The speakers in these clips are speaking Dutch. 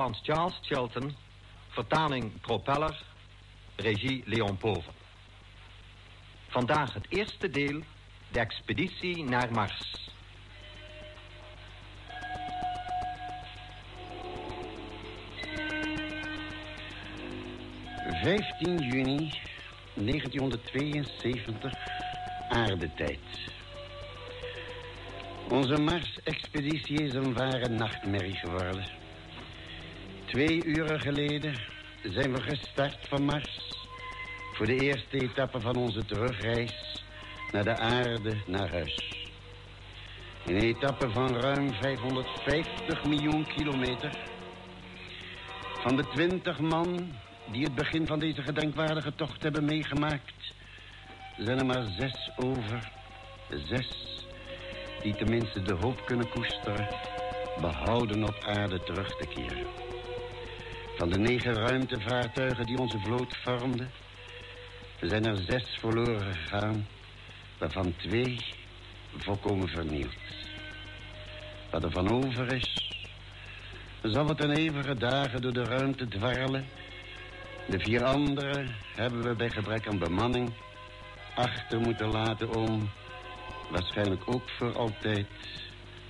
Van Charles Chilton, vertaling Propeller, regie Leon Pover. Vandaag het eerste deel, de expeditie naar Mars. 15 juni 1972, aardetijd. Onze Mars-expeditie is een ware nachtmerrie geworden. Twee uren geleden zijn we gestart van Mars... voor de eerste etappe van onze terugreis naar de aarde naar huis. Een etappe van ruim 550 miljoen kilometer. Van de 20 man die het begin van deze gedenkwaardige tocht hebben meegemaakt... zijn er maar zes over. Zes die tenminste de hoop kunnen koesteren... behouden op aarde terug te keren. Van de negen ruimtevaartuigen die onze vloot vormden... zijn er zes verloren gegaan... waarvan twee volkomen vernield. Wat er van over is... zal het een eeuwige dagen door de ruimte dwarrelen... De vier anderen hebben we bij gebrek aan bemanning achter moeten laten om, waarschijnlijk ook voor altijd,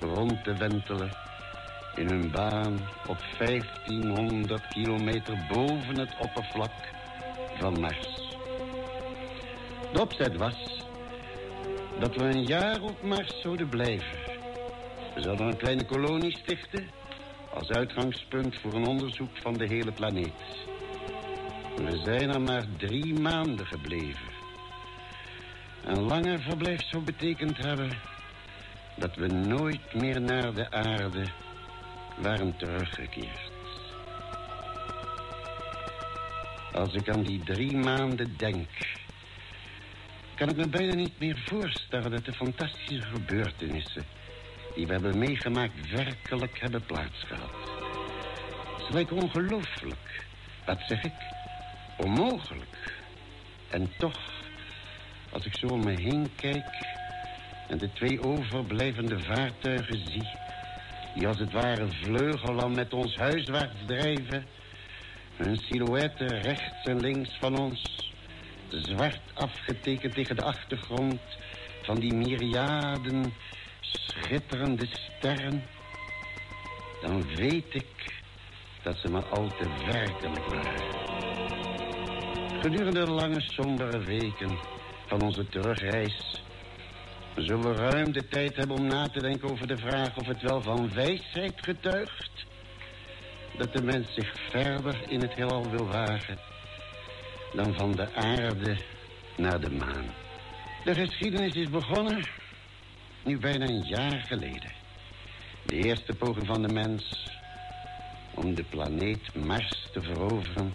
rond te wentelen in hun baan op 1500 kilometer boven het oppervlak van Mars. De opzet was dat we een jaar op Mars zouden blijven. We zouden een kleine kolonie stichten als uitgangspunt voor een onderzoek van de hele planeet. We zijn er maar drie maanden gebleven. Een langer verblijf zou betekend hebben... dat we nooit meer naar de aarde waren teruggekeerd. Als ik aan die drie maanden denk... kan ik me bijna niet meer voorstellen dat de fantastische gebeurtenissen... die we hebben meegemaakt werkelijk hebben plaatsgehad. Ze lijken ongelooflijk. Wat zeg ik? Onmogelijk. En toch, als ik zo om me heen kijk... en de twee overblijvende vaartuigen zie... die als het ware vleugelan met ons huiswaarts drijven... hun silhouetten rechts en links van ons... zwart afgetekend tegen de achtergrond... van die myriaden schitterende sterren... dan weet ik dat ze maar al te werkelijk waren. Gedurende de lange sombere weken van onze terugreis... zullen we ruim de tijd hebben om na te denken over de vraag... of het wel van wijsheid getuigt... dat de mens zich verder in het heelal wil wagen... dan van de aarde naar de maan. De geschiedenis is begonnen... nu bijna een jaar geleden. De eerste poging van de mens... om de planeet Mars te veroveren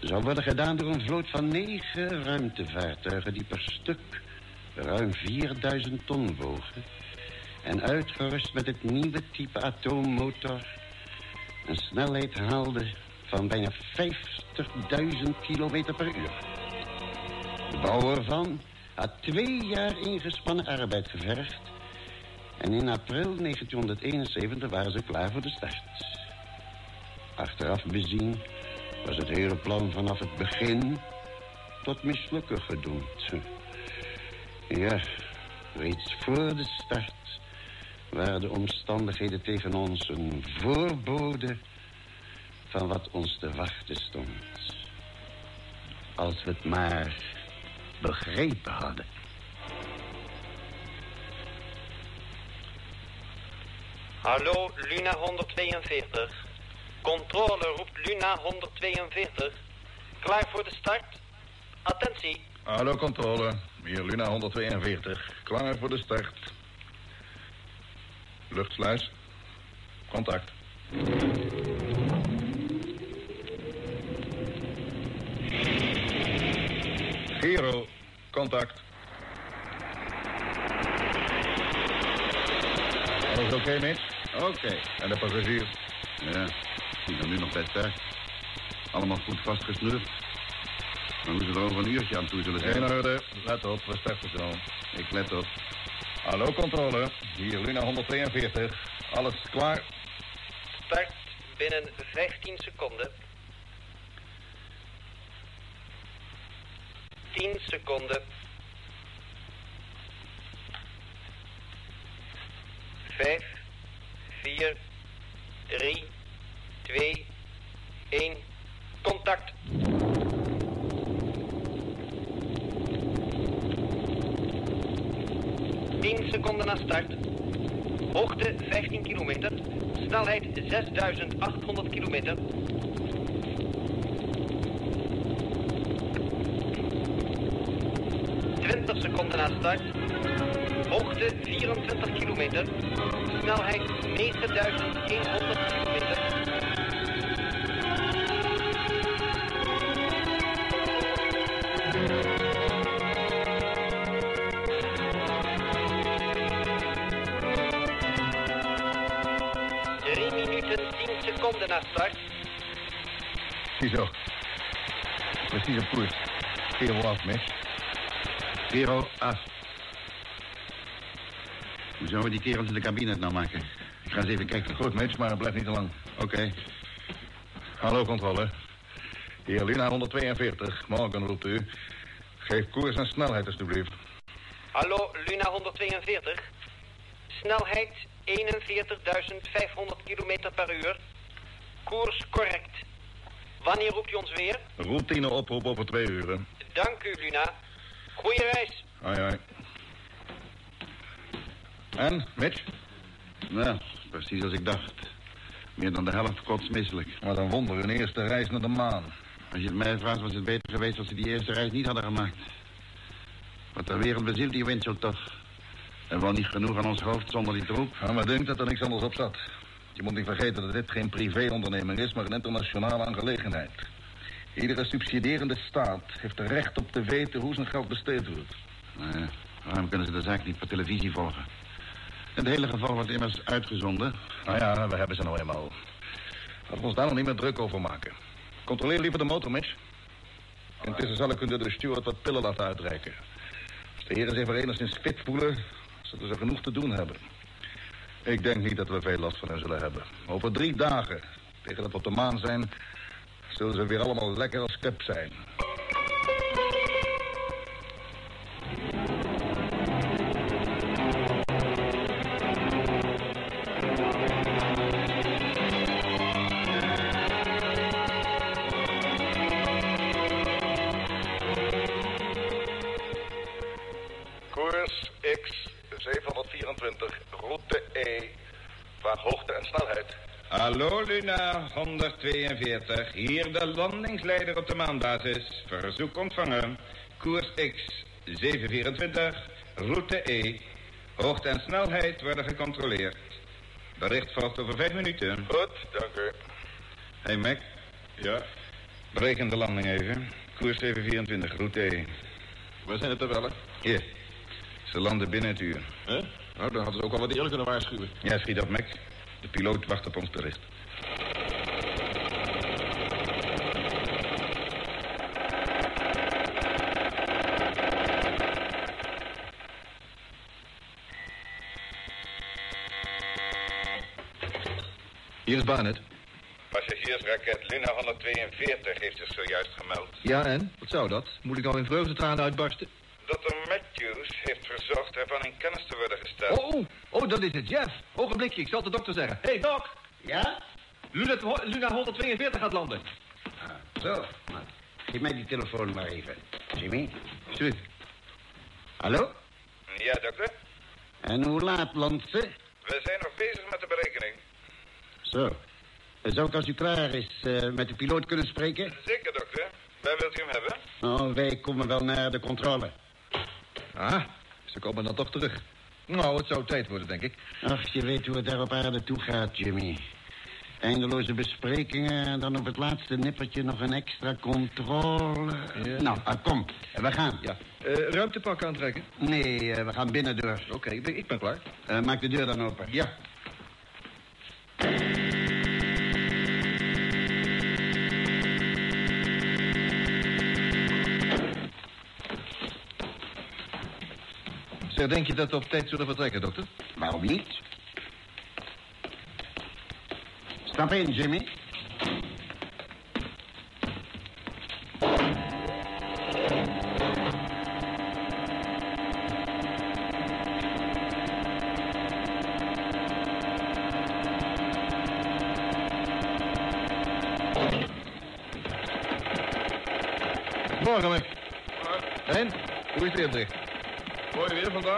zou worden gedaan door een vloot van negen ruimtevaartuigen... die per stuk ruim 4000 ton wogen... en uitgerust met het nieuwe type atoommotor... een snelheid haalde van bijna 50.000 kilometer per uur. De bouwer ervan had twee jaar ingespannen arbeid gevergd... en in april 1971 waren ze klaar voor de start. Achteraf bezien was het hele plan vanaf het begin tot mislukken gedoemd. Ja, reeds voor de start waren de omstandigheden tegen ons een voorbode van wat ons te wachten stond. Als we het maar begrepen hadden. Hallo, Luna 142. Controle roept Luna 142. Klaar voor de start? Attentie. Hallo, controle. Hier Luna 142. Klaar voor de start. Luchtsluis. Contact. Giro. Contact. Alles oké, okay, Mitch? Oké. En de passagiers? Ja, die zijn nu nog best sterk. Allemaal goed vastgesnoerd. Dan moeten we er over een uurtje aan toe zullen zijn. In orde. Let op, we starten zo. Ik let op. Hallo, controle. Hier Luna 142. Alles klaar? Start binnen 15 seconden. 10 seconden. 5, 4, 3, 2, 1. Contact. Tien seconden na start. Hoogte 15 kilometer. Snelheid 6800 kilometer. Seconden na start. Hoogte 24 kilometer. Snelheid 9100 Mitch. Giro, af. Hoe zouden we die kerels in de cabine het nou maken? Ik ga eens even kijken. Goed, Mitch, maar blijf niet te lang. Oké. Hallo, controle. Hier Luna 142. Morgen roept u. Geef koers en snelheid, alstublieft. Hallo, Luna 142. Snelheid 41.500 kilometer per uur. Koers correct. Wanneer roept u ons weer? Routine oproep over twee uren. Dank u, Luna. Goeie reis. Hoi, hoi. En, Mitch? Nou, precies als ik dacht. Meer dan de helft kotsmisselijk. Wat een wonder, hun eerste reis naar de maan. Als je het mij vraagt, was het beter geweest als ze die eerste reis niet hadden gemaakt. Wat de wereld bezielt, die Winchell toch. Er was niet genoeg aan ons hoofd zonder die troep. Ja, maar denkt dat er niks anders op zat. Je moet niet vergeten dat dit geen privéonderneming is, maar een internationale aangelegenheid. Iedere subsidierende staat heeft er recht op te weten hoe zijn geld besteed wordt. Ja, waarom kunnen ze de zaak niet per televisie volgen? Het hele geval wordt immers uitgezonden. Nou ja, we hebben ze nou eenmaal. Laten we ons daar nog niet meer druk over maken. Controleer liever de motor, Mitch. Intussen zal ik u de steward wat pillen laten uitreiken. Als de heren zich weer enigszins fit voelen, zullen ze genoeg te doen hebben. Ik denk niet dat we veel last van hen zullen hebben. Over drie dagen, tegen dat we op de maan zijn... zullen ze weer allemaal lekker als kip zijn. Hallo Luna 142, hier de landingsleider op de maanbasis. Verzoek ontvangen. Koers X 724, route E. Hoogte en snelheid worden gecontroleerd. Bericht volgt over vijf minuten. Goed, dank u. Hey Mac, Ja, bereken de landing even. Koers 724, route E. we zijn het er wel? Hier, ze landen binnen het uur. Hè? Nou, dan hadden ze ook al wat eerder kunnen waarschuwen. Ja, schiet op Mac. De piloot wacht op ons bericht. Hier is Barnett. Passagiersraket Luna 142 heeft zich zojuist gemeld. Ja, en? Wat zou dat? Moet ik nou in vreugdetranen uitbarsten? Dr. Matthews heeft verzocht ervan in kennis te worden gesteld. Oh, oh, oh, dat is het, Jeff. Ogenblikje, ik zal de dokter zeggen. Hé, hey, doc. Ja? Luna, Luna 142 gaat landen. Zo. Nou, geef mij die telefoon maar even. Jimmy? Alsjeblieft. Hallo? Ja, dokter? En hoe laat landt ze? We zijn nog bezig met de berekening. Zo. Zou ik als u klaar is eh, met de piloot kunnen spreken? Zeker, dokter. Waar wilt u hem hebben? Oh, wij komen wel naar de controle. Ah, ze komen dan toch terug. Nou, het zou tijd worden, denk ik. Ach, je weet hoe het daar op aarde toe gaat, Jimmy. Eindeloze besprekingen en dan op het laatste nippertje nog een extra controle. Ja. Nou, ah, kom, we gaan. Ja. Eh ruimtepak aantrekken? Nee, eh, we gaan binnen door. Oké, ik ben- ik ben klaar. Eh, maak de deur dan open. Ja. Zeg, denk je dat op tijd zullen vertrekken, dokter? Waarom niet? Stap in, Jimmy.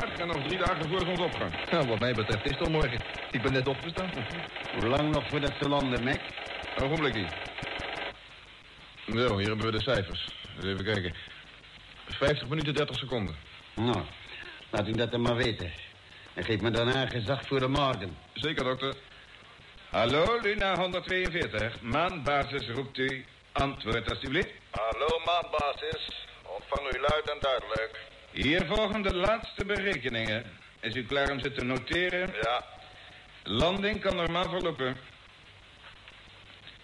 Vandaag en nog drie dagen voor zonsopgang. Nou, wat mij betreft is het al morgen. Ik ben net opgestaan. Hoe lang nog voordat ze landen, Mac? Ogenblikkie. Zo, hier hebben we de cijfers. Eens even kijken. 50 minuten 30 seconden. Nou, laat u dat dan maar weten. En geef me daarna gezag voor de morgen. Zeker, dokter. Hallo, Luna 142. Maanbasis roept u. Antwoord alstublieft. Hallo, maanbasis. Ontvang u luid en duidelijk. Hier volgen de laatste berekeningen. Is u klaar om ze te noteren? Ja, Landing kan normaal verlopen.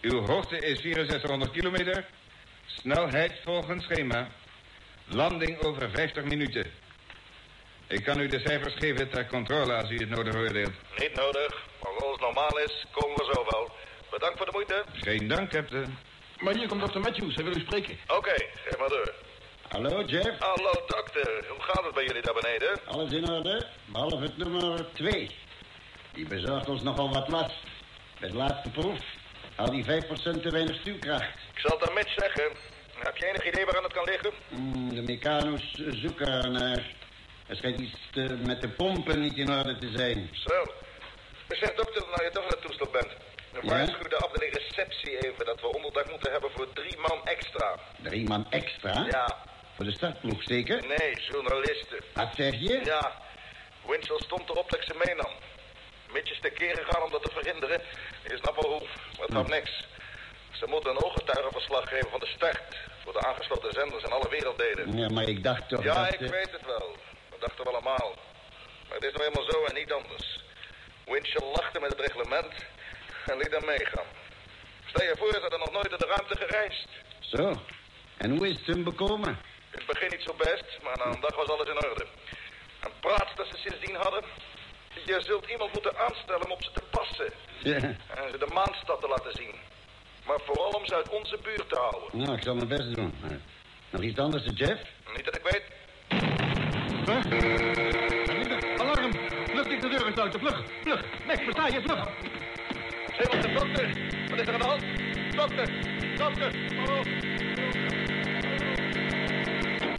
Uw hoogte is 6400 kilometer. Snelheid volgens schema. Landing over 50 minuten. Ik kan u de cijfers geven ter controle als u het nodig oordeelt. niet nodig. Als alles normaal is, komen we zo wel. Bedankt voor de moeite. Geen dank, captain. Maar hier komt dokter Matthews. Hij wil u spreken. Oké, geef maar door. Hallo, Jeff. Hallo, dokter. Hoe gaat het bij jullie daar beneden? Alles in orde, behalve het nummer 2. Die bezorgt ons nogal wat last. Bij de laatste proef had die 5% te weinig stuwkracht. Ik zal het aan Mitch zeggen. Heb je enig idee waaraan het kan liggen? Hmm, de mechanos zoeken ernaar. Er schijnt iets te- met de pompen niet in orde te zijn. Zo. Zeg, dokter, nou je toch in het toestel bent. Dan Ja? waarschuw de afdeling receptie even dat we onderdak moeten hebben voor drie man extra. Drie man extra? Ja. Voor de startploeg zeker? Nee, journalisten. Wat zeg je? Ja. Winchell stond erop dat ik ze meenam. Is te keren gaan om dat te verhinderen. Je snapt wel hoe. Maar het helpt niks. Ze moeten een ooggetuigenverslag geven van de start. Voor de aangesloten zenders in alle werelddelen. Ja, maar ik dacht toch Ja, dat... ik eh, weet het wel. We dachten wel allemaal. Maar het is nou eenmaal zo en niet anders. Winchell lachte met het reglement en liet hem meegaan. Stel je voor, ze hadden nog nooit in de ruimte gereisd. Zo. En hoe is het hem bekomen? In het begin niet zo best, maar na een dag was alles in orde. En praat dat ze sindsdien hadden. Je zult iemand moeten aanstellen om op ze te passen. Ja. En ze de maanstad te laten zien. Maar vooral om ze uit onze buurt te houden. Nou, ik zal mijn best doen. Maar Nog iets anders, Jeff? Niet dat ik weet. Alarm! Vlug dicht de deur gesloten. Vlug, vlug. Mac, versta je? Vlug. Zeg, de dokter. Wat is er aan de hand? Dokter, dokter. Oh.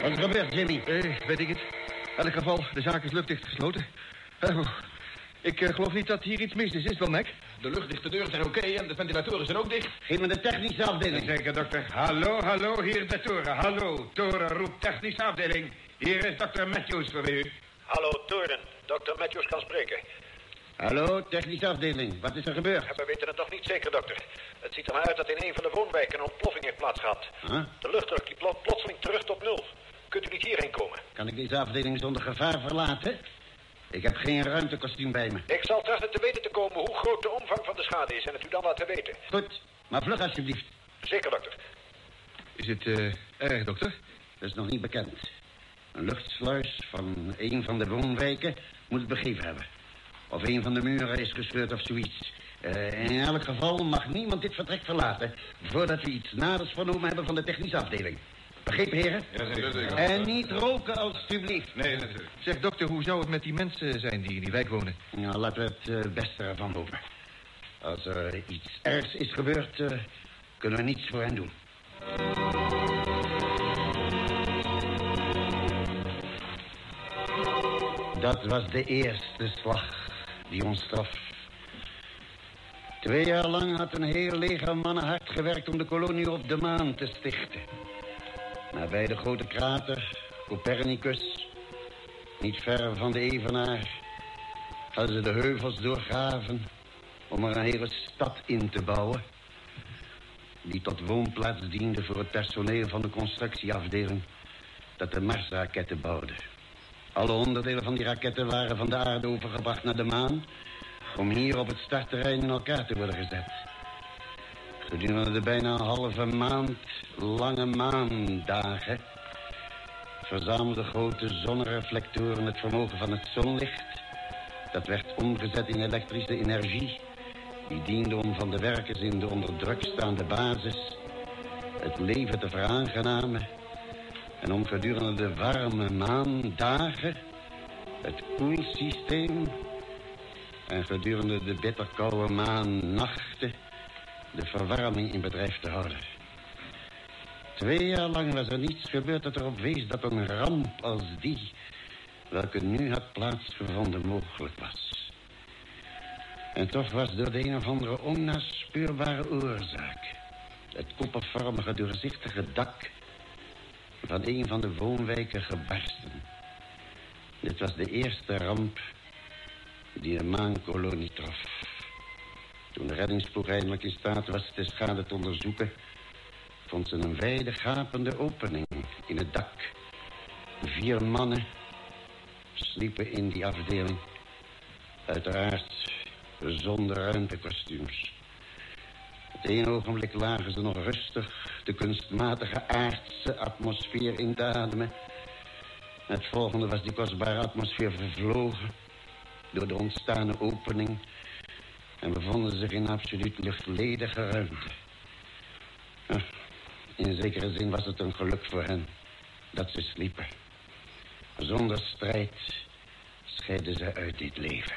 Wat is er gebeurd, Jimmy? Eh, weet ik het. In elk geval, de zaak is luchtdicht gesloten. Eh, oeh. ik eh, geloof niet dat hier iets mis is. Is het wel, Mac? De luchtdichte deuren zijn oké en de ventilatoren zijn ook dicht. Geef me de technische afdeling. Zeker, dokter. Hallo, hallo, hier de toren. Hallo, toren roept technische afdeling. Hier is dokter Matthews voor u. Hallo, Toren. Dr. Matthews kan spreken. Hallo, technische afdeling. Wat is er gebeurd? We weten het nog niet zeker, dokter. Het ziet er maar uit dat in een van de woonwijken een ontploffing heeft plaatsgehad. Huh? De luchtdruk die plo- plotseling terug tot nul. Kunt u niet hierheen komen? Kan ik deze afdeling zonder gevaar verlaten? Ik heb geen ruimtekostuum bij me. Ik zal trachten te weten te komen hoe groot de omvang van de schade is en het u dan laten weten. Goed, maar vlug alsjeblieft. Zeker, dokter. Is het eh, erg, dokter? Dat is nog niet bekend. Een luchtsluis van een van de woonwijken moet het begeven hebben. Of een van de muren is gescheurd of zoiets. Eh, in elk geval mag niemand dit vertrek verlaten... voordat we iets naders vernomen hebben van de technische afdeling. Begrepen, heren? Jazeker. En niet roken, alstublieft. Nee, natuurlijk. Zeg, dokter, hoe zou het met die mensen zijn die in die wijk wonen? Nou, laten we het eh, beste ervan hopen. Als er iets ergs is gebeurd, eh, kunnen we niets voor hen doen. Dat was de eerste slag die ons trof. Twee jaar lang had een heel leger mannen hard gewerkt om de kolonie op de maan te stichten. Nabij de grote krater, Copernicus, niet ver van de Evenaar, hadden ze de heuvels doorgraven om er een hele stad in te bouwen. Die tot woonplaats diende voor het personeel van de constructieafdeling dat de Marsraketten bouwde. Alle onderdelen van die raketten waren van de aarde overgebracht naar de maan... om hier op het startterrein in elkaar te worden gezet. Gedurende de bijna een halve maand lange maandagen... verzamelden grote zonnereflectoren het vermogen van het zonlicht... dat werd omgezet in elektrische energie... die diende om van de werkers in de onder druk staande basis... het leven te veraangenamen. En om gedurende de warme maandagen het koelsysteem... en gedurende de bitterkoude maannachten de verwarming in bedrijf te houden. Twee jaar lang was er niets gebeurd dat erop wees dat een ramp als die... welke nu had plaatsgevonden mogelijk was. En toch was door de een of andere onnaspeurbare oorzaak... het koppervormige doorzichtige dak van een van de woonwijken gebarsten. Dit was de eerste ramp die de maankolonie trof. Toen de reddingsploeg eindelijk in staat was de schade te onderzoeken... vond ze een wijde gapende opening in het dak. Vier mannen sliepen in die afdeling. Uiteraard zonder ruimtekostuums. Het ene ogenblik lagen ze nog rustig de kunstmatige aardse atmosfeer in te ademen. Het volgende was die kostbare atmosfeer vervlogen door de ontstane opening en bevonden zich in absoluut luchtledige ruimte. In zekere zin was het een geluk voor hen dat ze sliepen. Zonder strijd scheiden ze uit dit leven.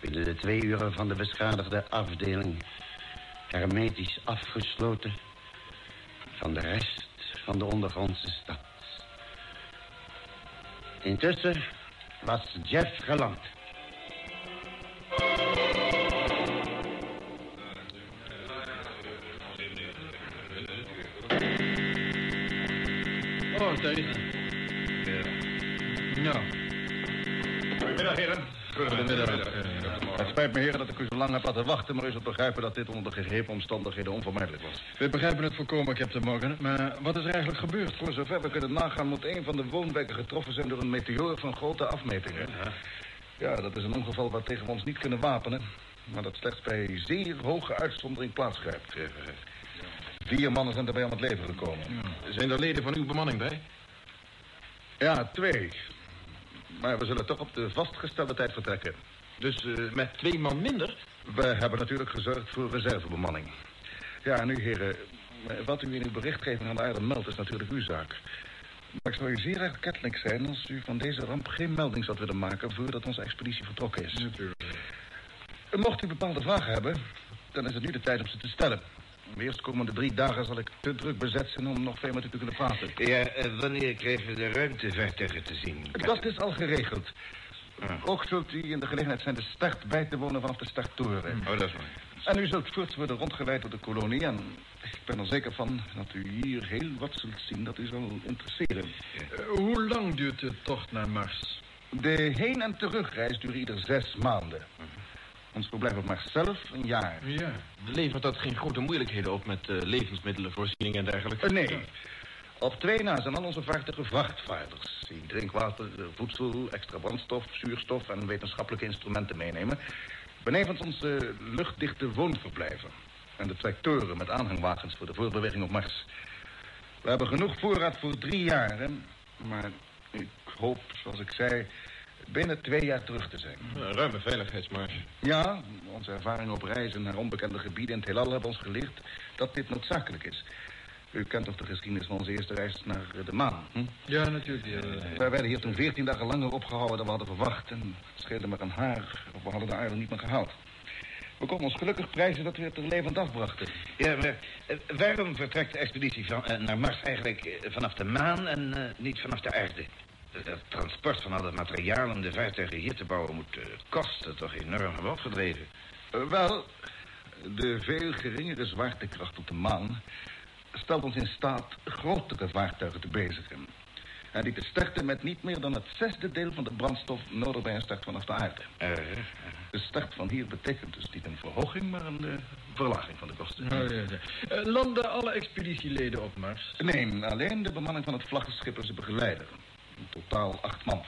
Binnen de twee uren van de beschadigde afdeling hermetisch afgesloten van de rest van de ondergrondse stad. Intussen was Jeff geland. Tegen. Nou. Goedemiddag, heren. Goedemiddag. Het spijt me, heren, dat ik u zo lang heb laten wachten... maar u zult begrijpen dat dit onder de gegeven omstandigheden onvermijdelijk was. We begrijpen het volkomen, Captain Morgan. Maar wat is er eigenlijk gebeurd? Voor zover we kunnen nagaan moet een van de woonwijken getroffen zijn... door een meteoor van grote afmetingen. Ja, dat is een ongeval waar tegen we ons niet kunnen wapenen... maar dat slechts bij zeer hoge uitzondering plaatsgrijpt. Vier mannen zijn daarbij om het leven gekomen. Zijn er leden van uw bemanning bij? Ja, twee. Maar we zullen toch op de vastgestelde tijd vertrekken. Dus eh, met twee man minder? We hebben natuurlijk gezorgd voor reservebemanning. Ja, nu heren, wat u in uw berichtgeving aan de aarde meldt is natuurlijk uw zaak. Maar ik zou u zeer erg kettelijk zijn als u van deze ramp geen melding zou willen maken voordat onze expeditie vertrokken is. Natuurlijk. Mocht u bepaalde vragen hebben, dan is het nu de tijd om ze te stellen. De eerstkomende drie dagen zal ik te druk bezet zijn om nog veel met u te kunnen praten. Ja, eh, wanneer kregen we de ruimtevaartuigen te zien? Dat is al geregeld. Ook zult u in de gelegenheid zijn de start bij te wonen vanaf de starttoren. Oh, dat is mooi. En u zult voorts worden rondgeleid door de kolonie. En ik ben er zeker van dat u hier heel wat zult zien dat u zal interesseren. Eh, hoe lang duurt de tocht naar Mars? De heen- en terugreis duurt ieder zes maanden. Ons verblijf op Mars zelf een jaar. Ja. Levert dat geen grote moeilijkheden op met uh, levensmiddelenvoorziening en dergelijke? Eh, nee. Op twee na zijn al onze vaartuigen vrachtvaarders... die drinkwater, eh, voedsel, extra brandstof, zuurstof en wetenschappelijke instrumenten meenemen. Benevens onze luchtdichte woonverblijven. En de tractoren met aanhangwagens voor de voorbeweging op Mars. We hebben genoeg voorraad voor drie jaar, hè? Maar ik hoop, zoals ik zei, binnen twee jaar terug te zijn. Een ruime veiligheidsmarge. Ja, onze ervaring op reizen naar onbekende gebieden in het heelal hebben ons geleerd dat dit noodzakelijk is. U kent toch de geschiedenis van onze eerste reis naar de maan, hm? Ja, natuurlijk. Ja. Wij werden hier toen veertien dagen langer opgehouden dan we hadden verwacht. En het scheelde maar een haar, of we hadden de aarde niet meer gehaald. We konden ons gelukkig prijzen dat we het er levend afbrachten. Ja, maar eh, waarom vertrekt de expeditie van, eh, naar Mars eigenlijk eh, vanaf de maan en eh, niet vanaf de aarde? Het transport van al het materiaal om de vaartuigen hier te bouwen moet eh, kosten toch enorm hebben opgedreven. Eh, wel, de veel geringere zwaartekracht op de maan... stelt ons in staat grotere vaartuigen te bezigen. En die te starten met niet meer dan het zesde deel van de brandstof... nodig bij een start vanaf de aarde. Eh, De start van hier betekent dus niet een verhoging... maar een eh, verlaging van de kosten. Oh, ja, ja. Landen alle expeditieleden op Mars? Nee, alleen de bemanning van het vlaggenschip en zijn begeleider. In totaal acht man.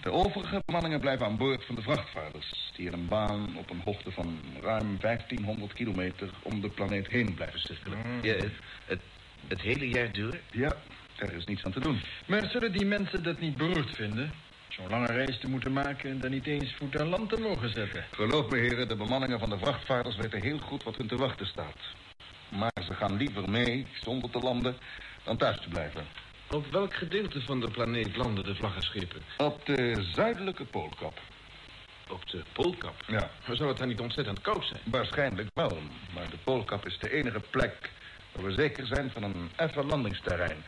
De overige bemanningen blijven aan boord van de vrachtvaarders... die in een baan op een hoogte van ruim 1500 kilometer... om de planeet heen blijven cirkelen. ja, het, het, het hele jaar door? Ja, daar is niets aan te doen. Maar zullen die mensen dat niet beroerd vinden? Zo'n lange reis te moeten maken en dan niet eens voet aan land te mogen zetten. Geloof me, heren, de bemanningen van de vrachtvaarders weten heel goed wat hun te wachten staat. Maar ze gaan liever mee, zonder te landen, dan thuis te blijven. Op welk gedeelte van de planeet landen de vlaggenschepen? Op de zuidelijke poolkap. Op de Poolkap? Ja. Zou het daar niet ontzettend koud zijn? Waarschijnlijk wel, maar de poolkap is de enige plek... waar we zeker zijn van een effen landingsterrein.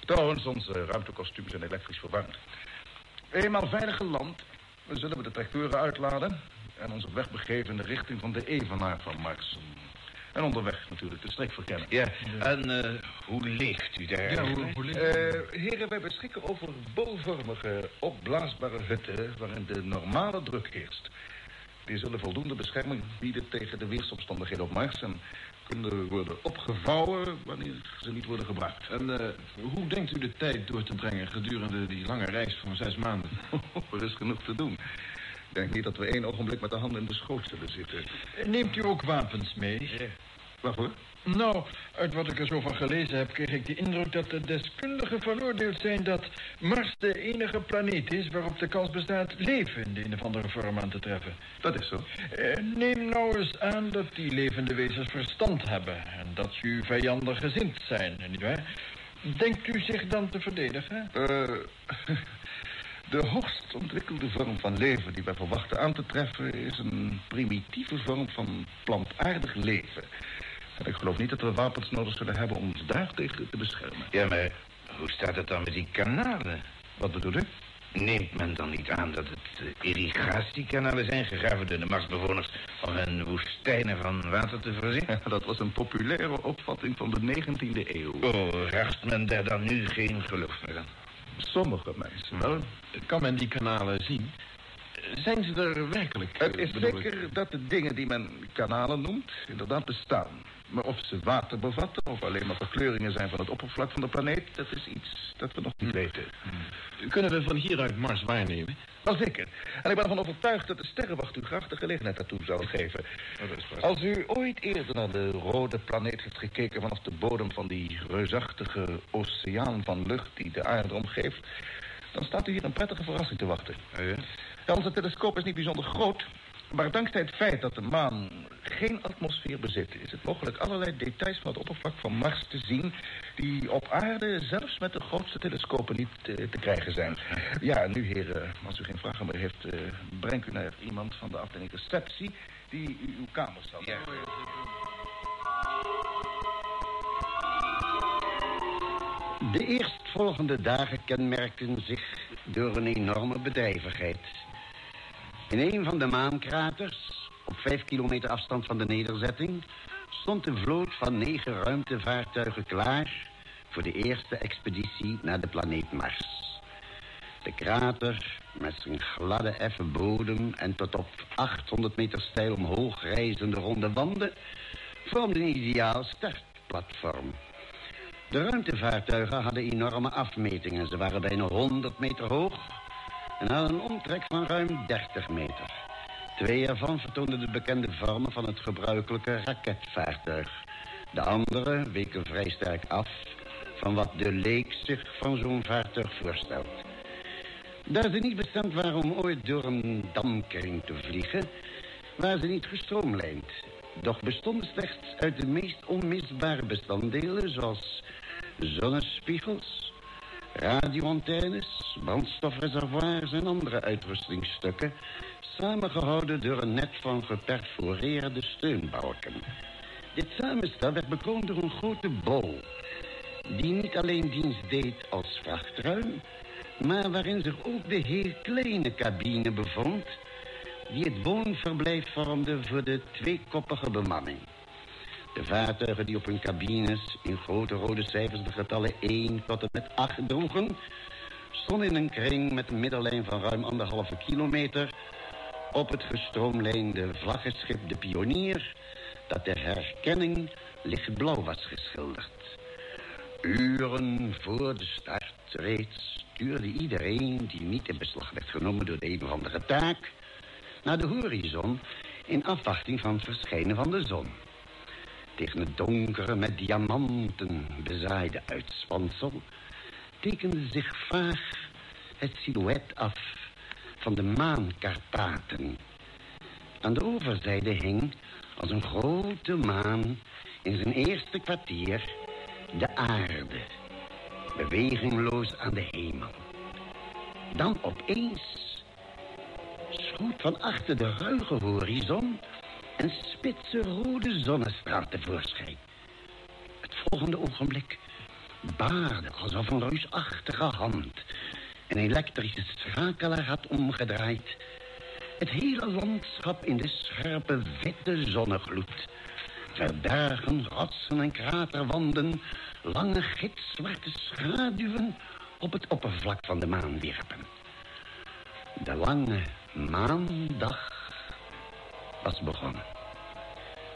Trouwens, onze ruimtekostuums zijn elektrisch verwarmd. Eenmaal veilig geland, zullen we de tractoren uitladen... en ons op weg begeven in de richting van de evenaar van Mars. En onderweg natuurlijk de streek verkennen. Ja, en eh, hoe leeft u daar? Ja, hoe, hoe Eh, heren, wij beschikken over bolvormige, opblaasbare hutten... waarin de normale druk heerst. Die zullen voldoende bescherming bieden tegen de weersomstandigheden op Mars... en kunnen worden opgevouwen wanneer ze niet worden gebruikt. En eh, hoe denkt u de tijd door te brengen gedurende die lange reis van zes maanden? er is genoeg te doen. Ik denk niet dat we één ogenblik met de handen in de schoot zullen zitten. Neemt u ook wapens mee? Waarvoor? Nou, uit wat ik er zo van gelezen heb, kreeg ik de indruk dat de deskundigen veroordeeld zijn dat Mars de enige planeet is waarop de kans bestaat leven in de een of andere vorm aan te treffen. Dat is zo. Eh, neem nou eens aan dat die levende wezens verstand hebben en dat ze u vijandig gezind zijn, nietwaar? Denkt u zich dan te verdedigen? Eh, de hoogst ontwikkelde vorm van leven die wij verwachten aan te treffen... is een primitieve vorm van plantaardig leven. En ik geloof niet dat we wapens nodig zullen hebben om ons daartegen te beschermen. Ja, maar hoe staat het dan met die kanalen? Wat bedoel u? Neemt men dan niet aan dat het eh, irrigatiekanalen zijn gegraven door de Marsbewoners om hun woestijnen van water te voorzien? Ja, dat was een populaire opvatting van de 19e eeuw. Oh, hecht men daar dan nu geen geloof meer aan? Sommige mensen wel. Kan men die kanalen zien? Zijn ze er werkelijk? Het is eh, zeker dat de dingen die men kanalen noemt inderdaad bestaan. Maar of ze water bevatten of alleen maar verkleuringen zijn van het oppervlak van de planeet... dat is iets dat we nog niet weten. Kunnen we van hieruit Mars waarnemen? Wel zeker. En ik ben ervan overtuigd dat de sterrenwacht u graag de gelegenheid daartoe zou geven. Als u ooit eerder naar de rode planeet heeft gekeken... vanaf de bodem van die reusachtige oceaan van lucht die de aarde omgeeft... dan staat u hier een prettige verrassing te wachten. Ja, onze telescoop is niet bijzonder groot... maar dankzij het feit dat de maan geen atmosfeer bezit... is het mogelijk allerlei details van het oppervlak van Mars te zien... die op aarde zelfs met de grootste telescopen niet eh, te krijgen zijn. Ja, nu heren, als u geen vragen meer heeft... eh, brengt u naar iemand van de afdeling receptie... die u uw kamer zal... Ja. De eerstvolgende dagen kenmerkten zich door een enorme bedrijvigheid. In een van de maankraters, op vijf kilometer afstand van de nederzetting... stond een vloot van negen ruimtevaartuigen klaar... voor de eerste expeditie naar de planeet Mars. De krater, met zijn gladde effen bodem... en tot op 800 meter steil omhoog reizende ronde wanden... vormde een ideaal startplatform... De ruimtevaartuigen hadden enorme afmetingen. Ze waren bijna 100 meter hoog en hadden een omtrek van ruim 30 meter. Twee ervan vertoonden de bekende vormen van het gebruikelijke raketvaartuig. De andere weken vrij sterk af van wat de leek zich van zo'n vaartuig voorstelt. Daar ze niet bestemd waren om ooit door een damkring te vliegen... waren ze niet gestroomlijnd. Doch bestonden slechts uit de meest onmisbare bestanddelen... zoals zonnespiegels, radioantennes, brandstofreservoirs en andere uitrustingstukken... samengehouden door een net van geperforeerde steunbalken. Dit samenstel werd bekroond door een grote bol... die niet alleen dienst deed als vrachtruim... maar waarin zich ook de heel kleine cabine bevond... die het woonverblijf vormde voor de tweekoppige bemanning. De vaartuigen die op hun cabines in grote rode cijfers de getallen 1 tot en met 8 droegen... stonden in een kring met een middellijn van ruim anderhalve kilometer... op het gestroomlijnde vlaggenschip De Pionier... dat ter herkenning lichtblauw was geschilderd. Uren voor de start reeds stuurde iedereen... die niet in beslag werd genomen door de een of andere taak... naar de horizon in afwachting van het verschijnen van de zon... Tegen het donkere met diamanten bezaaide uitspansel... tekende zich vaag het silhouet af van de maankarpaten. Aan de overzijde hing als een grote maan in zijn eerste kwartier de aarde. Bewegingloos aan de hemel. Dan opeens schoot van achter de ruige horizon een spitse rode zonnestraal tevoorschijn. Het volgende ogenblik baarde alsof een reusachtige hand... een elektrische schakelaar had omgedraaid... het hele landschap in de scherpe witte zonnegloed. Verbergen, rotsen en kraterwanden... lange gitzwarte schaduwen op het oppervlak van de maan wierpen. De lange maandag was begonnen.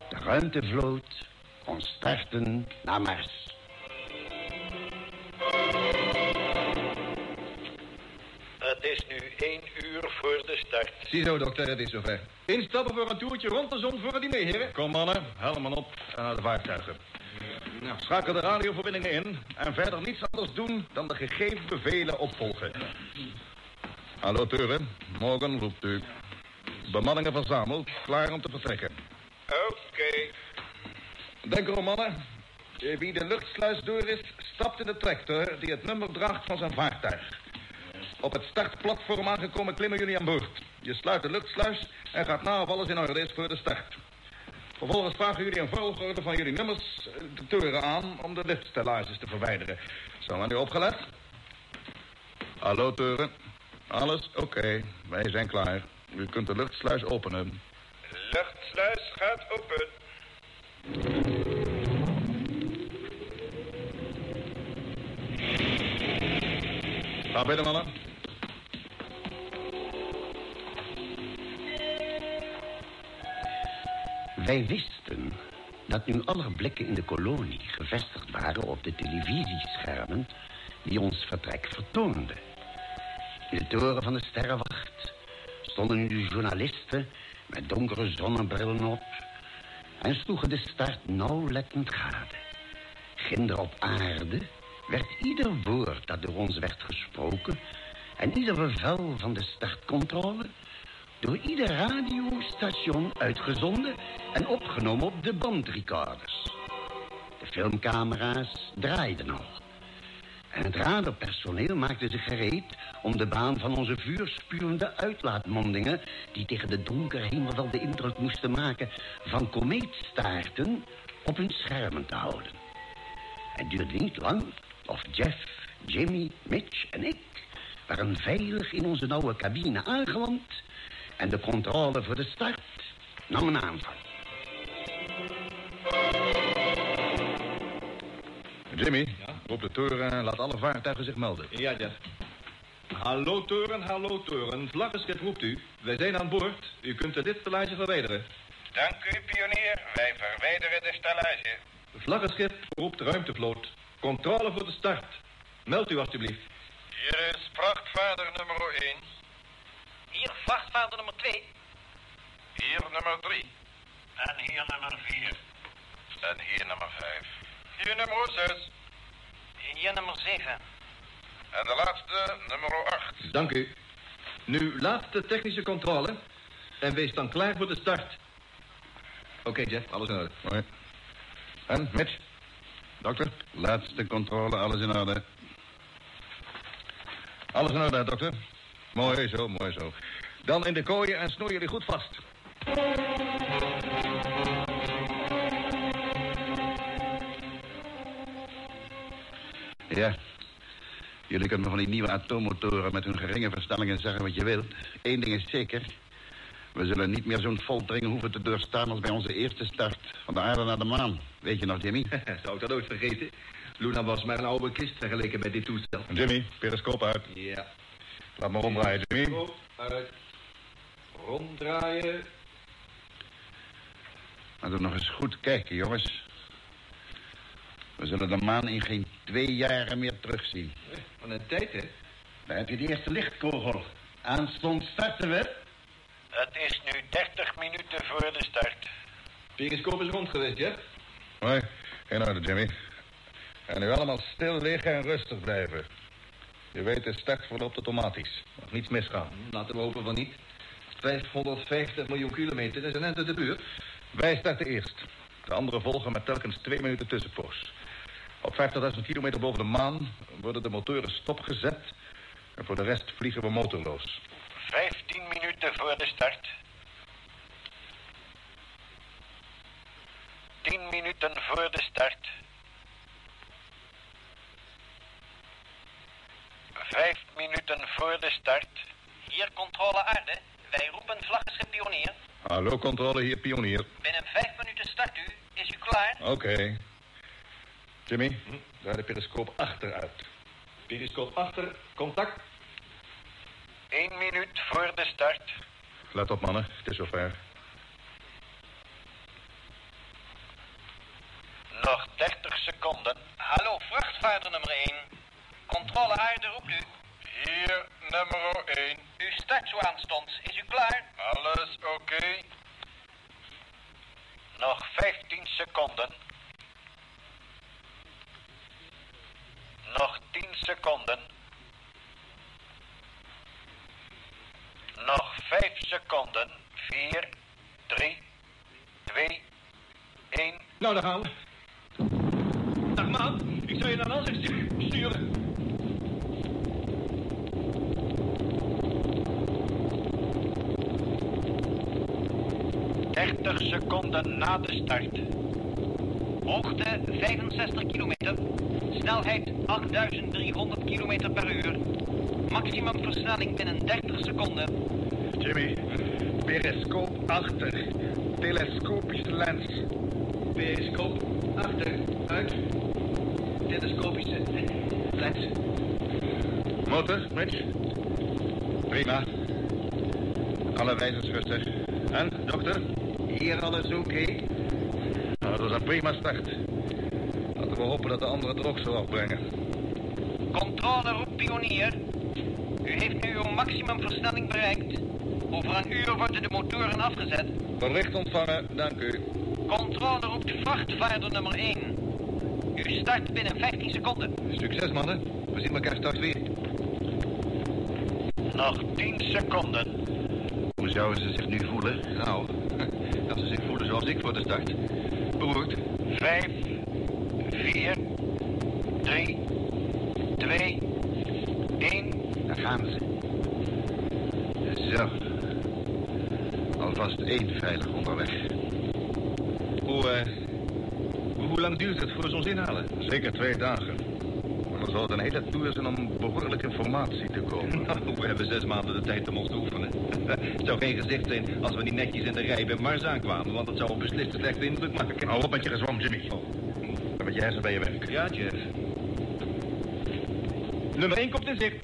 De ruimtevloot kon starten naar Mars. Het is nu één uur voor de start. Ziezo, dokter, het is zover. Instappen voor een toertje rond de zon voor het diner, heren. Kom, mannen. Helmen op en naar de vaartuigen. Nou, schakel de radioverbindingen in en verder niets anders doen dan de gegeven bevelen opvolgen. Hallo, Teuren. Morgen roept u. Bemanningen verzameld, klaar om te vertrekken. Oké. Denk erom, mannen. Wie de luchtsluis door is, stapt in de tractor die het nummer draagt van zijn vaartuig. Op het startplatform aangekomen klimmen jullie aan boord. Je sluit de luchtsluis en gaat na of alles in orde is voor de start. Vervolgens vragen jullie een volgorde van jullie nummers de toren aan om de luchtstellages te verwijderen. Zo, aan u opgelet? Hallo, toren. Alles oké. Wij zijn klaar. U kunt de luchtsluis openen. Luchtsluis gaat open. Ga binnen, mannen. Wij wisten dat nu alle blikken in de kolonie gevestigd waren op de televisieschermen die ons vertrek vertoonden. In de toren van de sterrenwacht stonden nu journalisten met donkere zonnebrillen op en sloegen de start nauwlettend gade. Ginder op aarde werd ieder woord dat door ons werd gesproken en ieder bevel van de startcontrole door ieder radiostation uitgezonden en opgenomen op de bandrecorders. De filmcamera's draaiden al. En het radarpersoneel maakte zich gereed om de baan van onze vuurspuwende uitlaatmondingen... die tegen de donkere hemel wel de indruk moesten maken van komeetstaarten... op hun schermen te houden. Het duurde niet lang of Jeff, Jimmy, Mitch en ik... waren veilig in onze nauwe cabine aangeland... en de controle voor de start nam een. Jimmy, roep de toren en laat alle vaartuigen zich melden. Ja, Jeff. Hallo toren, hallo toren. Vlaggenschip roept u. Wij zijn aan boord. U kunt de ditstellage verwijderen. Dank u, pionier. Wij verwijderen de stellage. Vlaggenschip roept ruimtevloot. Controle voor de start. Meld u alstublieft. Hier is vrachtvaarder nummer 1. Hier, vrachtvaarder nummer 2. Hier nummer 3. En hier nummer 4. En hier nummer 5. Hier nummer 6. Hier nummer 7. En de laatste nummer 8. Dank u. Nu laatste technische controle. En wees dan klaar voor de start. Oké, Jeff, alles in orde. Mooi. En, Mitch? Dokter? Laatste controle, alles in orde. Alles in orde, dokter. Mooi zo, mooi zo. Dan in de kooien en snoei jullie goed vast. Ja. Jullie kunnen van die nieuwe atoommotoren met hun geringe versnellingen zeggen wat je wilt. Eén ding is zeker. We zullen niet meer zo'n foltering hoeven te doorstaan als bij onze eerste start. Van de aarde naar de maan. Weet je nog, Jimmy? Zou ik dat ooit vergeten? Luna was maar een oude kist vergeleken bij dit toestel. Jimmy, periscoop uit. Ja. Laat me ronddraaien, Jimmy. Uit. Ronddraaien. Laten we nog eens goed kijken, jongens. We zullen de maan in geen twee jaren meer terugzien. Van een tijd, hè? Daar heb je de eerste lichtkogel. Aanstond starten we. Het is nu 30 minuten voor de start. Periscoop is rond geweest, Jeff. Hoi, in orde, Jimmy. En nu allemaal stil liggen en rustig blijven. Je weet, de start verloopt automatisch. Mag niets misgaan. Laten we hopen van niet. 550 miljoen kilometer is een end uit de buurt. Wij starten eerst. De anderen volgen met telkens twee minuten tussenpoos. Op 50.000 kilometer boven de maan worden de motoren stopgezet... en voor de rest vliegen we motorloos. 15 minuten voor de start. 10 minuten voor de start. 5 minuten voor de start. Hier controle aarde. Wij roepen vlaggenschip pionier. Hallo, controle hier, pionier. Binnen vijf minuten start u. Is u klaar? Oké. Jimmy, draai de periscoop achteruit. Periscoop achter. Contact. 1 minuut voor de start. Let op, mannen. Het is zover. Nog 30 seconden. Hallo, vrachtvaarder nummer 1. Controle aarde roept u. Hier nummer 1. U start zo aanstonds. Is u klaar? Alles oké? Nog 15 seconden. Nog 10 seconden. Nog 5 seconden. 4, 3, 2, 1. Nou, daar gaan we. Dag, maat. Ik zou je naar stu- sturen. Dertig seconden na de start. Hoogte 65 kilometer. Snelheid 8300 kilometer per uur. Maximum versnelling binnen 30 seconden. Jimmy, periscoop achter. Telescopische lens. Periscoop achter. Uit. Telescopische lens. Motor, Mitch? Prima. Alle wijzers rustig. En, dokter? Hier alles oké? Dat is een prima start. Laten we hopen dat de anderen het ook zo afbrengen. Controle roept pionier. U heeft nu uw maximumversnelling bereikt. Over een uur worden de motoren afgezet. Bericht ontvangen, dank u. Controle roept vrachtvaarder nummer 1. U start binnen 15 seconden. Succes, mannen. We zien elkaar straks weer. Nog 10 seconden. Hoe zouden ze zich nu voelen? Nou, dat ze zich voelen zoals ik voor de start. Beroerd. 5, 4, 3, 2, 1. Daar gaan ze. Zo. Alvast één veilig onderweg. Hoe, eh... Hoe lang duurt het voor ze ons inhalen? Zeker twee dagen. Maar dan zal het een hele tour zijn om behoorlijk informatie te komen. Nou, we hebben zes maanden de tijd om ons te oefenen. Het zou geen gezicht zijn als we niet netjes in de rij bij Mars aankwamen... want dat zou een beslist een slechte indruk maken. Hou op met je gezwam, Jimmy. Dan met je hersen bij je werk. Ja, Jeff. Nummer 1 komt in zicht.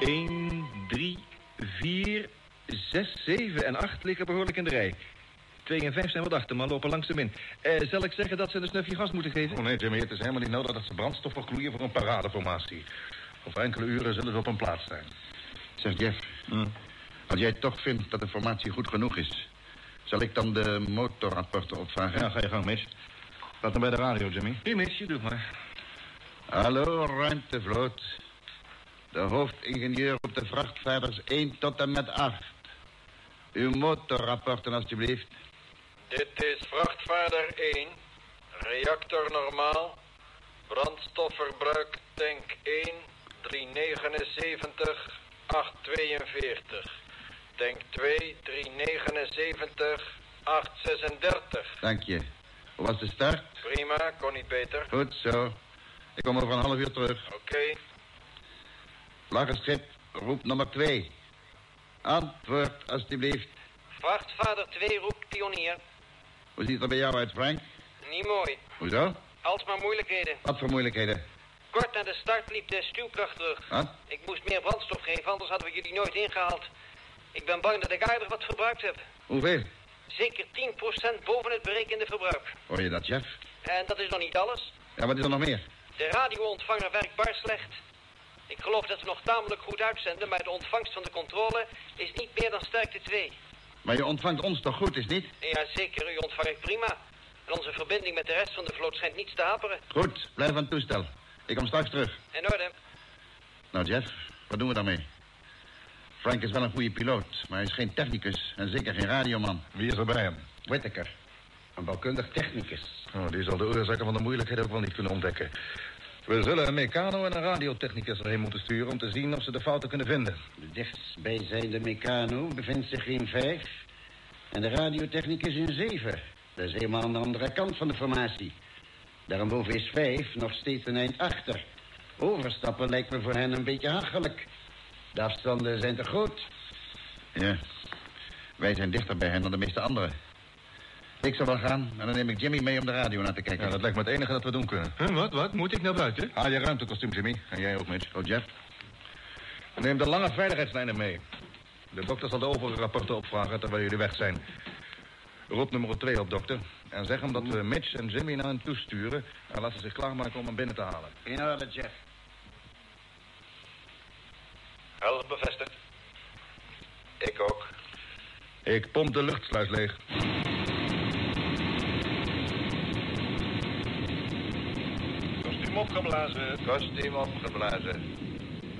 Eén, drie, vier, zes, zeven en acht liggen behoorlijk in de rij. Twee en vijf zijn wat achter, maar lopen langzaam in. Eh, zal ik zeggen dat ze een snufje gas moeten geven? Oh nee, Jimmy, het is helemaal niet nodig dat ze brandstof verkloeien voor een paradeformatie. Over enkele uren zullen ze op hun plaats zijn. Zeg Jeff, als jij toch vindt dat de formatie goed genoeg is... zal ik dan de motorrapporten opvragen? Ja, ga je gang, Mitch. Laat hem bij de radio, Jimmy. Hier, Mitch, je doet maar. Hallo, ruimtevloot. De hoofdingenieur op de vrachtvaarders 1 tot en met 8. Uw motorrapporten, alstublieft. Dit is vrachtvaarder 1. Reactor normaal. Brandstofverbruik tank 1. 379 842. Tank 2 379 836. Dank je. Hoe was de start? Prima, kon niet beter. Goed zo. Ik kom over een half uur terug. Oké. Vlaggenschip, roep nummer twee. Antwoord, alstublieft. Vrachtvader 2 roept pionier. Hoe ziet het er bij jou uit, Frank? Niet mooi. Hoezo? Alsmaar moeilijkheden. Wat voor moeilijkheden? Kort na de start liep de stuwkracht terug. Wat? Ik moest meer brandstof geven, anders hadden we jullie nooit ingehaald. Ik ben bang dat ik aardig wat verbruikt heb. Hoeveel? Zeker 10% boven het berekende verbruik. Hoor je dat, chef? En dat is nog niet alles. Ja, wat is er nog meer? De radioontvanger werkt bar slecht. Ik geloof dat we nog tamelijk goed uitzenden, maar de ontvangst van de controle is niet meer dan sterkte 2. Maar je ontvangt ons toch goed, is niet? Ja, zeker, u ontvangt prima. En onze verbinding met de rest van de vloot schijnt niets te haperen. Goed, blijf aan het toestel. Ik kom straks terug. In orde. Nou, Jeff, wat doen we daarmee? Frank is wel een goede piloot, maar hij is geen technicus en zeker geen radioman. Wie is er bij hem? Whittaker, een bouwkundig technicus. Oh, die zal de oorzaken van de moeilijkheden ook wel niet kunnen ontdekken. We zullen een mecano en een radiotechnicus erheen moeten sturen... om te zien of ze de fouten kunnen vinden. De dichtstbijzijnde mecano bevindt zich in vijf... en de radiotechnicus in zeven. Dat is helemaal aan de andere kant van de formatie. Daarboven is vijf nog steeds een eind achter. Overstappen lijkt me voor hen een beetje hachelijk. De afstanden zijn te groot. Ja, wij zijn dichter bij hen dan de meeste anderen. Ik zal wel gaan en dan neem ik Jimmy mee om de radio naar te kijken. Ja, dat lijkt me het enige dat we doen kunnen. Huh, wat, wat? Moet ik naar buiten? Haal je ruimtekostuum, Jimmy. En jij ook, Mitch. Oh, Jeff? Neem de lange veiligheidslijnen mee. De dokter zal de overige rapporten opvragen terwijl jullie weg zijn. Roep nummer 2 op, dokter. En zeg hem dat we Mitch en Jimmy naar hen toesturen... en laat ze zich klaarmaken om hem binnen te halen. In orde, Jeff. Helder bevestigd. Ik ook. Ik pomp de luchtsluis leeg. Kostuum opgeblazen. Kostuum opgeblazen.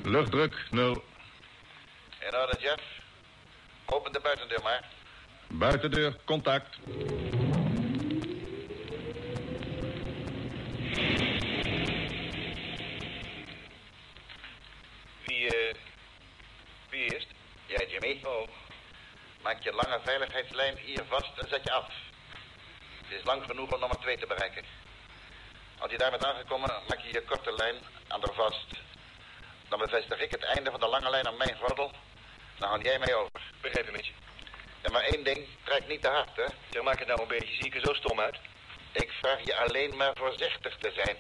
Luchtdruk, nul. In orde, Jeff. Open de buitendeur maar. Buitendeur, contact. Wie, eh... Wie is het? Jij, Jimmy. Oh. Maak je lange veiligheidslijn hier vast en zet je af. Het is lang genoeg om nummer 2 te bereiken. Als je daar bent aangekomen, maak je je korte lijn aan de vast. Dan bevestig ik het einde van de lange lijn aan mijn gordel. Dan hou jij mee over. Begrepen, Mitch. En maar één ding, trek niet te hard, hè? Zeg, maak het nou een beetje. Zie ik er zo stom uit? Ik vraag je alleen maar voorzichtig te zijn.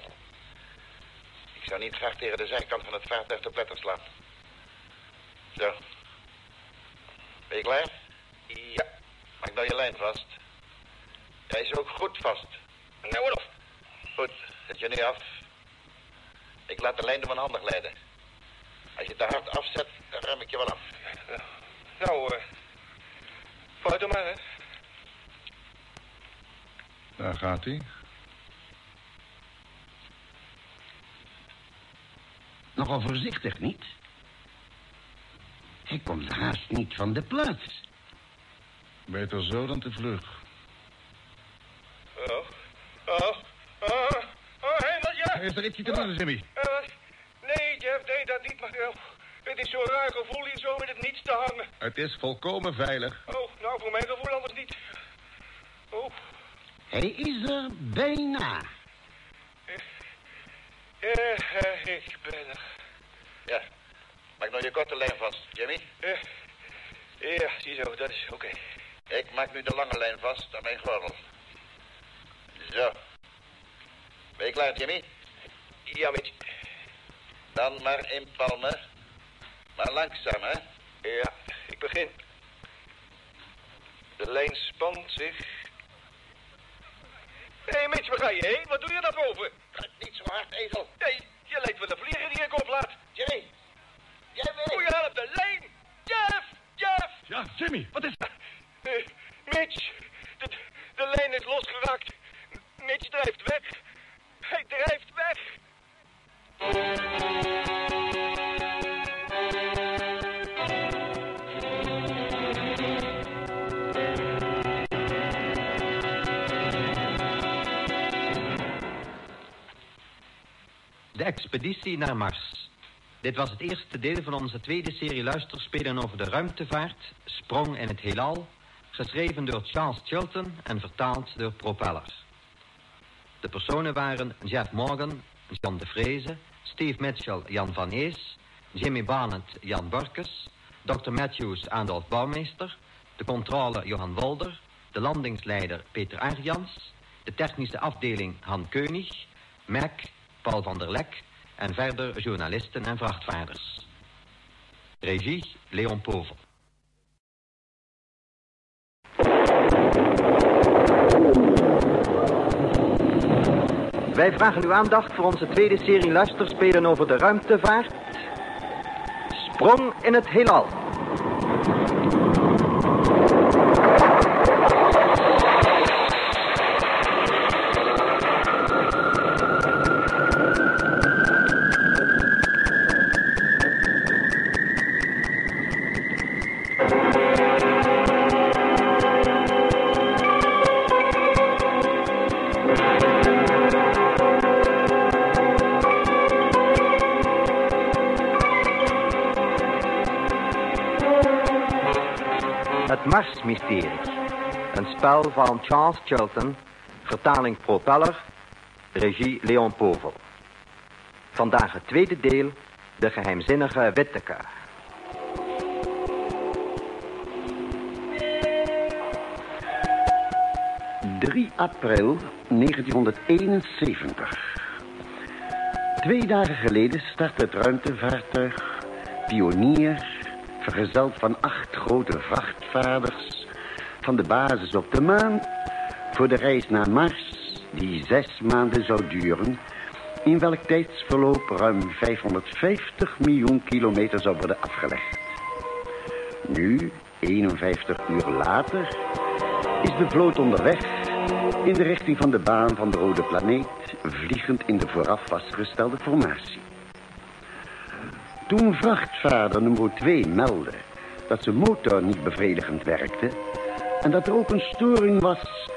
Ik zou niet graag tegen de zijkant van het vaartuig te pletter slaan. Zo. Ben je klaar? Ja. Maak nou je lijn vast. Hij is ook goed vast. Nou, wat op. Goed, zet je nu af. Ik laat de lijn door mijn handen glijden. Als je te hard afzet, dan rem ik je wel af. Nou, eh... Vooruit dan maar, hè. Daar gaat hij. Nogal voorzichtig, niet? Hij komt haast niet van de plaats. Beter zo dan te vlug. Oh. Oh. Oh. Is er iets te doen, Jimmy? Eh, nee, Jeff, nee, dat niet. Maar het is zo'n raar gevoel hier zo in het niets te hangen. Het is volkomen veilig. Oh, nou, voor mijn gevoel anders niet. Oh, Hij is er bijna. eh, eh, ik ben er. Ja, maak nou je korte lijn vast, Jimmy. Eh, ja, ziezo, dat is oké. Ik maak nu de lange lijn vast aan mijn gordel. Zo. Ben je klaar, Jimmy? Ja, Mitch. Dan maar inpalmen. Maar langzaam, hè? Ja, ik begin. De lijn spant zich. Hé, hey, Mitch, waar ga je heen? Wat doe je daar boven? Niet zo hard, ezel. Nee, je lijkt wel een vlieger die ik oplaat. Jimmy, jij weet... Moet je helpen, de lijn! Jeff! Jeff! Ja, Jimmy, wat is... Eh, Mitch, de, de lijn is losgeraakt. Mitch drijft weg. Expeditie naar Mars. Dit was het eerste deel van onze tweede serie luisterspelen over de ruimtevaart, sprong in het heelal geschreven door Charles Chilton en vertaald door Propeller. De personen waren Jeff Morgan, Jan de Vreese, Steve Mitchell, Jan van Ees, Jimmy Barnett, Jan Burkes, Dr. Matthews, Adolf Bouwmeester, de controle Johan Wolder, de landingsleider Peter Arjans, de technische afdeling Han Keunig, Mac, Paul van der Lek en verder journalisten en vrachtvaarders. Regie Leon Povel. Wij vragen uw aandacht voor onze tweede serie luisterspelen over de ruimtevaart. Sprong in het heelal. Een spel van Charles Chilton, vertaling Propeller, regie Leon Povel. Vandaag het tweede deel, de geheimzinnige Whittaker. ...3 april 1971. Twee dagen geleden startte het ruimtevaartuig Pionier... vergezeld van acht grote vrachtvaarders... van de basis op de maan... voor de reis naar Mars... die zes maanden zou duren... in welk tijdsverloop ruim 550 miljoen kilometer zou worden afgelegd. Nu, 51 uur later, is de vloot onderweg in de richting van de baan van de rode planeet, vliegend in de vooraf vastgestelde formatie. Toen vrachtvaarder nummer 2 meldde dat zijn motor niet bevredigend werkte en dat er ook een storing was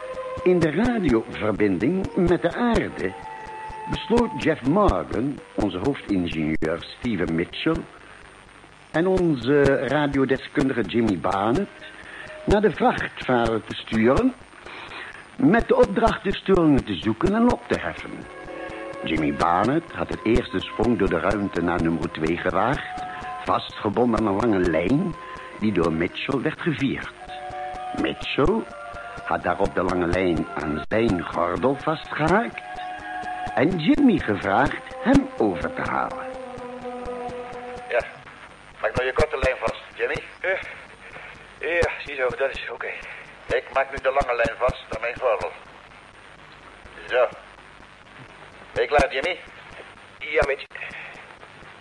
in de radioverbinding met de aarde, besloot Jeff Morgan, onze hoofdingenieur Steven Mitchell en onze radiodeskundige Jimmy Barnett naar de vrachtvaarder te sturen met de opdracht de storingen te zoeken en op te heffen. Jimmy Barnett had het eerste sprong door de ruimte naar nummer 2 gewaagd, vastgebonden aan een lange lijn die door Mitchell werd gevierd. Mitchell had daarop de lange lijn aan zijn gordel vastgehaakt en Jimmy gevraagd hem over te halen. Ja, maak nou je korte lijn vast, Jimmy. Ja, ziezo, dat is oké. Ik maak nu de lange lijn vast aan mijn gordel. Zo. Ben je klaar, Jimmy? Ja, Mitch.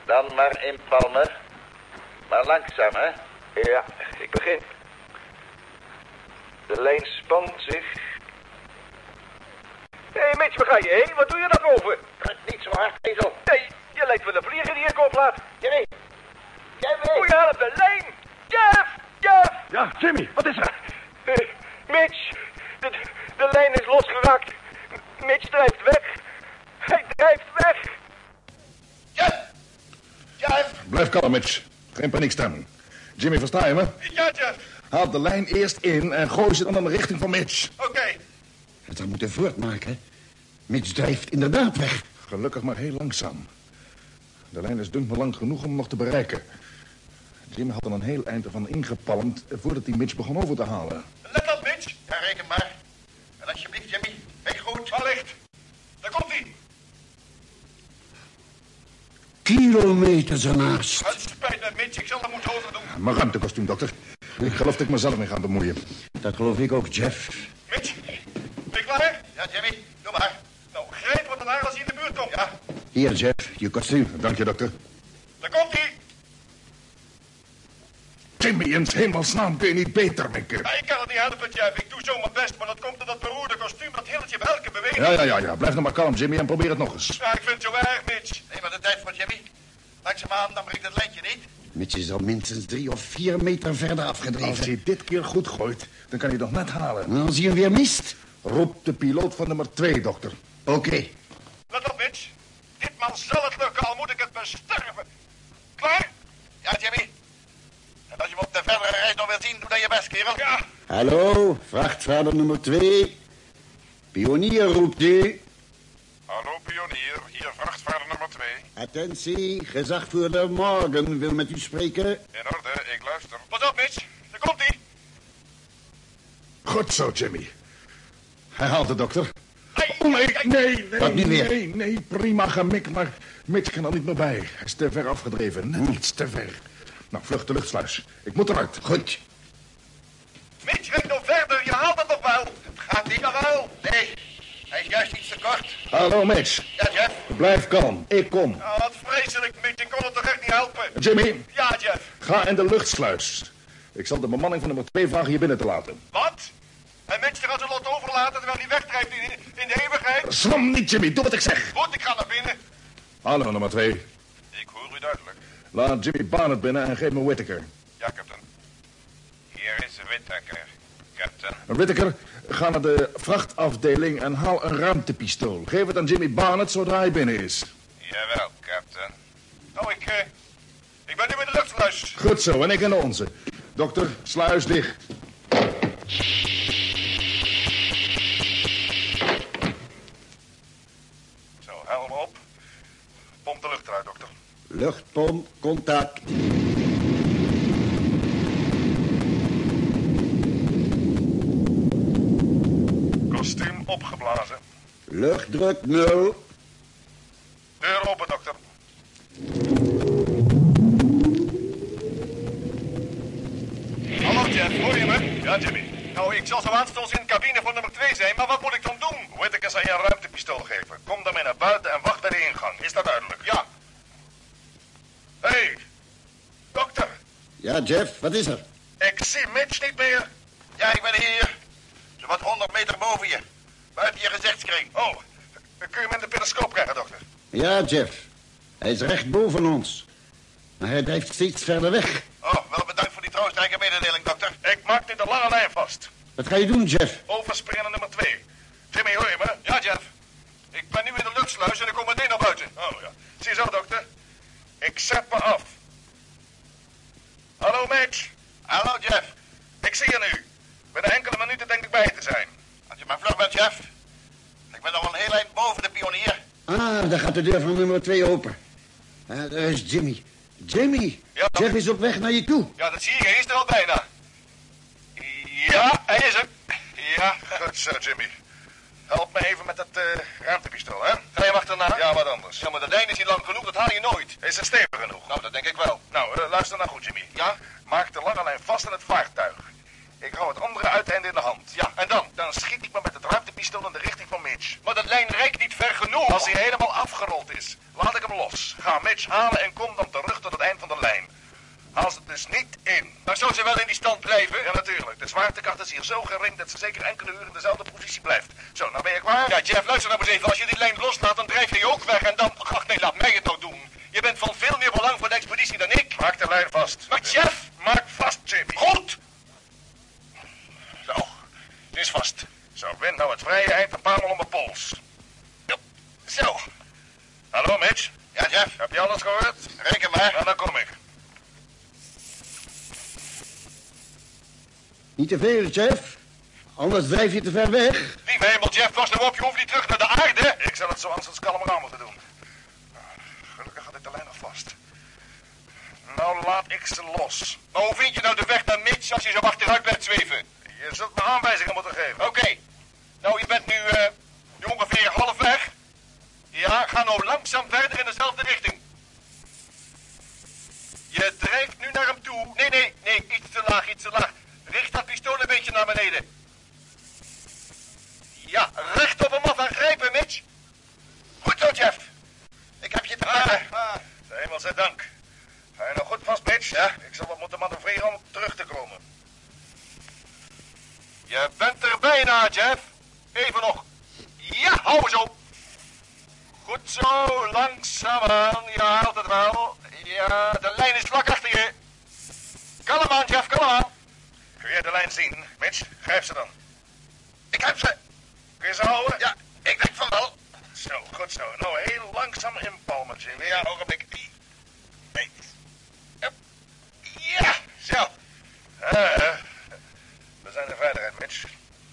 Dan maar inpalmen. Maar langzaam, hè? Ja, ik begin. De lijn spant zich. Hé, hey, Mitch, waar ga je heen? Wat doe je daar boven? Niet zo hard, ezel. Nee, je lijkt wel een vlieger die ik oplaat. Jimmy! Jimmy! Moet je de lijn! Jeff! Jeff! Ja, Jimmy, wat is er? Eh, Mitch, de, de lijn is losgeraakt. Mitch drijft weg. Hij drijft weg. Jeff! Jeff! Blijf kalm, Mitch. Geen paniekstemming. Jimmy, versta je me? Ja, Jeff. Haal de lijn eerst in en gooi ze dan in de richting van Mitch. Oké. Het zou moeten voortmaken. Mitch drijft inderdaad weg. Gelukkig maar heel langzaam. De lijn is dunkt maar lang genoeg om hem nog te bereiken. Jimmy had er een heel eind ervan ingepalmd voordat hij Mitch begon over te halen. Let op, Mitch. Ja, reken maar. En alsjeblieft, Jimmy, weeg goed. Allicht. Daar komt hij. Kilometers ernaast. Het spijt me, Mitch. Ik zal hem moeten overdoen. Mijn ruimtekostuum, dokter. Ik geloof dat ik mezelf mee ga bemoeien. Dat geloof ik ook, Jeff. Mitch, ben je klaar? Ja, Jimmy, doe maar. Nou, grijp wat naar als hij in de buurt komt. Ja. Hier, Jeff, je kostuum. Dank je, dokter. Daar komt hij. Jimmy, in hemelsnaam kun je niet beter mikken. Ja, ik kan het niet helpen, Jeff. Ik doe zo mijn best, maar dat komt door dat beroerde kostuum. Dat hield je bij elke beweging. Ja, ja, ja, ja. Blijf nog maar kalm, Jimmy, en probeer het nog eens. Ja, ik vind het zo erg, Mitch. Neem maar de tijd voor, Jimmy. Langzaamaan, dan breekt het lijntje niet. Mitch is al minstens drie of vier meter verder Als afgedreven. hij dit keer goed gooit, dan kan hij nog net halen. En als hij hem weer mist? Roep de piloot van nummer 2, dokter. Oké. Let op, Mitch. Ditmaal zal het lukken, al moet ik het besterven. Klaar? Ja, Jimmy. En als je hem op de verdere reis nog wilt zien, doe dan je best, kerel. Ja. Hallo, vrachtvaarder nummer 2. Pionier roept u. Hallo, pionier. Hier vrachtvaarder nummer 2. Attentie, gezagvoerder Morgan wil met u spreken. In orde, ik luister. Pas op, Mitch. Daar komt hij. Goed zo, Jimmy. Hij haalt de dokter. Oh, nee, nee, nee, Wat nu weer? nee, nee, prima gemik, maar Mitch kan er niet meer bij. Hij is te ver afgedreven, net iets te ver. Nou, vlucht de luchtsluis. Ik moet eruit. Goed. Mitch, ren nog verder. Je haalt het nog wel. Gaat niet nog wel? Nee, hij is juist iets te kort. Hallo, Mitch. Ja, Jeff. Blijf kalm. Ik kom. Oh, wat vreselijk, Mitch. Ik kon het toch echt niet helpen? Jimmy, Ja, Jeff. ga in de luchtsluis. Ik zal de bemanning van nummer 2 vragen je binnen te laten. Wat? En Mitch gaat zijn lot overlaten terwijl hij wegdrijft in, in de eeuwigheid? Schram niet, Jimmy. Doe wat ik zeg. Goed, ik ga naar binnen. Hallo, nummer 2. Ik hoor u duidelijk. Laat Jimmy Barnett binnen en geef me Whittaker. Ja, captain. Hier is Whittaker, captain. Whittaker, ga naar de vrachtafdeling en haal een ruimtepistool. Geef het aan Jimmy Barnett zodra hij binnen is. Jawel, captain. Oh, ik, eh, ik ben nu in de luchtsluis. Goed zo, en ik in de onze. Dokter, sluis dicht. Zo, helm op. Pomp de lucht eruit. Luchtpomp, contact. Kostuum opgeblazen. Luchtdruk nul. Deur open, dokter. Hallo, Jeff. Hoor je me? Ja, Jimmy. Nou, ik zal zo aanstonds in de cabine van nummer 2 zijn, maar wat moet ik dan doen? Whittaker zal je een ruimtepistool geven. Kom daarmee naar buiten en wacht bij de ingang. Is dat duidelijk? Ja. Hé, hey, dokter. Ja, Jeff, wat is er? Ik zie Mitch niet meer. Ja, ik ben hier. Zo wat 100 meter boven je. Buiten je gezichtskring. Oh, kun je hem in de periscoop krijgen, dokter? Ja, Jeff. Hij is recht boven ons. Maar hij drijft steeds verder weg. Oh, wel bedankt voor die troostrijke mededeling, dokter. Ik maak nu de lange lijn vast. Wat ga je doen, Jeff? Overspringen nummer 2. Jimmy, hoor je me? Ja, Jeff. Ik ben nu in de luchtsluis en ik kom meteen naar buiten. Oh ja. Zie je zo, dokter? Ik zet me af. Hallo, Mitch. Hallo, Jeff. Ik zie je nu. Binnen enkele minuten denk ik bij je te zijn. Als je maar vlug bent, Jeff. Ik ben al een heel eind boven de pionier. Ah, daar gaat de deur van nummer 2 open. Ah, daar is Jimmy. Jimmy, Ja, dat- Jeff is op weg naar je toe. Ja, dat zie je. Hij is er al bijna. Ja, hij is er. Ja. Goed zo, Jimmy. Help me even met dat eh, ruimtepistool, hè? Ga je hem achterna? Ja, wat anders. Ja, maar dat lijn is niet lang genoeg. Dat haal je nooit. Is het stevig genoeg? Nou, dat denk ik wel. Nou, eh, luister nou goed, Jimmy. Ja? Maak de lange lijn vast aan het vaartuig. Ik hou het andere uiteinde in de hand. Ja, en dan? Dan schiet ik me met het ruimtepistool in de richting van Mitch. Maar dat lijn reikt niet ver genoeg. Als hij helemaal afgerold is, laat ik hem los. Ga Mitch halen en kom dan terug tot het eind van de lijn. Haal ze dus niet in. Maar zou ze wel in die stand blijven? Ja, natuurlijk. De zwaartekracht is hier zo gering dat ze zeker enkele uren in dezelfde positie blijft. Zo, nou ben je klaar? Ja, Jeff, luister nou eens even. Als je die lijn loslaat, dan drijft hij ook weg. En dan... Ach nee, laat mij het nou doen. Je bent van veel meer belang voor de expeditie dan ik. Maak de lijn vast. Maar Jeff... Maak vast, Jimmy. Goed! Zo, het is vast. Zo, wind nou het vrije eind een paar om mijn pols. Ja, Zo. Hallo, Mitch. Ja, Jeff. Heb je alles gehoord? Reken maar. Nou, dan kom ik. Niet te veel, Jeff. Anders drijf je te ver weg. Lieve hemel, Jeff, pas nou op. Je hoeft niet terug naar de aarde. Ik zal het zo anders kalmer aan moeten doen. Gelukkig had ik de lijn nog vast. Nou laat ik ze los. Maar hoe vind je nou de weg naar Mitch als je zo achteruit blijft zweven? Je zult me aanwijzingen moeten geven. Oké. Nou, je bent nu, eh, nu ongeveer half weg. Ja, ga nou langzaam verder in dezelfde richting. Je drijft nu naar hem toe. Nee, nee, nee, iets te laag, iets te laag. Richt dat pistool een beetje naar beneden. Ja, recht op hem af en grijpen, Mitch. Goed zo, Jeff. Ik heb je te Ah, pakken. ah, de zij dank. Ga je nou goed vast, Mitch? Ja. Ik zal wat moeten manoeuvreren om terug te komen. Je bent er bijna, Jeff. Even nog. Ja, hou zo. Goed zo, langzaamaan. Je haalt het wel. Ja, de lijn is vlak achter je. Kalm aan, Jeff, kalm aan. Kun jij de lijn zien? Mitch, grijp ze dan. Ik heb ze. Kun je ze houden? Ja, ik denk van wel. Zo, goed zo. Nou, heel langzaam inpalmen, Jimmy. Ja, ogenblik. Ja, zo. Eh, eh. We zijn er verder in, Mitch.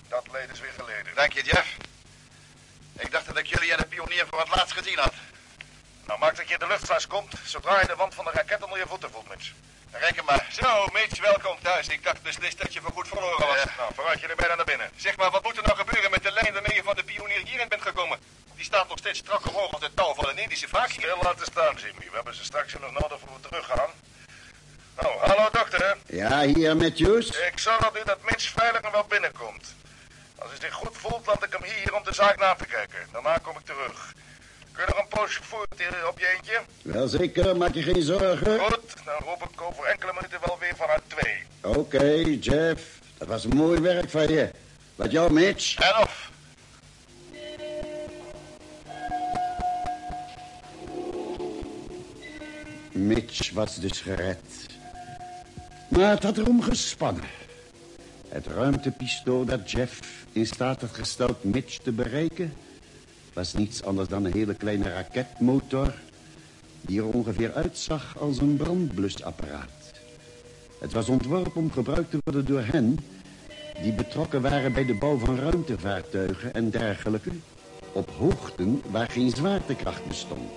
Dat leed is weer geleden. Dank je, Jeff. Ik dacht dat ik jullie en de pionier voor het laatst gezien had. Nou, maak dat je in de luchtfles komt, zodra je de wand van de raket onder je voeten voelt, Mitch. Reken maar. Zo, Mitch, welkom thuis. Ik dacht beslist dat je voorgoed verloren was. Nou, vooruit jullie bijna naar binnen. Zeg maar, wat moet er nou gebeuren met de lijn waarmee je van de pionier hierin bent gekomen? Die staat nog steeds strak omhoog als het touw van een Indische vaak. Stil laten staan, Jimmy. We hebben ze straks nog nodig voor we teruggaan. Oh, hallo dokter. Ja, hier met Joes. Ik zorg dat u dat Mitch veilig en wel binnenkomt. Als hij zich goed voelt, laat ik hem hier om de zaak na te kijken. Daarna kom ik terug. Kun je nog een poosje voort eh, op je eentje? Wel zeker, maak je geen zorgen. Goed, dan roep ik over enkele minuten wel weer vanuit twee. Oké, Jeff. Dat was mooi werk van je. Wat jou, Mitch? En of. Mitch was dus gered. Maar het had erom gespannen. Het ruimtepistool dat Jeff in staat had gesteld Mitch te bereiken... was niets anders dan een hele kleine raketmotor... die er ongeveer uitzag als een brandblusapparaat. Het was ontworpen om gebruikt te worden door hen... die betrokken waren bij de bouw van ruimtevaartuigen en dergelijke... op hoogten waar geen zwaartekracht bestond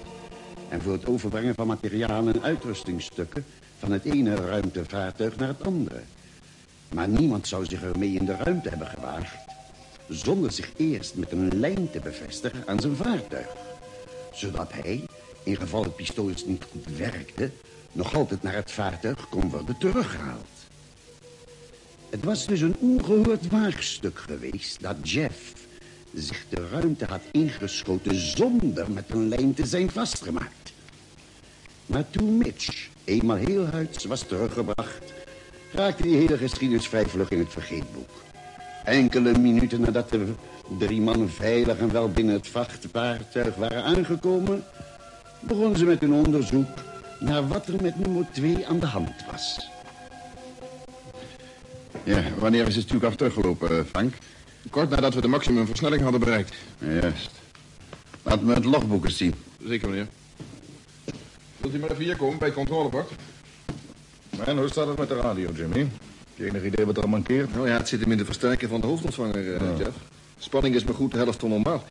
en voor het overbrengen van materiaal en uitrustingstukken van het ene ruimtevaartuig naar het andere. Maar niemand zou zich ermee in de ruimte hebben gewaagd zonder zich eerst met een lijn te bevestigen aan zijn vaartuig. Zodat hij, in geval het pistool niet goed werkte, nog altijd naar het vaartuig kon worden teruggehaald. Het was dus een ongehoord waagstuk geweest dat Jeff zich de ruimte had ingeschoten zonder met een lijn te zijn vastgemaakt. Maar toen Mitch eenmaal heel huids was teruggebracht... raakte die hele geschiedenis vrij vlug in het vergeetboek. Enkele minuten nadat de drie mannen veilig en wel binnen het vrachtvaartuig waren aangekomen... begonnen ze met hun onderzoek naar wat er met nummer 2 aan de hand was. Ja, wanneer is het stuk af teruggelopen, eh, Frank? Kort nadat we de maximumversnelling hadden bereikt. Juist. Laat me het logboek eens zien. Zeker, meneer. Wilt u maar even hier komen bij het controlebord? En hoe staat het met de radio, Jimmy? Je enig idee wat er mankeert? Nou ja, het zit hem in de versterker van de hoofdontvanger, eh, Ja. Jeff. Spanning is maar goed de helft van normaal.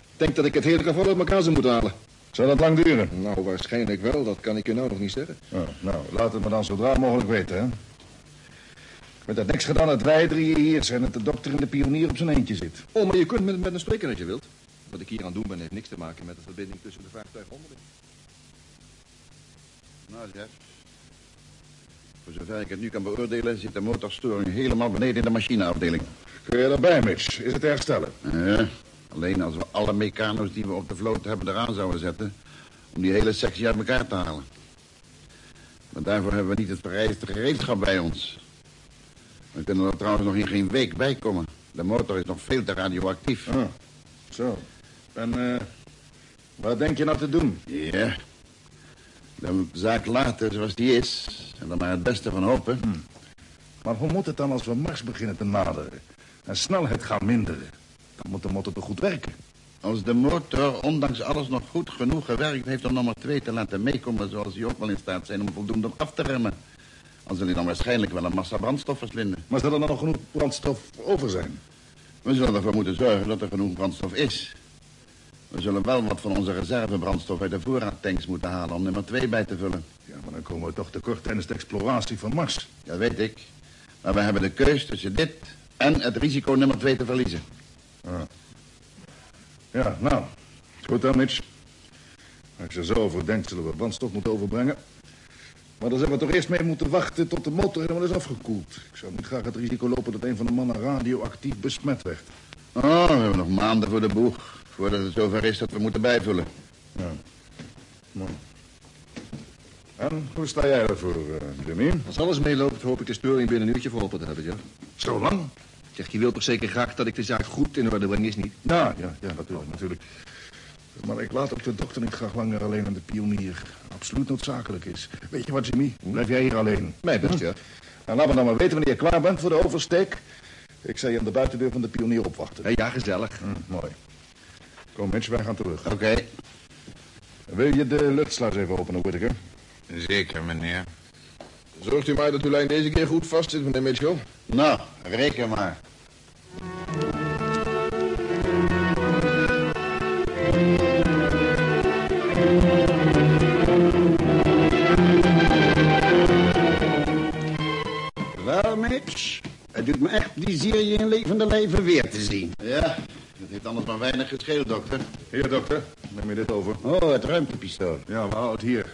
Ik denk dat ik het hele geval uit elkaar zou moeten halen. Zou dat lang duren? Nou, waarschijnlijk wel. Dat kan ik je nou nog niet zeggen. Oh, nou, laat het me dan zodra mogelijk weten, hè. Met dat niks gedaan dat wij drieën hier zijn dat de dokter en de pionier op zijn eentje zit. Oh, maar je kunt met, met hem spreken als je wilt. Wat ik hier aan het doen ben, heeft niks te maken met de verbinding tussen de vaartuigen onderling. Nou, Jeff. Voor zover ik het nu kan beoordelen... zit de motorstoring helemaal beneden in de machineafdeling. Kun je erbij, Mitch? Is het te herstellen? Ja, alleen als we alle mecano's die we op de vloot hebben eraan zouden zetten... om die hele sectie uit elkaar te halen. Maar daarvoor hebben we niet het vereiste gereedschap bij ons. We kunnen er trouwens nog in geen week bij komen. De motor is nog veel te radioactief. Oh, zo. En eh, wat denk je nou te doen? Ja. De zaak laten zoals die is. En er maar het beste van hopen. Maar hoe moet het dan als we Mars beginnen te naderen? En snelheid gaan minderen? Dan moet de motor toch goed werken? Als de motor ondanks alles nog goed genoeg gewerkt heeft om nummer 2 te laten meekomen... zoals die ook wel in staat zijn om voldoende af te remmen... dan zal hij dan waarschijnlijk wel een massa brandstof verslinden. Maar zal er dan nog genoeg brandstof over zijn? We zullen ervoor moeten zorgen dat er genoeg brandstof is. We zullen wel wat van onze reservebrandstof uit de voorraadtanks moeten halen... om nummer 2 bij te vullen. Ja, maar dan komen we toch tekort tijdens de exploratie van Mars. Dat weet ik. Maar we hebben de keus tussen dit en het risico nummer 2 te verliezen. Ja, ja nou. Goed dan, Mitch. Als je er zo over denkt, zullen we brandstof moeten overbrengen. Maar dan zullen we toch eerst mee moeten wachten tot de motor helemaal is afgekoeld. Ik zou niet graag het risico lopen dat een van de mannen radioactief besmet werd. Oh, we hebben nog maanden voor de boeg. Voordat het zover is dat we moeten bijvullen. Ja. Nou. En hoe sta jij ervoor, eh, Jimmy? Als alles meeloopt, hoop ik de storing binnen een uurtje verholpen te hebben, Jeff. Zo lang? Zeg, je wilt toch zeker graag dat ik de zaak goed in orde breng, is niet? Ja, ja, ja, natuurlijk, natuurlijk. Maar ik laat ook de dokter niet graag langer alleen aan de pionier. Absoluut noodzakelijk is. Weet je wat, Jimmy? Blijf jij hier alleen. Mij best, Hm? ja. En laat me dan maar weten wanneer je klaar bent voor de oversteek. Ik zal je aan de buitendeur van de pionier opwachten. Ja, gezellig. Hm, mooi. Kom, Mitch, wij gaan terug. Oké. Wil je de luchtsluis even openen, Whittaker? Zeker, meneer. Zorgt u maar dat uw lijn deze keer goed vast zit, meneer Mitchell? Nou, reken maar. Wel, Mitch, het doet me echt plezier je in levende leven weer te zien. Ja, dat heeft anders maar weinig gescheeld, dokter. Hier, dokter. Neem je dit over. Oh, het ruimtepistool. Ja, we houden het hier.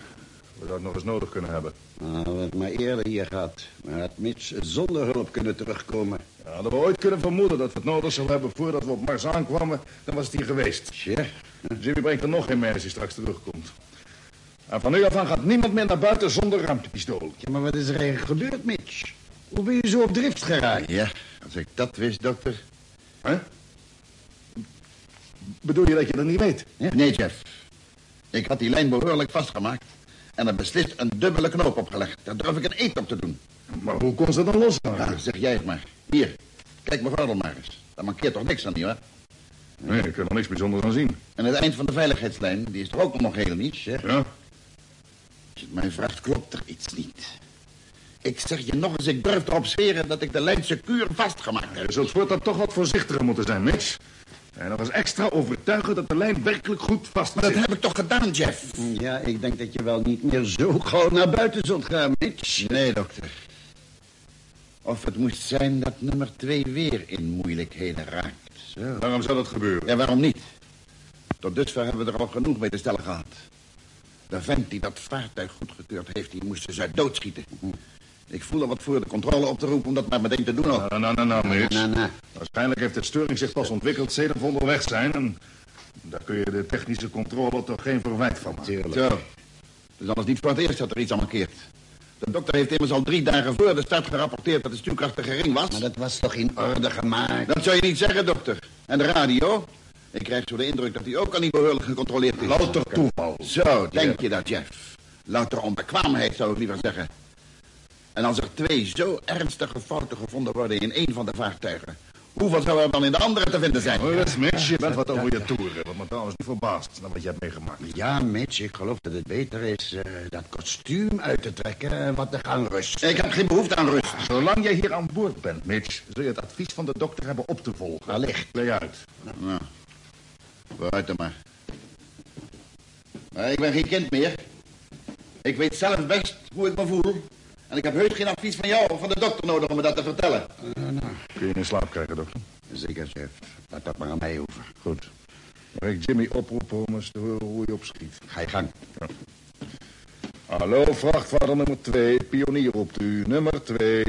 We zouden het nog eens nodig kunnen hebben. Ah, we het maar eerder hier gehad. Maar had Mitch zonder hulp kunnen terugkomen. Ja, hadden we ooit kunnen vermoeden dat we het nodig zouden hebben voordat we op Mars aankwamen, dan was het hier geweest. Tja. Jimmy brengt er nog een mee als hij straks terugkomt. En van nu af aan gaat niemand meer naar buiten zonder ruimtepistool. Ja, maar wat is er eigenlijk gebeurd, Mitch? Hoe ben je zo op drift geraakt? Ja, als ik dat wist, dokter. Hè? Bedoel je dat je dat niet weet? Nee, Jeff. Ik had die lijn behoorlijk vastgemaakt. En er beslist een dubbele knoop opgelegd. Daar durf ik een eet op te doen. Maar hoe kon ze dan los? Ja, zeg jij het maar. Hier, kijk mevrouw dan maar eens. Daar mankeert toch niks aan, nietwaar? Nee, ik kan er niks bijzonders aan zien. En het eind van de veiligheidslijn, die is er ook nog heel niet, zeg. Ja? Als je het mij vraagt, klopt er iets niet. Ik zeg je nog eens, ik durf erop zweren dat ik de lijn secuur vastgemaakt heb. Je zult voortaan toch wat voorzichtiger moeten zijn, Mitch. En nog eens extra overtuigen dat de lijn werkelijk goed vast dat heb ik toch gedaan, Jeff? Ja, ik denk dat je wel niet meer zo gauw naar buiten zult gaan, Mitch. Nee, dokter. Of het moest zijn dat nummer twee weer in moeilijkheden raakt. Zo. Waarom zou dat gebeuren? Ja, waarom niet? Tot dusver hebben we er al genoeg mee te stellen gehad. De vent die dat vaartuig goedgekeurd heeft, die moest ze uit doodschieten. Ik voel er wat voor de controle op te roepen om dat maar meteen te doen ook. Nou, nou, nou, nou, Mitch. Nou, nou. Waarschijnlijk heeft de storing zich pas ontwikkeld sedert we onderweg zijn. En daar kun je de technische controle toch geen verwijt van maken. Zo. Het is alles niet voor het eerst dat er iets aan mankeert. De dokter heeft immers al drie dagen voor de start gerapporteerd dat de stuurkracht te gering was. Maar dat was toch in orde gemaakt? Dat zou je niet zeggen, dokter. En de radio? Ik krijg zo de indruk dat die ook al niet behoorlijk gecontroleerd is. Louter toeval. Zo, denk je dat, Jeff? Louter onbekwaamheid, zou ik liever zeggen. En als er twee zo ernstige fouten gevonden worden in één van de vaartuigen... hoeveel zou er dan in de andere te vinden zijn? Hoor eens, Mitch, je bent wat over je toeren. Wat me trouwens niet verbaast dan wat je hebt meegemaakt. Ja, Mitch, ik geloof dat het beter is eh, dat kostuum uit te trekken en wat te gaan rusten. Ik heb geen behoefte aan rust. Zolang jij hier aan boord bent, Mitch, zul je het advies van de dokter hebben op te volgen. Allicht. Klei uit. Nou, vooruit dan maar. Maar ik ben geen kind meer. Ik weet zelf best hoe ik me voel. En ik heb heus geen advies van jou of van de dokter nodig om me dat te vertellen. Kun je in slaap krijgen, dokter? Zeker, chef. Laat dat maar aan mij over. Goed. Mag ik Jimmy oproepen om eens te horen hoe je opschiet? Ga je gang. Hallo, vrachtvaarder nummer 2. Pionier roept u. Nummer 2.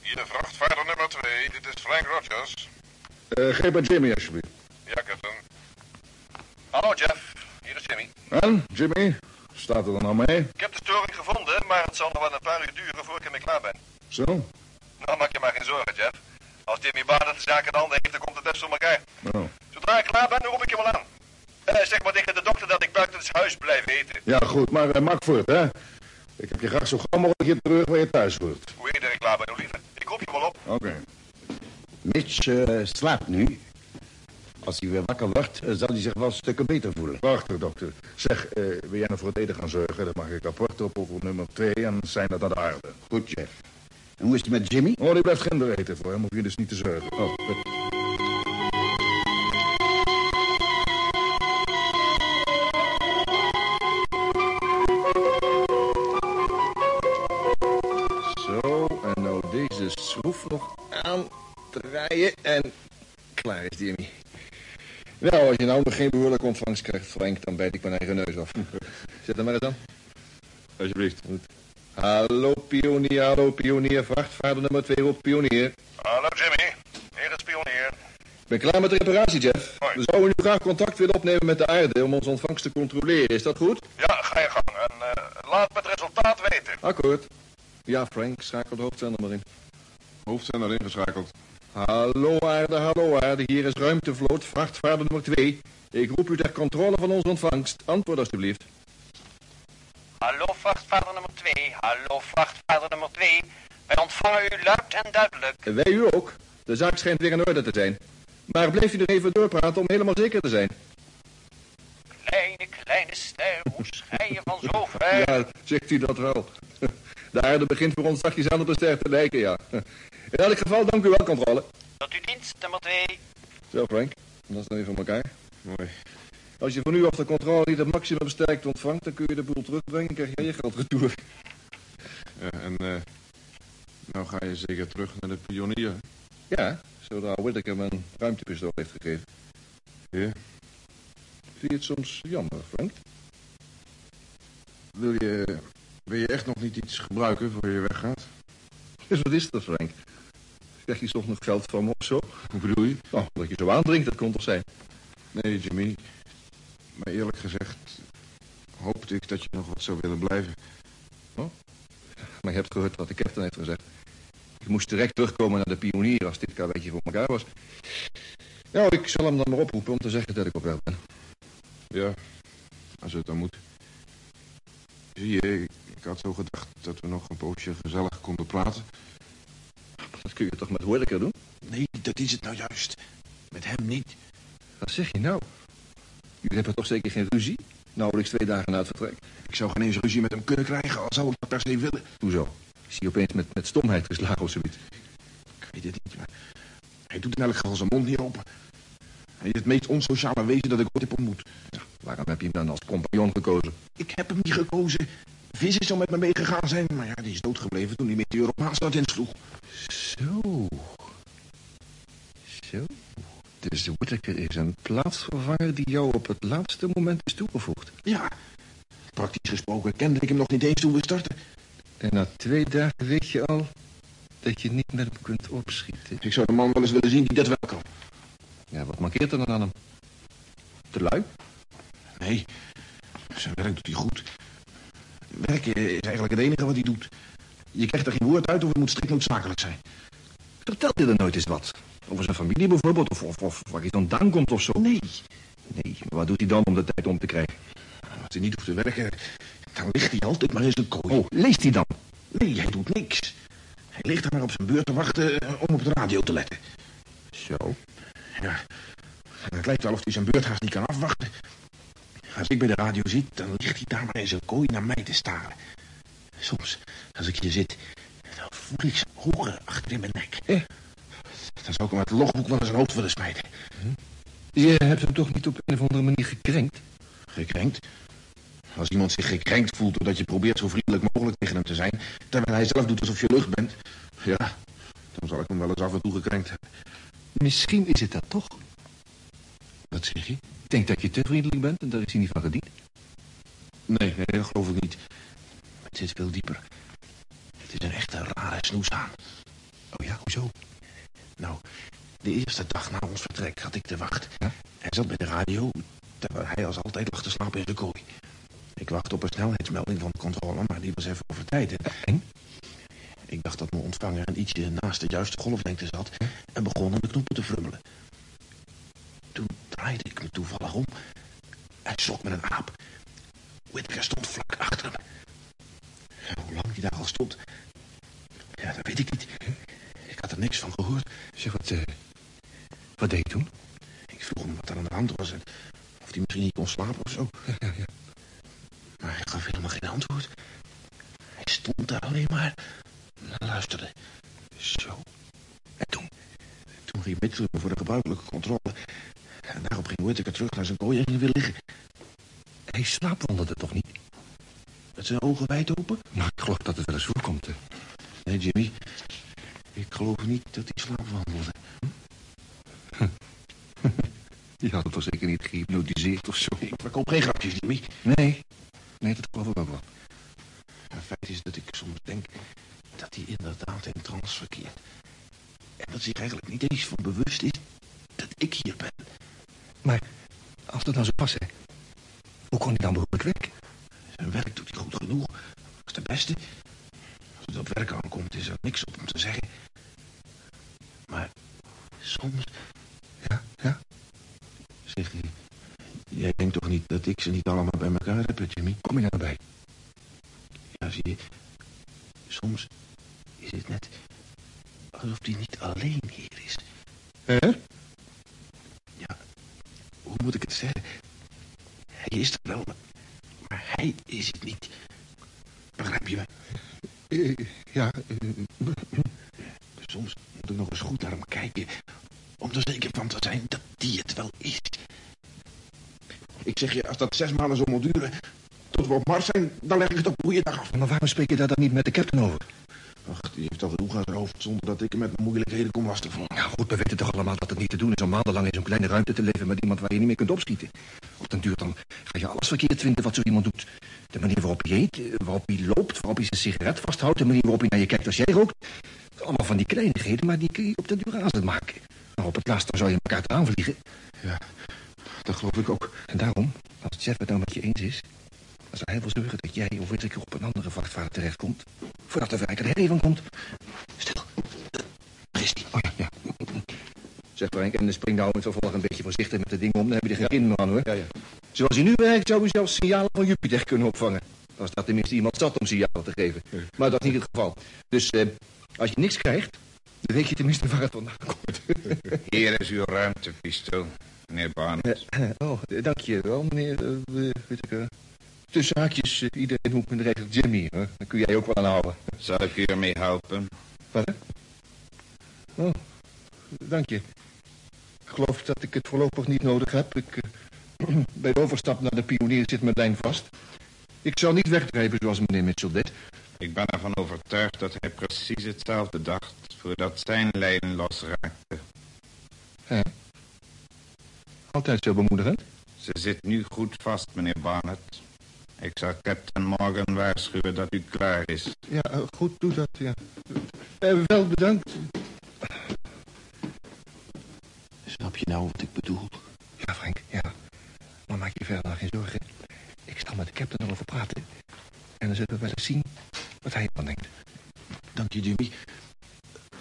Hier vrachtvaarder nummer 2, dit is Frank Rogers. Uh, geef bij Jimmy, alsjeblieft. Ja, captain. Hallo, Jeff. Hier is Jimmy. En, Jimmy? Staat er dan nou mee? Ik heb de storing gevonden, maar het zal nog wel een paar uur duren voor ik ermee klaar ben. Zo? Nou, maak je maar geen zorgen, Jeff. Als Jimmy Baden de zaak in handen heeft, dan komt het best voor elkaar. Oh. Zodra ik klaar ben, dan roep ik je wel aan. Eh, zeg maar tegen de dokter dat ik buiten het huis blijf eten. Ja, goed, maar uh, maak voort, hè? Ik heb je graag zo gauw mogelijk hier terug waar je thuis hoort. Hoe eerder ik klaar ben, hoe liever. Ik roep je wel op. Oké. Mitch eh, slaapt nu. Als hij weer wakker wordt, eh, zal hij zich wel stukken beter voelen. Wacht, dokter. Zeg, eh, wil jij nou voor het eten gaan zorgen? Dan mag ik rapport op over nummer 2 en zijn dat naar de aarde. Goed, chef. En hoe is het met Jimmy? Oh, die blijft ginder eten. Voor hem hoef je dus niet te zorgen. Oh, goed. Zo, en nou deze schroef nog aandraaien en klaar is Jimmy. Nou, als je nou nog geen behoorlijke ontvangst krijgt, Frank, dan bijt ik mijn eigen neus af. Zet hem maar eens aan. Alsjeblieft. Goed. Hallo, pionier, hallo, pionier, vrachtvaarder nummer 2 op pionier. Hallo, Jimmy. Hier is pionier. Ik ben klaar met de reparatie, Jeff. Hoi. We zouden nu graag contact willen opnemen met de aarde om onze ontvangst te controleren. Is dat goed? Ja, ga je gang. En eh, laat me het resultaat weten. Akkoord. Ja, Frank, schakel de hoofdzender maar in. Hoofdzender ingeschakeld. Hallo aarde, hallo aarde, hier is ruimtevloot, vrachtvaarder nummer 2. Ik roep u ter controle van onze ontvangst. Antwoord alstublieft. Hallo vrachtvaarder nummer 2, hallo vrachtvaarder nummer 2. Wij ontvangen u luid en duidelijk. Wij u ook. De zaak schijnt weer in orde te zijn. Maar blijf u er even doorpraten om helemaal zeker te zijn. Kleine, kleine ster, hoe schei je van zo ver? Ja, zegt u dat wel. De aarde begint voor ons zachtjes aan op een ster te lijken, ja. In elk geval, dank u wel, controle. Tot uw dienst, nummer 2. Zo, Frank. Dat is dan weer voor elkaar. Mooi. Als je van nu af de controle niet het maximum sterkte ontvangt, dan kun je de boel terugbrengen en krijg jij je geld retour. Ja, en eh, Nou ga je zeker terug naar de pionier. Ja, zodra Whittaker een ruimtepistool heeft gegeven. Ja. Vind je het soms jammer, Frank? Wil je, wil je echt nog niet iets gebruiken voor je weggaat? Dus wat is dat, Frank? Krijg je toch nog geld van me of zo? Hoe bedoel je? Oh, dat je zo aandringt, dat kon toch zijn? Nee, Jimmy. Maar eerlijk gezegd hoopte ik dat je nog wat zou willen blijven. Oh? Maar je hebt gehoord wat de captain heeft gezegd. Ik moest direct terugkomen naar de pionier als dit karwetje voor elkaar was. Nou, ik zal hem dan maar oproepen om te zeggen dat ik op weg ben. Ja, als het dan moet. Zie je, ik had zo gedacht dat we nog een poosje gezellig konden praten. Dat kun je toch met Whittaker doen? Nee, dat is het nou juist. Met hem niet. Wat zeg je nou? Jullie hebben toch zeker geen ruzie? Nauwelijks twee dagen na het vertrek. Ik zou geen eens ruzie met hem kunnen krijgen, al zou ik dat per se willen. Hoezo? Is hij opeens met, met stomheid geslagen of zoiets? Ik weet het niet, maar hij doet in elk geval zijn mond niet open. Hij is het meest onsociale wezen dat ik ooit heb ontmoet. Nou, waarom heb je hem dan als compagnon gekozen? Ik heb hem niet gekozen. Visser zou met me meegegaan zijn, maar ja, die is doodgebleven toen hij met de Europaanstad insloeg. Zo. Zo. Dus de Whittaker is een plaatsvervanger die jou op het laatste moment is toegevoegd. Ja, praktisch gesproken kende ik hem nog niet eens toen we starten. En na twee dagen weet je al dat je niet met hem kunt opschieten. Ik zou de man wel eens willen zien die dat wel kan. Ja, wat mankeert er dan aan hem? Te lui? Nee, zijn werk doet hij goed. Werken is eigenlijk het enige wat hij doet. Je krijgt er geen woord uit of het moet strikt noodzakelijk zijn. Vertel je er nooit eens wat? Over zijn familie bijvoorbeeld, of, of, of waar hij vandaan komt of zo? Nee. Nee, maar wat doet hij dan om de tijd om te krijgen? Als hij niet hoeft te werken, dan ligt hij altijd maar in zijn kooi. Oh, leest hij dan? Nee, hij doet niks. Hij ligt daar maar op zijn beurt te wachten eh, om op de radio te letten. Zo? Ja, het lijkt wel of hij zijn beurt haast niet kan afwachten. Als ik bij de radio zit, dan ligt hij daar maar in zijn kooi naar mij te staren. Soms, als ik hier zit, dan voel ik zijn ogen achter in mijn nek. Eh? Dan zou ik hem het logboek wel eens een hoofd willen smijten. Je hebt hem toch niet op een of andere manier gekrenkt? Gekrenkt? Als iemand zich gekrenkt voelt doordat je probeert zo vriendelijk mogelijk tegen hem te zijn... terwijl hij zelf doet alsof je lucht bent... ja, dan zal ik hem wel eens af en toe gekrenkt hebben. Misschien is het dat toch? Wat zeg je? Ik denk dat je te vriendelijk bent en daar is hij niet van gediend. Nee, nee, dat geloof ik niet. Het zit veel dieper. Het is een echte rare snoeshaan. Oh ja, hoezo? Nou, de eerste dag na ons vertrek had ik te wachten. Hij zat bij de radio, terwijl hij als altijd lag te slapen in de kooi. Ik wachtte op een snelheidsmelding van de controle, maar die was even over tijd. En? Ik dacht dat mijn ontvanger een ietsje naast de juiste golflengte zat... en begon aan de knoppen te frummelen. Toen draaide ik me toevallig om. Hij schrok met een aap. Whittaker stond vlak achter hem. Hoe lang die daar al stond, ja, dat weet ik niet. Ik had er niks van gehoord. Zeg, wat, uh, wat deed je toen? Ik vroeg hem wat er aan de hand was en of hij misschien niet kon slapen of zo. Ja, ja, ja. Maar hij gaf helemaal geen antwoord. Hij stond daar alleen maar en luisterde. Zo. En toen? Toen ging Mitchell voor de gebruikelijke controle. En daarop ging Whittaker terug naar zijn kooi en ging weer liggen. Hij slaapwandelde toch niet? Met zijn ogen wijd open? Nou, ik geloof dat het wel eens voorkomt. Hè. Nee, Jimmy. Ik geloof niet dat hij slaapwandelde. Hm. Je had het toch zeker niet gehypnotiseerd of zo? Ik verkoop geen grapjes, Jimmy. Nee. Nee, dat geloof ik ook wel. Het feit is dat ik soms denk dat hij inderdaad in trance verkeert. En dat zich eigenlijk niet eens van bewust is dat ik hier ben. Maar als dat nou zo was, hè? Hoe kon hij dan behoorlijk werken? Zijn werk doet hij goed genoeg. Dat is de beste. Als het op werk aankomt, is er niks op hem te zeggen. Maar soms... Ja, ja? Zeg, jij denkt toch niet dat ik ze niet allemaal bij elkaar heb, Jimmy? Kom je daarbij? Ja, zie je. Soms is het net alsof hij niet alleen hier is. Hè? Ja, hoe moet ik het zeggen? Hij is er wel, maar, maar hij is het niet. Begrijp je me? Uh, ja. Uh, Soms moet ik nog eens goed naar hem kijken... om er zeker van te zijn dat die het wel is. Ik zeg je, als dat zes maanden zo moet duren... tot we op Mars zijn, dan leg ik het op goede dag af. Maar waarom spreek je daar dan niet met de captain over? Ach, die heeft al genoeg aan zijn hoofd zonder dat ik hem met mijn moeilijkheden kom lastigvallen. Nou goed, we weten toch allemaal dat het niet te doen is om maandenlang in zo'n kleine ruimte te leven met iemand waar je niet meer kunt opschieten. Op den duur dan ga je alles verkeerd vinden wat zo iemand doet. De manier waarop hij eet, eh, waarop hij loopt, waarop hij zijn sigaret vasthoudt, de manier waarop hij naar je kijkt als jij rookt. Allemaal van die kleinigheden, maar die kun je op den duur razend maken. Nou, op het laatst dan zou je elkaar eraan vliegen. Ja, dat geloof ik ook. En daarom, als Jeff het nou met je eens is... dan zou hij wel zorgen dat jij of weet ik op een andere vrachtvaart terechtkomt... voordat er werk er van komt. Stil. Waar is die? Oh ja, ja. Zeg Frank, en spring nou in vervolg een beetje voorzichtig met de dingen om... dan heb je er geen kind aan, hoor. Ja, ja. Zoals hij nu werkt, zou hij zelfs signalen van Jupiter kunnen opvangen. Als dat tenminste iemand zat om signalen te geven. Maar dat is niet het geval. Dus eh, als je niks krijgt, dan weet je tenminste waar het vandaan komt. Hier is uw ruimtepistool, meneer Barnett. Eh, oh, eh, dank je wel, meneer. eh, tussen haakjes, eh, iedereen noemt me direct Jimmy. Hoor. Dan kun jij ook wel aanhouden. Zal ik u ermee helpen? Wat, hè? Oh, dank je. Ik geloof dat ik het voorlopig niet nodig heb. Ik, eh, bij de overstap naar de pionier zit mijn lijn vast. Ik zou niet wegdrijven zoals meneer Mitchell deed. Ik ben ervan overtuigd dat hij precies hetzelfde dacht... voordat zijn lijn losraakte. Ja. Altijd zo bemoedigend. Ze zit nu goed vast, meneer Barnett. Ik zal Captain Morgan waarschuwen dat u klaar is. Ja, eh, goed, doe dat, ja. Eh, wel bedankt. Snap je nou wat ik bedoel? Ja, Frank, ja. Maar maak je verder geen zorgen. Ik zal met de captain erover praten. En dan zullen we wel eens zien wat hij ervan denkt. Dank je, Jimmy.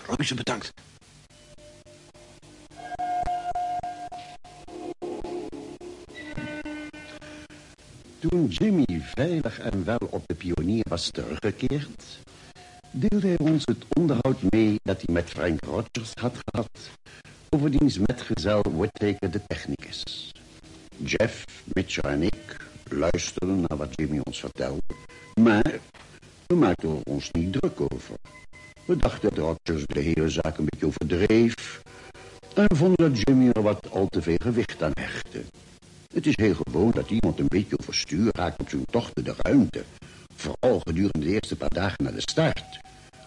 Reuze bedankt. Toen Jimmy veilig en wel op de pionier was teruggekeerd... deelde hij ons het onderhoud mee dat hij met Frank Rogers had gehad... over diens metgezel Whittaker de technicus. Jeff, Mitchell en ik luisterden naar wat Jimmy ons vertelde... maar we maakten er ons niet druk over. We dachten dat Rogers de hele zaak een beetje overdreef... en vonden dat Jimmy er wat al te veel gewicht aan hechtte... Het is heel gewoon dat iemand een beetje overstuur raakt op zijn tochten de ruimte. Vooral gedurende de eerste paar dagen na de start.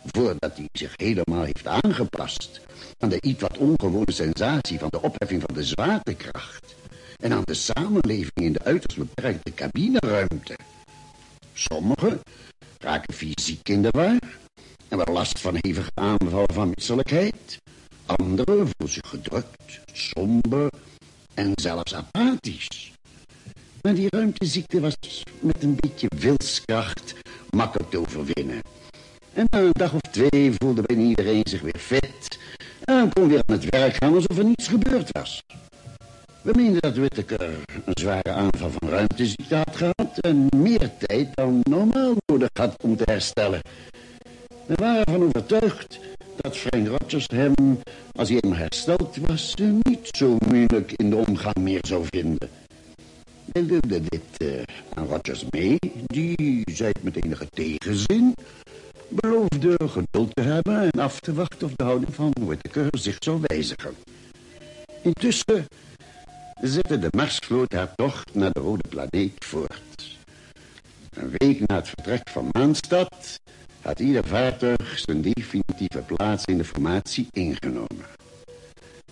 Voordat hij zich helemaal heeft aangepast aan de iets wat ongewone sensatie van de opheffing van de zwaartekracht. En aan de samenleving in de uiterst beperkte cabineruimte. Sommigen raken fysiek in de war en hebben last van hevige aanvallen van misselijkheid. Anderen voelen zich gedrukt, somber en zelfs apathisch. Maar die ruimteziekte was met een beetje wilskracht makkelijk te overwinnen. En na een dag of twee voelde bijna iedereen zich weer fit... en kon weer aan het werk gaan alsof er niets gebeurd was. We meenden dat Whittaker een zware aanval van ruimteziekte had gehad... en meer tijd dan normaal nodig had om te herstellen. We waren ervan overtuigd dat Frank Rogers hem, als hij eenmaal hersteld was, niet zo moeilijk in de omgang meer zou vinden. Wij deelden dit eh, aan Rogers mee, die zei het met enige tegenzin, beloofde geduld te hebben en af te wachten of de houding van Whittaker zich zou wijzigen. Intussen zette de Marsvloot haar tocht naar de rode planeet voort. Een week na het vertrek van Maanstad had ieder vaartuig zijn definitieve plaats in de formatie ingenomen.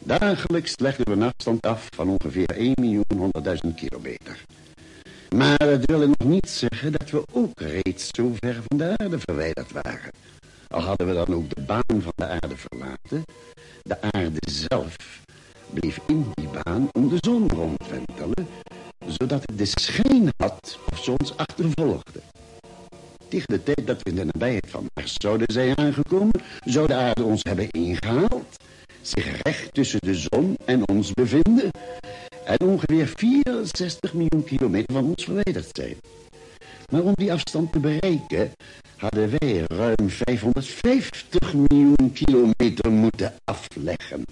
Dagelijks legden we een afstand af van ongeveer 1.100.000 kilometer. Maar dat wil nog niet zeggen dat we ook reeds zo ver van de aarde verwijderd waren. Al hadden we dan ook de baan van de aarde verlaten, de aarde zelf bleef in die baan om de zon rondwentelen, zodat het de schijn had of ze ons achtervolgde. Tegen de tijd dat we in de nabijheid van Mars zouden zijn aangekomen, zou de aarde ons hebben ingehaald, zich recht tussen de zon en ons bevinden en ongeveer 64 miljoen kilometer van ons verwijderd zijn. Maar om die afstand te bereiken hadden wij ruim 550 miljoen kilometer moeten afleggen.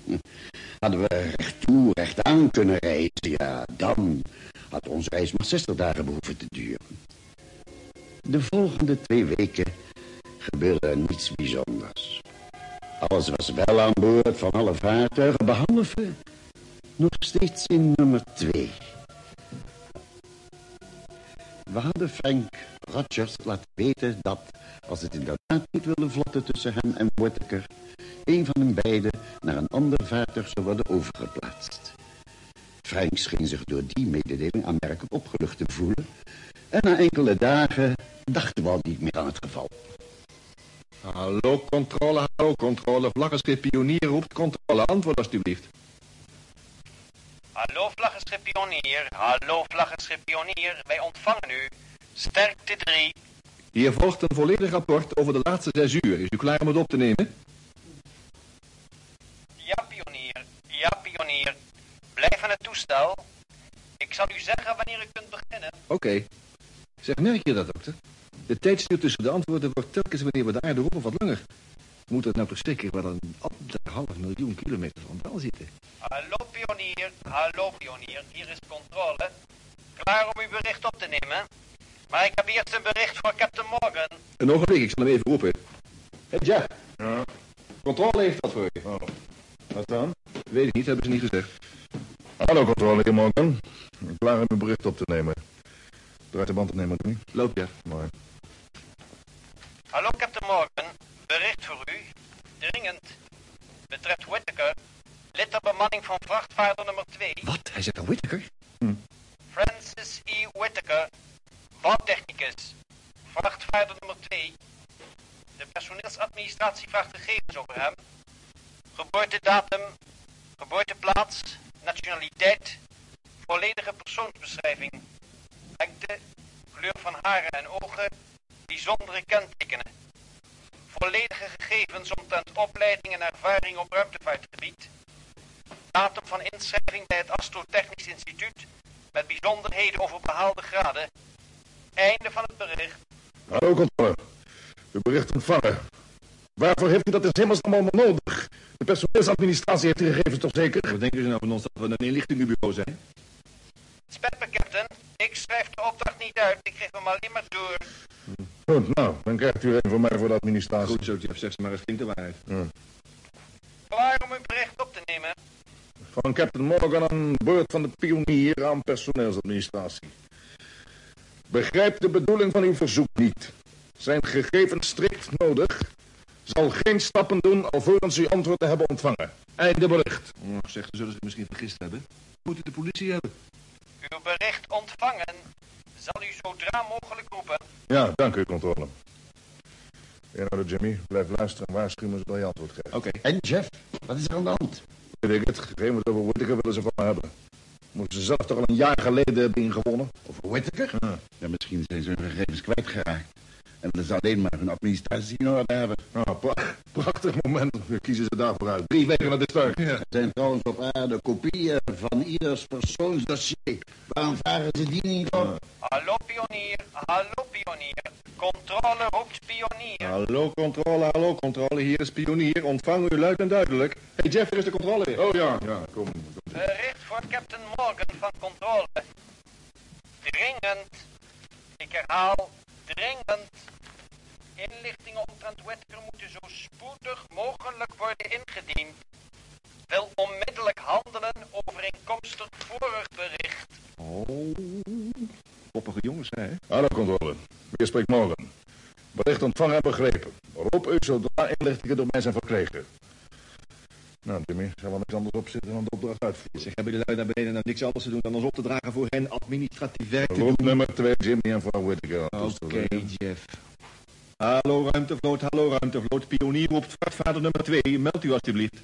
Hadden we recht toe, recht aan kunnen reizen, ja, dan had onze reis maar 60 dagen behoeven te duren. De volgende twee weken gebeurde er niets bijzonders. Alles was wel aan boord van alle vaartuigen, behalve nog steeds in nummer twee. We hadden Frank Rogers laat weten dat, als het inderdaad niet willen vlotten tussen hem en Whittaker, een van hen beiden naar een ander vaartuig zou worden overgeplaatst. Frank scheen zich door die mededeling aanmerkelijk opgelucht te voelen. En na enkele dagen dachten we al niet meer aan het geval. Hallo, controle, hallo, controle. Vlaggenschip pionier roept controle. Antwoord alstublieft. Hallo vlaggenschip pionier, hallo vlaggenschip pionier, wij ontvangen u. Sterkte 3. Hier volgt een volledig rapport over de laatste zes uur. Is u klaar om het op te nemen? Ja, pionier, ja, pionier. Blijf aan het toestel. Ik zal u zeggen wanneer u kunt beginnen. Oké. Zeg, merk je dat, dokter? De tijdstuur tussen de antwoorden wordt telkens wanneer we de aarde roepen wat langer. Moet het nou toch zeker wel een anderhalf miljoen kilometer van wel zitten? Hallo pionier, hallo pionier, hier is controle. Klaar om uw bericht op te nemen. Maar ik heb eerst een bericht voor Captain Morgan. Een ogenblik, ik zal hem even roepen. Hé, hey, Jack. Ja? Controle heeft dat voor je. Oh. Wat dan? Weet ik niet, hebben ze niet gezegd. Hallo, controle, heer Morgan. Ik klaar om uw bericht op te nemen. Draait de band opnemen, niet? Loop, ja. Mooi. Hallo Captain Morgan, bericht voor u. Dringend. Betreft Whittaker. Lid der bemanning van vrachtvaarder nummer 2. Wat? Hij zegt al Whittaker? Hm. Francis E. Whittaker. Bouwtechnicus. Vrachtvaarder nummer 2. De personeelsadministratie vraagt gegevens over hem. Geboortedatum. Geboorteplaats. Nationaliteit. Volledige persoonsbeschrijving. Lengte. Kleur van haren en ogen. Bijzondere kentekenen. Volledige gegevens omtrent opleiding en ervaring op ruimtevaartgebied. Datum van inschrijving bij het Astrotechnisch Instituut. Met bijzonderheden over behaalde graden. Einde van het bericht. Hallo, controle. Uw bericht ontvangen. Waarvoor heeft u dat in hemelsnaam allemaal nodig? De personeelsadministratie heeft die gegevens toch zeker? Wat denken ze nou van ons dat we een inlichtingenbureau zijn? Spet me, captain. Ik schrijf de opdracht niet uit. Ik geef hem alleen maar door. Goed, nou, dan krijgt u er een voor mij voor de administratie. Goed zo, Jeff. Zeg ze maar, het klinkt de waarheid. Ja. Klaar om uw bericht op te nemen. Van Captain Morgan aan boord van de pionier aan personeelsadministratie. Begrijp de bedoeling van uw verzoek niet. Zijn gegevens strikt nodig. Zal geen stappen doen alvorens u antwoord te hebben ontvangen. Einde bericht. Oh, zeg, zullen ze misschien vergist hebben? Moet u de politie hebben? Uw bericht ontvangen. Zal u zodra mogelijk roepen. Ja, dank u, controle. Eenoude Jimmy, blijf luisteren en waarschuw me zodra je antwoord geeft. Oké. En Jeff, wat is er aan de hand? Weet ik het, gegevens over Whittaker willen ze van me hebben. Moeten ze zelf toch al een jaar geleden hebben ingewonnen? Over Whittaker? Ja. Ja, misschien zijn ze hun gegevens kwijtgeraakt. En dat is alleen maar hun administratie in orde hebben. Nou, pra- prachtig moment. We kiezen ze daarvoor uit. Drie weken naar dit stuk. Er zijn trouwens op aarde kopieën van ieders persoonsdossier. Waarom vragen ze die niet op? Hallo pionier, hallo pionier. Controle roept pionier. Hallo, controle, hallo, controle. Hier is pionier. Ontvang u luid en duidelijk. Hé, hey, Jeff, er is de controle weer. Oh ja, ja, kom. kom. Bericht voor Captain Morgan van controle. Dringend. Ik herhaal, dringend. Inlichtingen omtrent Whittaker moeten zo spoedig mogelijk worden ingediend. Wil onmiddellijk handelen overeenkomstig vorig bericht. Oh, koppige jongens, hè? Hallo, controle. Hier spreekt Morgan. Bericht ontvangen en begrepen. Waarop u zodra inlichtingen door mij zijn verkregen. Nou, Jimmy, zal wel niks anders op zitten dan de opdracht uitvoeren. Zeg, hebben de lui naar beneden nou niks anders te doen dan ons op te dragen voor hen administratief werk te doen? Roep nummer 2, Jimmy en vrouw Whittaker. Oké, Jeff. Hallo, ruimtevloot, hallo, ruimtevloot. Pionier roept vrachtvaarder nummer 2. Meld u alstublieft.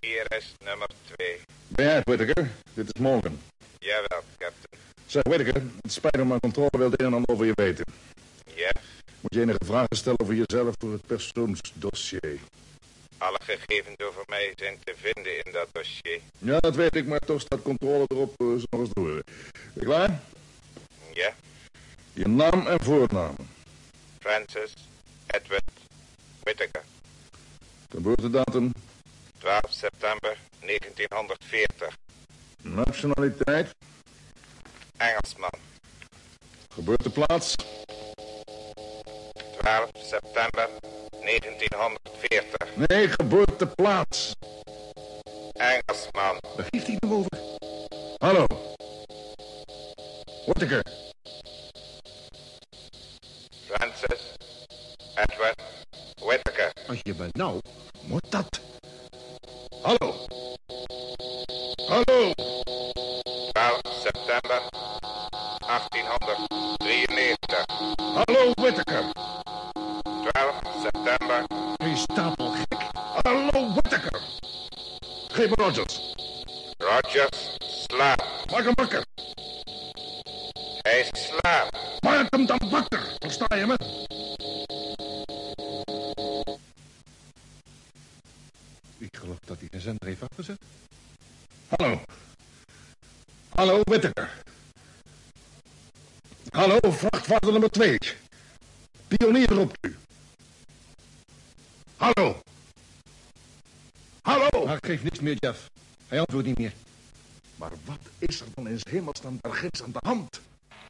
Hier is nummer 2. Ben jij het, Whittaker? Dit is Morgan. Jawel, captain. Zeg, Whittaker, het spijt me, maar controle wil het een en ander over je weten. Ja, Moet je enige vragen stellen over jezelf voor het persoonsdossier? alle gegevens over mij zijn te vinden in dat dossier. Ja, dat weet ik, maar toch staat controle erop uh, eens door. Ben je klaar? Ja, Je naam en voornaam. Francis Edward Whittaker. Geboortedatum. 12 september 1940. Nationaliteit. Engelsman. Geboorteplaats. 12 september 1940. Nee, geboorteplaats. Engelsman. Waar heeft hij het over? Hallo. Whittaker. Edward Whittaker. Als je bent nou, moet dat. Hallo. Hallo. 12 september 1893. Hallo, Whittaker. 12 september. Je stapel gek. Oh, Hallo, Whittaker. Geef me Rogers. Rogers slaapt. Maak hem wakker. Hij slaapt. Maak hem dan wakker. Versta je me? Ik geloof dat hij zijn zender heeft afgezet. Hallo. Hallo, Whittaker. Hallo, vrachtwagen nummer twee. Pionier roept u. Hallo. Hallo. Maar geef niks meer, Jeff. Hij antwoordt niet meer. Maar wat is er dan in zijn hemelsnaam daar ginds aan de hand?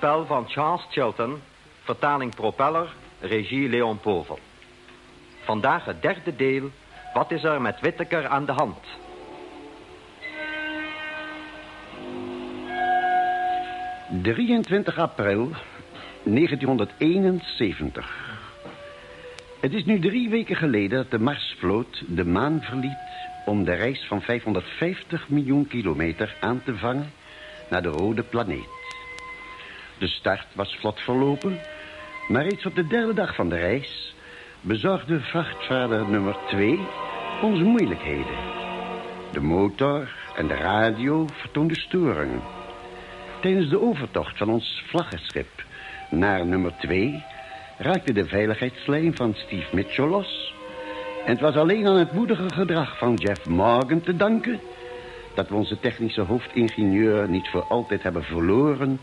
Spel van Charles Chilton, vertaling Propeller, regie Leon Povel. Vandaag het derde deel. Wat is er met Whittaker aan de hand? ...23 april 1971. Het is nu drie weken geleden dat de Marsvloot de maan verliet... om de reis van 550 miljoen kilometer aan te vangen naar de rode planeet. De start was vlot verlopen... maar reeds op de derde dag van de reis... bezorgde vrachtvaarder nummer 2 ons moeilijkheden. De motor en de radio vertoonden storingen... Tijdens de overtocht van ons vlaggenschip naar nummer 2... raakte de veiligheidslijn van Steve Mitchell los. En het was alleen aan het moedige gedrag van Jeff Morgan te danken... dat we onze technische hoofdingenieur niet voor altijd hebben verloren...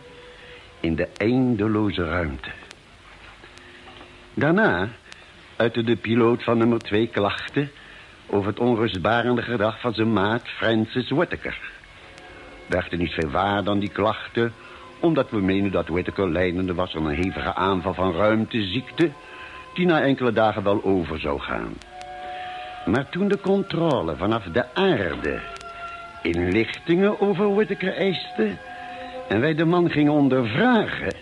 in de eindeloze ruimte. Daarna uitte de piloot van nummer 2 klachten... over het onrustbarende gedrag van zijn maat Francis Whittaker... We hechten niet veel waarde aan die klachten... omdat we menen dat Whittaker leidende was aan een hevige aanval van ruimteziekte... die na enkele dagen wel over zou gaan. Maar toen de controle vanaf de aarde... inlichtingen over Whittaker eiste... en wij de man gingen ondervragen...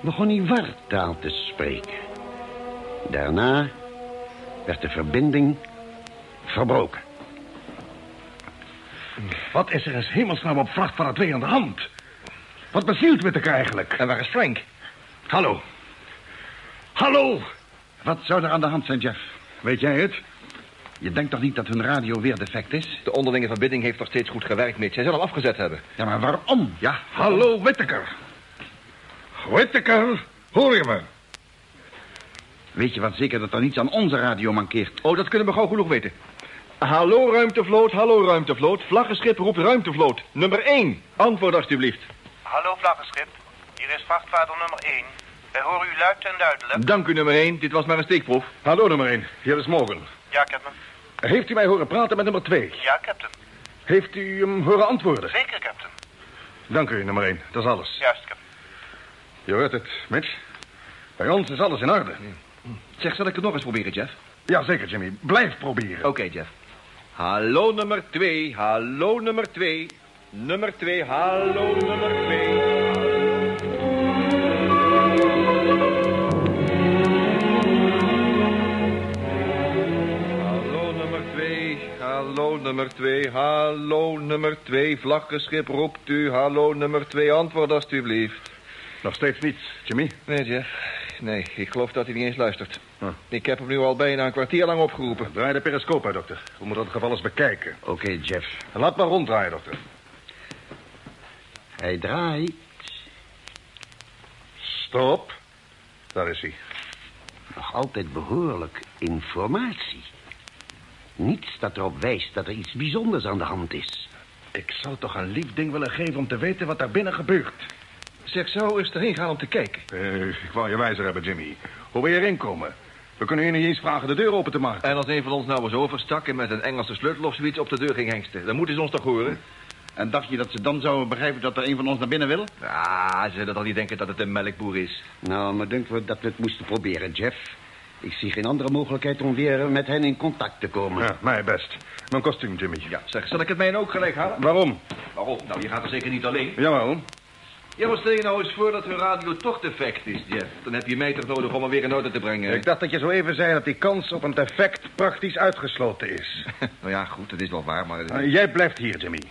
begon hij wartaal te spreken. Daarna werd de verbinding verbroken. Wat is er in hemelsnaam op vrachtvaarder 2 aan de hand? Wat bezielt Whittaker eigenlijk? En waar is Frank? Hallo. Hallo. Wat zou er aan de hand zijn, Jeff? Weet jij het? Je denkt toch niet dat hun radio weer defect is? De onderlinge verbinding heeft nog steeds goed gewerkt, Mitch. Hij zal hem afgezet hebben. Ja, maar waarom? Ja, hallo Whittaker. Whittaker, hoor je me? Weet je wat zeker dat er niets aan onze radio mankeert? Oh, dat kunnen we gauw genoeg weten. Hallo ruimtevloot, hallo ruimtevloot. Vlaggenschip roept ruimtevloot. Nummer 1. Antwoord alstublieft. Hallo vlaggenschip, hier is vrachtvaarder nummer 1. Wij horen u luid en duidelijk. Dank u, nummer 1. Dit was maar een steekproef. Hallo nummer 1, hier is Morgan. Ja, captain. Heeft u mij horen praten met nummer 2? Ja, captain. Heeft u hem horen antwoorden? Zeker, captain. Dank u, nummer 1. Dat is alles. Juist, captain. Je hoort het, Mitch. Bij ons is alles in orde. Zeg, zal ik het nog eens proberen, Jeff? Ja, zeker, Jimmy. Blijf proberen. Oké, Jeff. Hallo nummer 2, hallo nummer 2. Nummer 2, hallo nummer 2. Hallo nummer 2, hallo nummer 2. Vlaggenschip roept u, hallo nummer 2. Antwoord alstublieft. Nog steeds niets, Jimmy. Nee, Jeff. nee, ik geloof dat hij niet eens luistert. Ik heb hem nu al bijna een kwartier lang opgeroepen. Draai de periscoop uit, dokter. We moeten het geval eens bekijken. Oké, Jeff. Laat maar ronddraaien, dokter. Hij draait. Stop. Daar is hij. Nog altijd behoorlijk informatie. Niets dat erop wijst dat er iets bijzonders aan de hand is. Ik zou toch een lief ding willen geven om te weten wat daar binnen gebeurt. Zeg, zou eens erheen gaan om te kijken? Eh, ik wou je wijzer hebben, Jimmy. Hoe wil je erin komen? We kunnen je niet eens vragen de deur open te maken. En als een van ons nou eens overstak en met een Engelse sleutel of zoiets op de deur ging hengsten... dan moeten ze ons toch horen? En dacht je dat ze dan zouden begrijpen dat er een van ons naar binnen wil? Ah, ze zullen toch niet denken dat het een melkboer is? Nou, maar denken we dat we het moesten proberen, Jeff. Ik zie geen andere mogelijkheid om weer met hen in contact te komen. Ja, mij best. Mijn kostuum, Jimmy. Ja, zeg, zal ik het mijne ook gelijk halen? Waarom? Waarom? Nou, je gaat er zeker niet alleen. Jawel. Ja, maar stel je nou eens voor dat hun radio toch defect is, Jeff. Dan heb je mij toch nodig om hem weer in orde te brengen. Ik dacht dat je zo even zei dat die kans op een defect praktisch uitgesloten is. nou ja, goed, dat is wel waar, maar... Uh, jij blijft hier, Jimmy.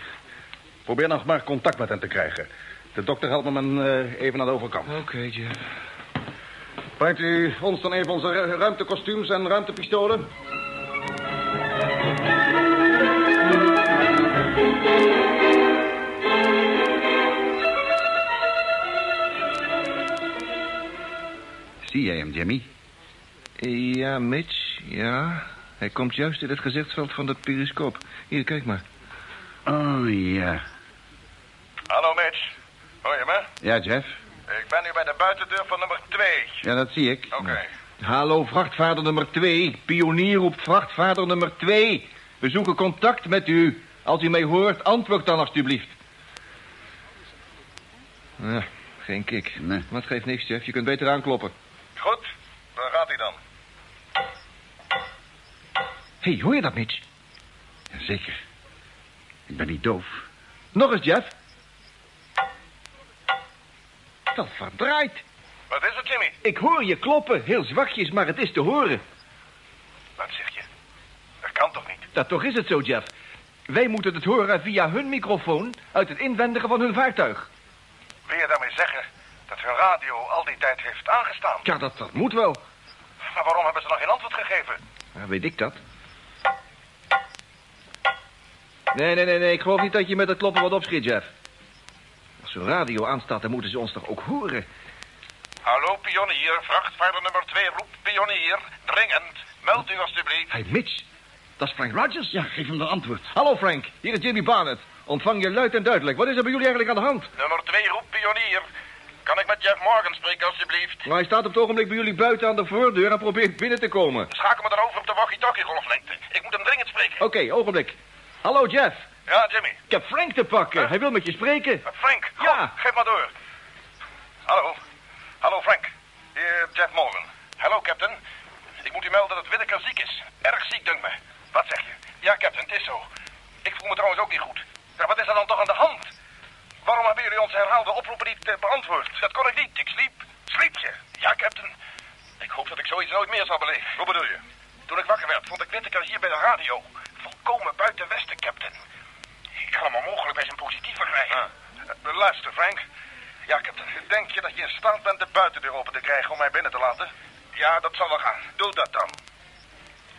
Probeer nog maar contact met hen te krijgen. De dokter helpt me uh, even naar de overkant. Oké, okay, Jeff. Brengt u ons dan even onze ruimtekostuums en ruimtepistolen? Zie jij hem, Jimmy? Ja, Mitch, ja. Hij komt juist in het gezichtsveld van de periscoop. Hier, kijk maar. Oh, ja. Hallo, Mitch. Hoor je me? Ja, Jeff? Ik ben nu bij de buitendeur van nummer 2. Ja, dat zie ik. Oké. Okay. Hallo, vrachtvaarder nummer 2. Pionier op vrachtvaarder nummer 2. We zoeken contact met u. Als u mij hoort, antwoord dan alstublieft. Ja, geen kick. Nee. Maar het geeft niks, Jeff. Je kunt beter aankloppen. Goed, daar gaat hij dan. Hé, hey, hoor je dat, Mitch? Jazeker. Ik ben niet doof. Nog eens, Jeff. Dat verdraait. Wat is het, Jimmy? Ik hoor je kloppen, heel zwakjes, maar het is te horen. Wat zeg je? Dat kan toch niet? Dat toch is het zo, Jeff. Wij moeten het horen via hun microfoon uit het inwendige van hun vaartuig. Wil je daarmee zeggen dat hun radio al die tijd heeft aangestaan? Ja, dat, dat moet wel. Maar waarom hebben ze nog geen antwoord gegeven? Weet ik dat? Nee, nee, nee, nee. Ik geloof niet dat je met het kloppen wat opschiet, Jeff. Als hun radio aanstaat, dan moeten ze ons toch ook horen? Hallo, pionier. Vrachtvaarder nummer 2 roept pionier. Dringend. Meld u alstublieft. Hey, Mitch. Dat is Frank Rogers. Ja, geef hem dan antwoord. Hallo, Frank. Hier is Jimmy Barnett. Ontvang je luid en duidelijk. Wat is er bij jullie eigenlijk aan de hand? Nummer 2 roept pionier. Kan ik met Jeff Morgan spreken, alstublieft? Nou, hij staat op het ogenblik bij jullie buiten aan de voordeur en probeert binnen te komen. Schakel me dan over op de walkie-talkie-golflengte. Ik moet hem dringend spreken. Oké, okay, ogenblik. Hallo, Jeff. Ja, Jimmy. Ik heb Frank te pakken. Huh? Hij wil met je spreken. Frank? Ja. geef maar door. Hallo. Hallo, Frank. Hier, Jeff Morgan. Hallo, captain. Ik moet u melden dat Whittaker ziek is. Erg ziek, dunkt me. Wat zeg je? Ja, captain, het is zo. Ik voel me trouwens ook niet goed. Ja, wat is er dan toch aan de hand? Waarom hebben jullie onze herhaalde oproepen niet uh, beantwoord? Dat kon ik niet. Ik sliep. Sliep je? Ja, captain. Ik hoop dat ik zoiets nooit meer zal beleven. Hoe bedoel je? Toen ik wakker werd, vond ik Whittaker hier bij de radio. Volkomen buiten Westen, captain. Ik kan hem onmogelijk bij zijn positief verkrijgen. Ah. Uh, luister, Frank. Ja. Denk je dat je in staat bent de buitendeur open te krijgen om mij binnen te laten? Ja, dat zal wel gaan. Doe dat dan.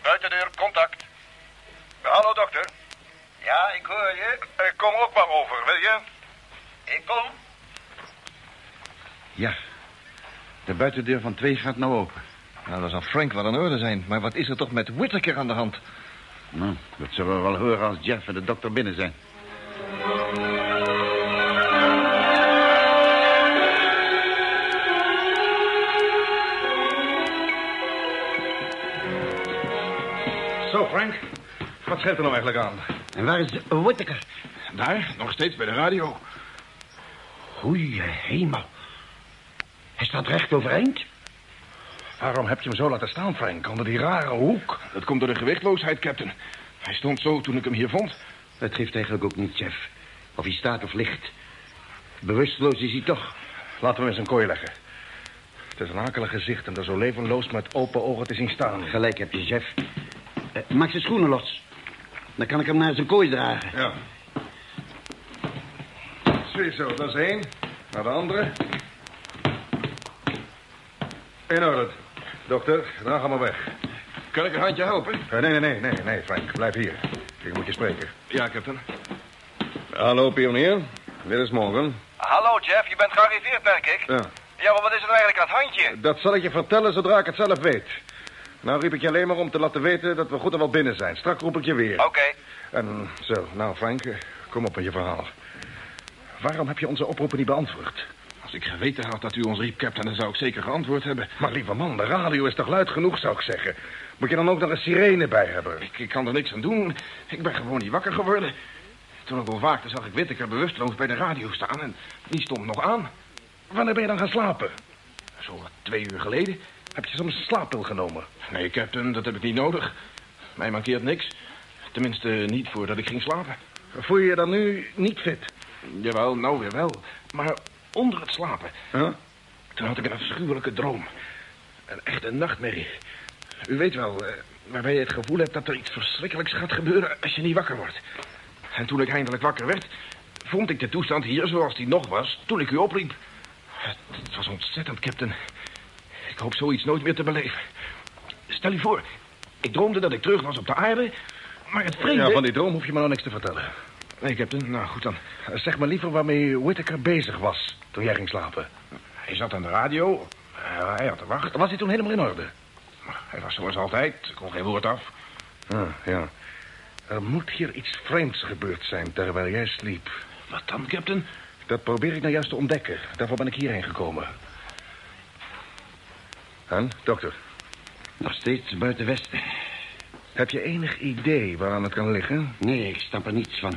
Buitendeur, contact. Hallo, dokter. Ja, ik hoor je. Uh, kom ook maar over, wil je? Ik kom. Ja. De buitendeur van twee gaat nou open. Nou, dan zal Frank wel in orde zijn. Maar wat is er toch met Whittaker aan de hand? Nou, dat zullen we wel horen als Jeff en de dokter binnen zijn. Zo, Frank. Wat scheelt er nou eigenlijk aan? En waar is Whittaker? Daar, nog steeds bij de radio. Goeie hemel. Hij staat recht overeind. Waarom heb je hem zo laten staan, Frank? Onder die rare hoek. Dat komt door de gewichtloosheid, captain. Hij stond zo toen ik hem hier vond. Dat geeft eigenlijk ook niet, Jeff. Of hij staat of ligt. Bewusteloos is hij toch. Laten we hem in zijn kooi leggen. Het is een akelig gezicht en er zo levenloos met open ogen te zien staan. Gelijk heb je, Jeff. Uh, maak zijn schoenen los. Dan kan ik hem naar zijn kooi dragen. Ja. Ziezo, dat is één. Naar de andere. In orde. Dokter, draag hem maar weg. Kan ik een handje helpen? Eh, nee, nee, nee, nee, nee, Frank. Blijf hier. Ik moet je spreken. Ja, captain. Hallo, pionier. Dit is Morgan. Hallo, Jeff. Je bent gearriveerd, merk ik. Ja. Ja, maar wat is er nou eigenlijk aan het handje? Dat zal ik je vertellen zodra ik het zelf weet. Nou riep ik je alleen maar om te laten weten dat we goed en wel binnen zijn. Straks roep ik je weer. Oké. En zo, nou Frank, eh, kom op met je verhaal. Waarom heb je onze oproepen niet beantwoord? Als ik geweten had dat u ons riep, captain, dan zou ik zeker geantwoord hebben. Maar lieve man, de radio is toch luid genoeg, zou ik zeggen. Moet je dan ook nog een sirene bij hebben? Ik, ik kan er niks aan doen. Ik ben gewoon niet wakker geworden. Toen ik ontwaakte zag ik Whittaker bewusteloos bij de radio staan en die stond nog aan. Wanneer ben je dan gaan slapen? Zo twee uur geleden. Heb je soms een slaappil genomen? Nee, captain, dat heb ik niet nodig. Mij mankeert niks. Tenminste, niet voordat ik ging slapen. Voel je je dan nu niet fit? Jawel, nou weer wel. Maar onder het slapen. Huh? Toen had ik een afschuwelijke droom. Een echte nachtmerrie. U weet wel, eh, waarbij je het gevoel hebt dat er iets verschrikkelijks gaat gebeuren als je niet wakker wordt. En toen ik eindelijk wakker werd, vond ik de toestand hier zoals die nog was toen ik u opriep. Het, het was ontzettend, captain. Ik hoop zoiets nooit meer te beleven. Stel u voor, ik droomde dat ik terug was op de aarde, maar het vreemde... Ja, van die droom hoef je me nou niks te vertellen. Nee, captain, nou goed dan. Zeg maar liever waarmee Whittaker bezig was toen jij ging slapen. Hij zat aan de radio, hij had te wachten. Was hij toen helemaal in orde? Hij was zoals altijd, kon geen woord af. Ah, ja. Er moet hier iets vreemds gebeurd zijn terwijl jij sliep. Wat dan, captain? Dat probeer ik nou juist te ontdekken. Daarvoor ben ik hierheen gekomen. En, dokter? Nog steeds buiten Westen. Heb je enig idee waaraan het kan liggen? Nee, ik snap er niets van.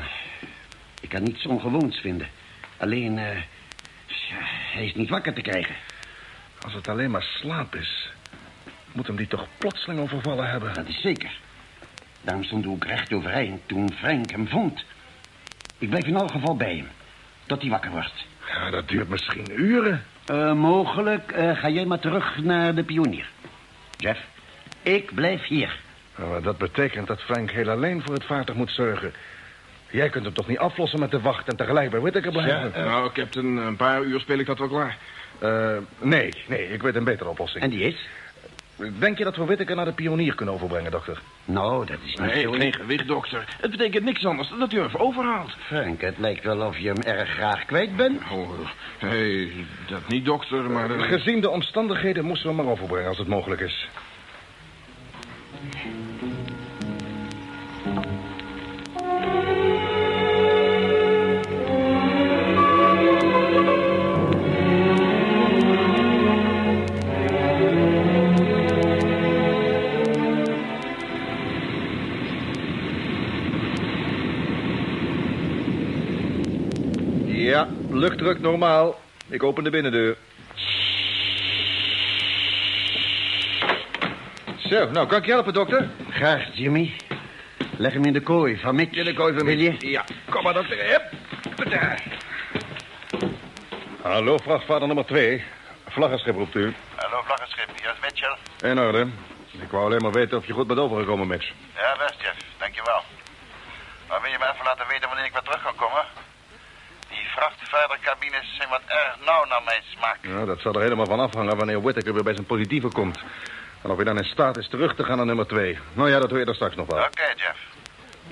Ik kan niets ongewoons vinden. Alleen, eh, ja, hij is niet wakker te krijgen. Als het alleen maar slaap is, moet hem die toch plotseling overvallen hebben. Dat is zeker. Daarom stond hij ook recht overeind toen Frank hem vond. Ik blijf in elk geval bij hem. Tot hij wakker wordt. Ja, dat duurt misschien uren. Eh, mogelijk eh, ga jij maar terug naar de pionier. Jeff, ik blijf hier. Nou, maar dat betekent dat Frank heel alleen voor het vaartuig moet zorgen. Jij kunt hem toch niet aflossen met de wacht en tegelijk bij Whittaker blijven? Nou, captain, een paar uur speel ik dat wel klaar. Eh, nee, nee, ik weet een betere oplossing. En die is? Denk je dat we Whittaker naar de pionier kunnen overbrengen, dokter? Nou, dat is niet Nee, zo... geen gewicht, dokter. Het betekent niks anders dan dat u hem even overhaalt. Frank, het lijkt wel of je hem erg graag kwijt bent. Oh, nee, dat niet, dokter, maar... eh, Gezien de omstandigheden moesten we hem maar overbrengen als het mogelijk is. Luchtdruk normaal. Ik open de binnendeur. Zo, nou, kan ik je helpen, dokter? Graag, Jimmy. Leg hem in de kooi van Mick. In de kooi van Wil je? Ja, kom maar, dokter. Hup. Daar. Hallo, vrachtvaarder nummer 2. Vlaggenschip roept u. Hallo, vlaggenschip. Hier is Mitchell. In orde. Ik wou alleen maar weten of je goed bent overgekomen, Mitch. Ja, best, Jeff. Dankjewel. Maar wil je me even laten weten wanneer ik weer terug kan komen? Die vrachtvaardercabines zijn wat erg nauw naar mijn smaak. Ja, dat zal er helemaal van afhangen wanneer Whittaker weer bij zijn positieve komt. En of hij dan in staat is terug te gaan naar nummer 2. Nou ja, dat hoor je er straks nog wel. Oké, Jeff.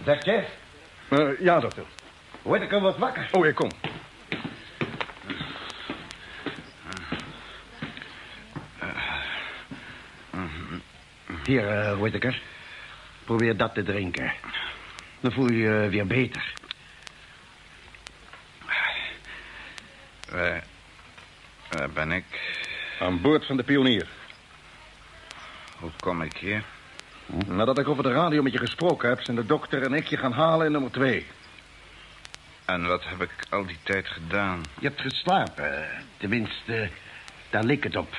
Zeg, Jeff. Eh, ja, dokter. Whittaker wordt wakker. Oh, ik kom. Hier, eh Whittaker. Probeer dat te drinken. Dan voel je je weer beter. Waar, waar ben ik? Aan boord van de pionier. Hoe kom ik hier? Nadat ik over de radio met je gesproken heb... zijn de dokter en ik je gaan halen in nummer 2. En wat heb ik al die tijd gedaan? Je hebt geslapen. Tenminste, daar leek het op.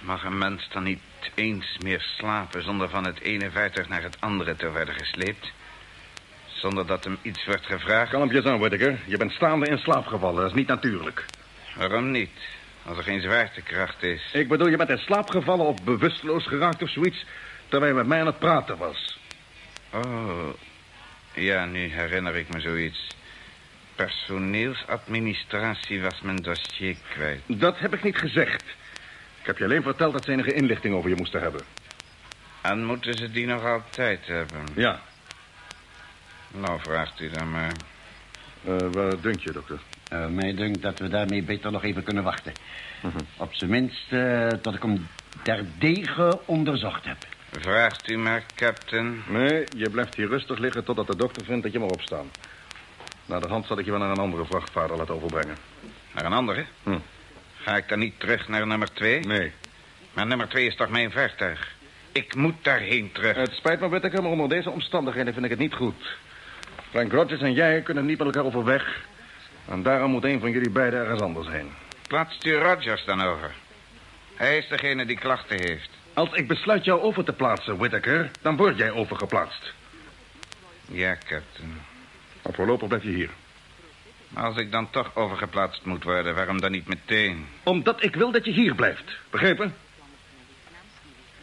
Mag een mens dan niet eens meer slapen... zonder van het ene vaartuig naar het andere te worden gesleept? Zonder dat hem iets wordt gevraagd? Kalmpjes aan, Whittaker. Je bent staande in slaap gevallen. Dat is niet natuurlijk. Waarom niet? Als er geen zwaartekracht is. Ik bedoel, je bent in slaap gevallen of bewusteloos geraakt of zoiets... terwijl je met mij aan het praten was. Oh, ja, nu herinner ik me zoiets. Personeelsadministratie was mijn dossier kwijt. Dat heb ik niet gezegd. Ik heb je alleen verteld dat ze enige inlichting over je moesten hebben. En moeten ze die nog altijd hebben? Ja. Nou, vraagt u dan maar. Uh, wat denk je, dokter? Uh, mij dunkt dat we daarmee beter nog even kunnen wachten. Op zijn minst uh, tot ik hem terdege onderzocht heb. Vraagt u maar, captain. Nee, je blijft hier rustig liggen totdat de dokter vindt dat je mag opstaan. Na de hand zal ik je wel naar een andere vrachtvaarder laten overbrengen. Naar een andere? Hm. Ga ik dan niet terug naar nummer twee? Nee. Maar nummer twee is toch mijn vaartuig? Ik moet daarheen terug. Het spijt me, Whittaker, maar onder deze omstandigheden vind ik het niet goed. Frank Rogers en jij kunnen niet met elkaar overweg. En daarom moet een van jullie beiden ergens anders heen. Plaatst u Rogers dan over? Hij is degene die klachten heeft. Als ik besluit jou over te plaatsen, Whittaker, dan word jij overgeplaatst. Ja, captain. Maar voorlopig blijf je hier. Als ik dan toch overgeplaatst moet worden, waarom dan niet meteen? Omdat ik wil dat je hier blijft. Begrepen?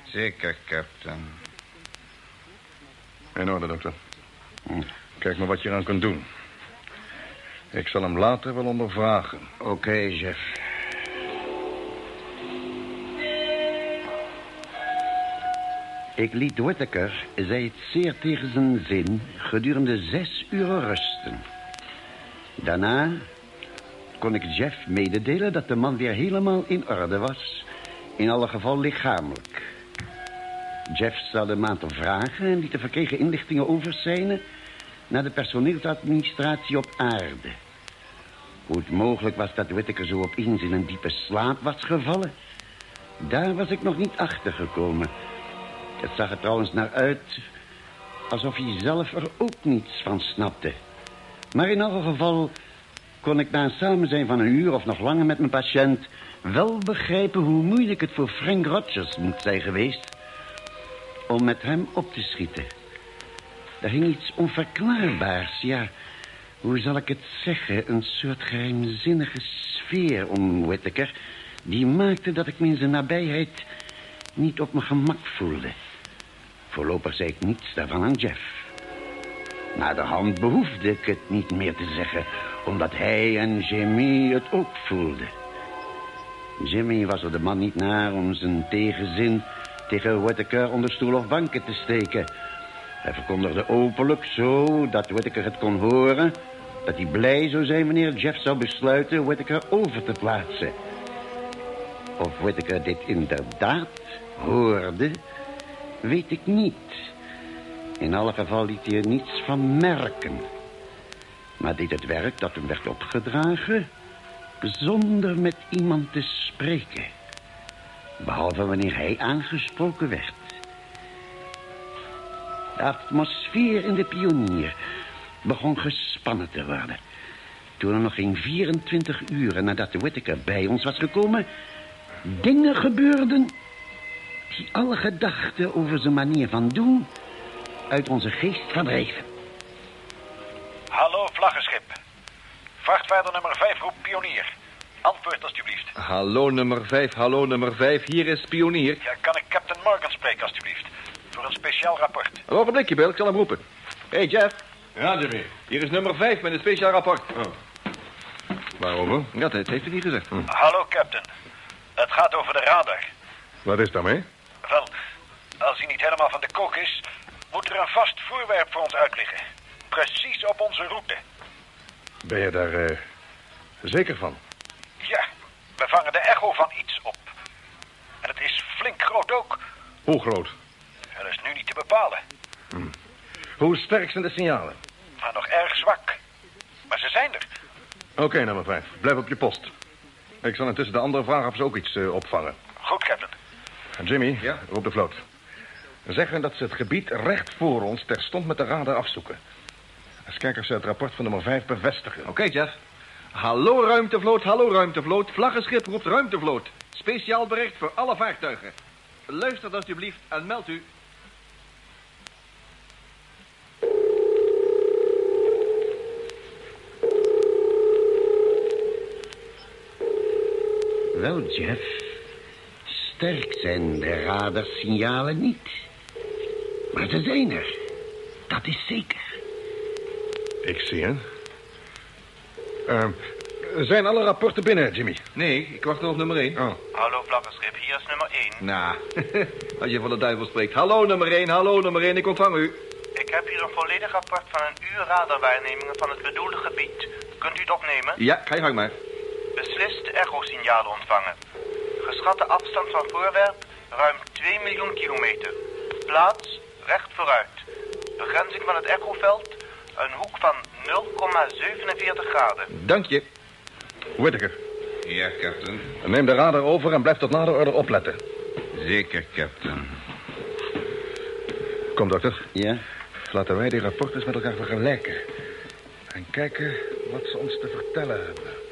Zeker, captain. In orde, dokter. Kijk maar wat je eraan kunt doen. Ik zal hem later wel ondervragen. Oké, Jeff. Ik liet Whittaker, zei het zeer tegen zijn zin, gedurende zes uur rusten. Daarna kon ik Jeff mededelen dat de man weer helemaal in orde was. In alle geval lichamelijk. Jeff stelde een aantal vragen en liet de verkregen inlichtingen overzijnen... naar de personeelsadministratie op aarde. Hoe het mogelijk was dat Whittaker zo opeens in een diepe slaap was gevallen... daar was ik nog niet achter gekomen... Het zag er trouwens naar uit alsof hij zelf er ook niets van snapte. Maar in elk geval kon ik na een samenzijn van een uur of nog langer met mijn patiënt... wel begrijpen hoe moeilijk het voor Frank Rogers moet zijn geweest... om met hem op te schieten. Er hing iets onverklaarbaars, ja... Hoe zal ik het zeggen? Een soort geheimzinnige sfeer om Whittaker... die maakte dat ik me in zijn nabijheid niet op mijn gemak voelde. Voorlopig zei ik niets daarvan aan Jeff. Na de hand behoefde ik het niet meer te zeggen... omdat hij en Jimmy het ook voelden. Jimmy was er de man niet naar om zijn tegenzin... tegen Whittaker onder stoel of banken te steken. Hij verkondigde openlijk zo dat Whittaker het kon horen... dat hij blij zou zijn wanneer Jeff zou besluiten Whittaker over te plaatsen. Of Whittaker dit inderdaad hoorde weet ik niet. In alle geval liet hij er niets van merken. Maar deed het werk dat hem werd opgedragen... zonder met iemand te spreken. Behalve wanneer hij aangesproken werd. De atmosfeer in de pionier begon gespannen te worden. Toen er nog geen 24 uren nadat de Whittaker bij ons was gekomen... dingen gebeurden die alle gedachten over zijn manier van doen uit onze geest verdreven. Hallo, vlaggenschip. Vrachtvaarder nummer 5 roept pionier. Antwoord alstublieft. Hallo nummer 5, hallo nummer 5. Hier is pionier. Ja, kan ik Captain Morgan spreken alstublieft? Voor een speciaal rapport. Een ogenblikje, Bill. Ik zal hem roepen. Hé, hey, Jeff. Ja, Jimmy. Hier is nummer 5 met een speciaal rapport. Oh. Waarover? Ja, dat heeft hij niet gezegd. Hm. Hallo, Captain. Het gaat over de radar. Wat is daarmee? Wel, als hij niet helemaal van de kook is... moet er een vast voorwerp voor ons uitliggen. Precies op onze route. Ben je daar uh, zeker van? Ja, we vangen de echo van iets op. En het is flink groot ook. Hoe groot? Dat is nu niet te bepalen. Hm. Hoe sterk zijn de signalen? Maar nog erg zwak. Maar ze zijn er. Oké, okay, nummer 5. Blijf op je post. Ik zal intussen de andere vragen of ze ook iets uh, opvangen. Goed, Captain. Jimmy, ja? roep de vloot. Zeg hen dat ze het gebied recht voor ons terstond met de radar afzoeken. Of ze het rapport van nummer 5 bevestigen. Oké, okay, Jeff. Hallo ruimtevloot, hallo ruimtevloot. Vlaggenschip roept ruimtevloot. Speciaal bericht voor alle vaartuigen. Luister alsjeblieft en meld u. Wel, Jeff. Sterk zijn de radarsignalen niet. Maar ze zijn er. Dat is zeker. Ik zie hen. Uh, zijn alle rapporten binnen, Jimmy? Nee, ik wacht nog op nummer 1. Oh. Hallo vlaggenschip, hier is nummer 1. Nou, als je van de duivel spreekt. Hallo nummer 1, hallo nummer 1, ik ontvang u. Ik heb hier een volledig rapport van een uur radarwaarnemingen van het bedoelde gebied. Kunt u het opnemen? Ja, ga je gang maar. Beslist echosignalen ontvangen. Geschatte afstand van voorwerp ruim 2 miljoen kilometer. Plaats recht vooruit. Begrenzing van het echoveld een hoek van 0,47 graden. Dank je. Whittaker. Ja, captain. Neem de radar over en blijf tot nader order opletten. Zeker, captain. Kom, dokter. Ja? Laten wij die rapporten met elkaar vergelijken. En kijken wat ze ons te vertellen hebben.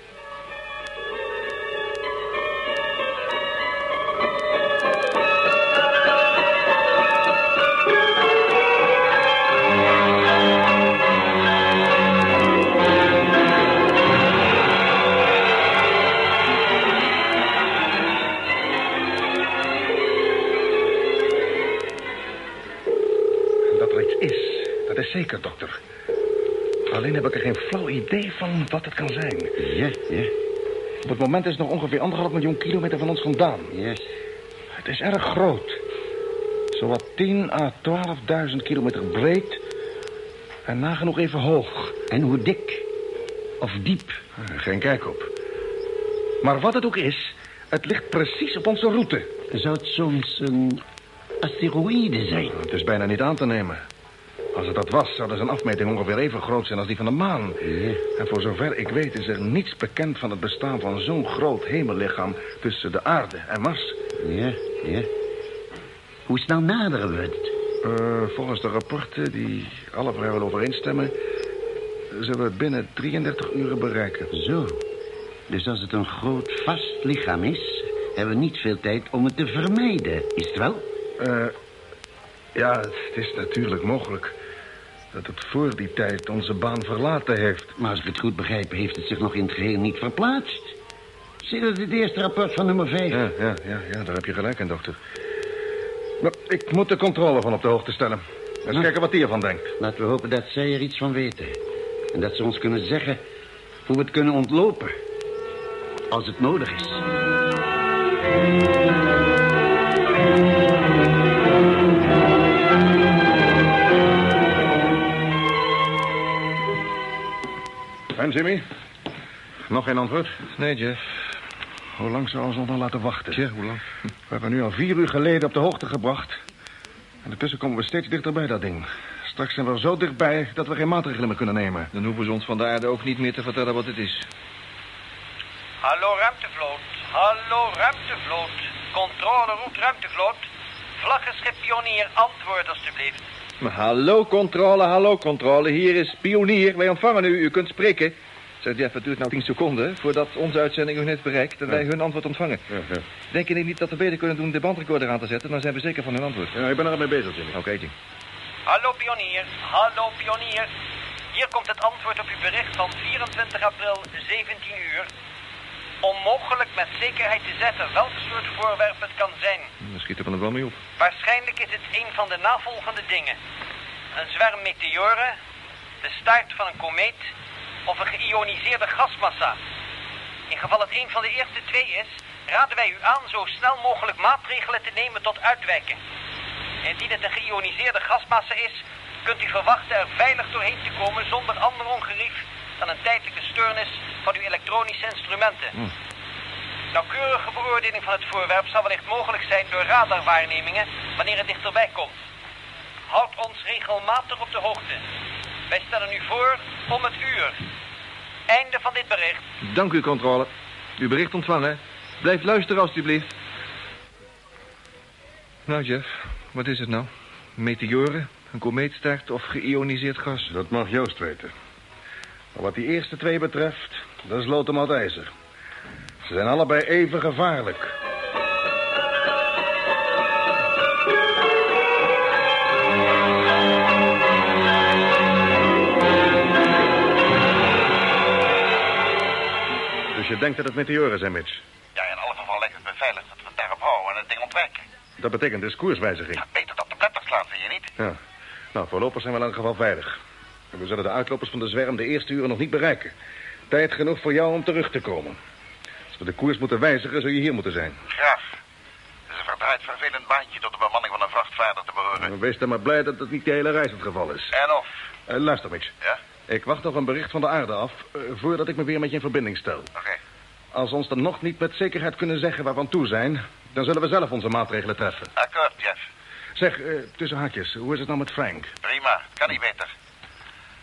Geen flauw idee van wat het kan zijn. Ja, ja. Op het moment is het nog ongeveer anderhalf miljoen kilometer van ons vandaan. Yes. Het is erg groot. Zowat 10 à 12.000 kilometer breed en nagenoeg even hoog. En hoe dik? Of diep? Geen kijk op. Maar wat het ook is, het ligt precies op onze route. Zou het soms een asteroïde zijn? Het is bijna niet aan te nemen. Als het dat was, zou zijn afmeting ongeveer even groot zijn als die van de maan. Ja. En voor zover ik weet is er niets bekend van het bestaan van zo'n groot hemellichaam tussen de aarde en Mars. Ja, ja. Hoe snel naderen we het? Eh, volgens de rapporten, die alle vrijwel overeenstemmen... zullen we het binnen 33 uren bereiken. Zo. Dus als het een groot vast lichaam is... hebben we niet veel tijd om het te vermijden. Is het wel? Eh, ja, het is natuurlijk mogelijk dat het voor die tijd onze baan verlaten heeft. Maar als ik het goed begrijp, heeft het zich nog in het geheel niet verplaatst. Zit het het eerste rapport van nummer 5? Ja, ja, ja, ja, daar heb je gelijk in, dokter. Maar ik moet de controle van op de hoogte stellen. Eens Hm. kijken wat die ervan denkt. Laten we hopen dat zij er iets van weten. En dat ze ons kunnen zeggen hoe we het kunnen ontlopen. Als het nodig is. En Jimmy? Nog geen antwoord? Nee, Jeff. Hoe lang zouden ze ons nog laten wachten? Tja, hoe lang? We hebben nu al vier uur geleden op de hoogte gebracht. En ondertussen komen we steeds dichter bij dat ding. Straks zijn we er zo dichtbij dat we geen maatregelen meer kunnen nemen. Dan hoeven ze ons van de aarde ook niet meer te vertellen wat het is. Hallo ruimtevloot. Hallo ruimtevloot. Controle route ruimtevloot. Vlaggenschip pionier, antwoord alstublieft. Maar hallo controle, hallo controle. Hier is pionier. Wij ontvangen u. U kunt spreken. Zeg Jeff, het duurt nou 10 seconden voordat onze uitzending u net bereikt en wij hun antwoord ontvangen. Ja, ja. Denk je niet dat we beter kunnen doen de bandrecorder aan te zetten? Dan zijn we zeker van hun antwoord. ja ik ben er al mee bezig, Jimmy. Oké, Jim. Hallo pionier. Hallo pionier. Hier komt het antwoord op uw bericht van 24 april 17 uur. Onmogelijk met zekerheid te zeggen welk soort voorwerp het kan zijn. Dan schiet er van het wel mee op. Waarschijnlijk is het een van de navolgende dingen. Een zwerm meteoren, de staart van een komeet of een geïoniseerde gasmassa. In geval het een van de eerste twee is, raden wij u aan zo snel mogelijk maatregelen te nemen tot uitwijken. Indien het een geïoniseerde gasmassa is, kunt u verwachten er veilig doorheen te komen zonder ander ongerief dan een tijdelijke stoornis van uw elektronische instrumenten. Nauwkeurige beoordeling van het voorwerp zal wellicht mogelijk zijn door radarwaarnemingen wanneer het dichterbij komt. Houd ons regelmatig op de hoogte. Wij stellen u voor om het uur. Einde van dit bericht. Dank u, controle. Uw bericht ontvangen. Blijf luisteren, alstublieft. Nou, Jeff, wat is het nou? Meteoren, een komeetstaart of geïoniseerd gas? Dat mag Joost weten. Maar wat die eerste twee betreft, dat is oud ijzer. Ze zijn allebei even gevaarlijk. Dus je denkt dat het meteoren zijn, Mitch? Ja, in alle gevallen lijkt het me veilig dat we het daarop houden en het ding ontwijken. Dat betekent dus koerswijziging. Ja, beter dat de pletter slaat, vind je niet? Ja. Nou, voorlopig zijn we in elk geval veilig. En we zullen de uitlopers van de zwerm de eerste uren nog niet bereiken. Tijd genoeg voor jou om terug te komen. Als we de koers moeten wijzigen, zul je hier moeten zijn. Graag. Het is een verdraaid vervelend baantje tot de bemanning van een vrachtvaarder te behoren. Nou, Wees dan maar blij dat het niet de hele reis het geval is. En of? Eh, luister, Mitch. Ja? Ik wacht nog een bericht van de aarde af... eh, voordat ik me weer met je in verbinding stel. Oké. Als we ons dan nog niet met zekerheid kunnen zeggen waar we aan toe zijn... dan zullen we zelf onze maatregelen treffen. Akkoord, Jeff. Zeg, eh, tussen haakjes, hoe is het nou met Frank? Prima. Kan niet beter.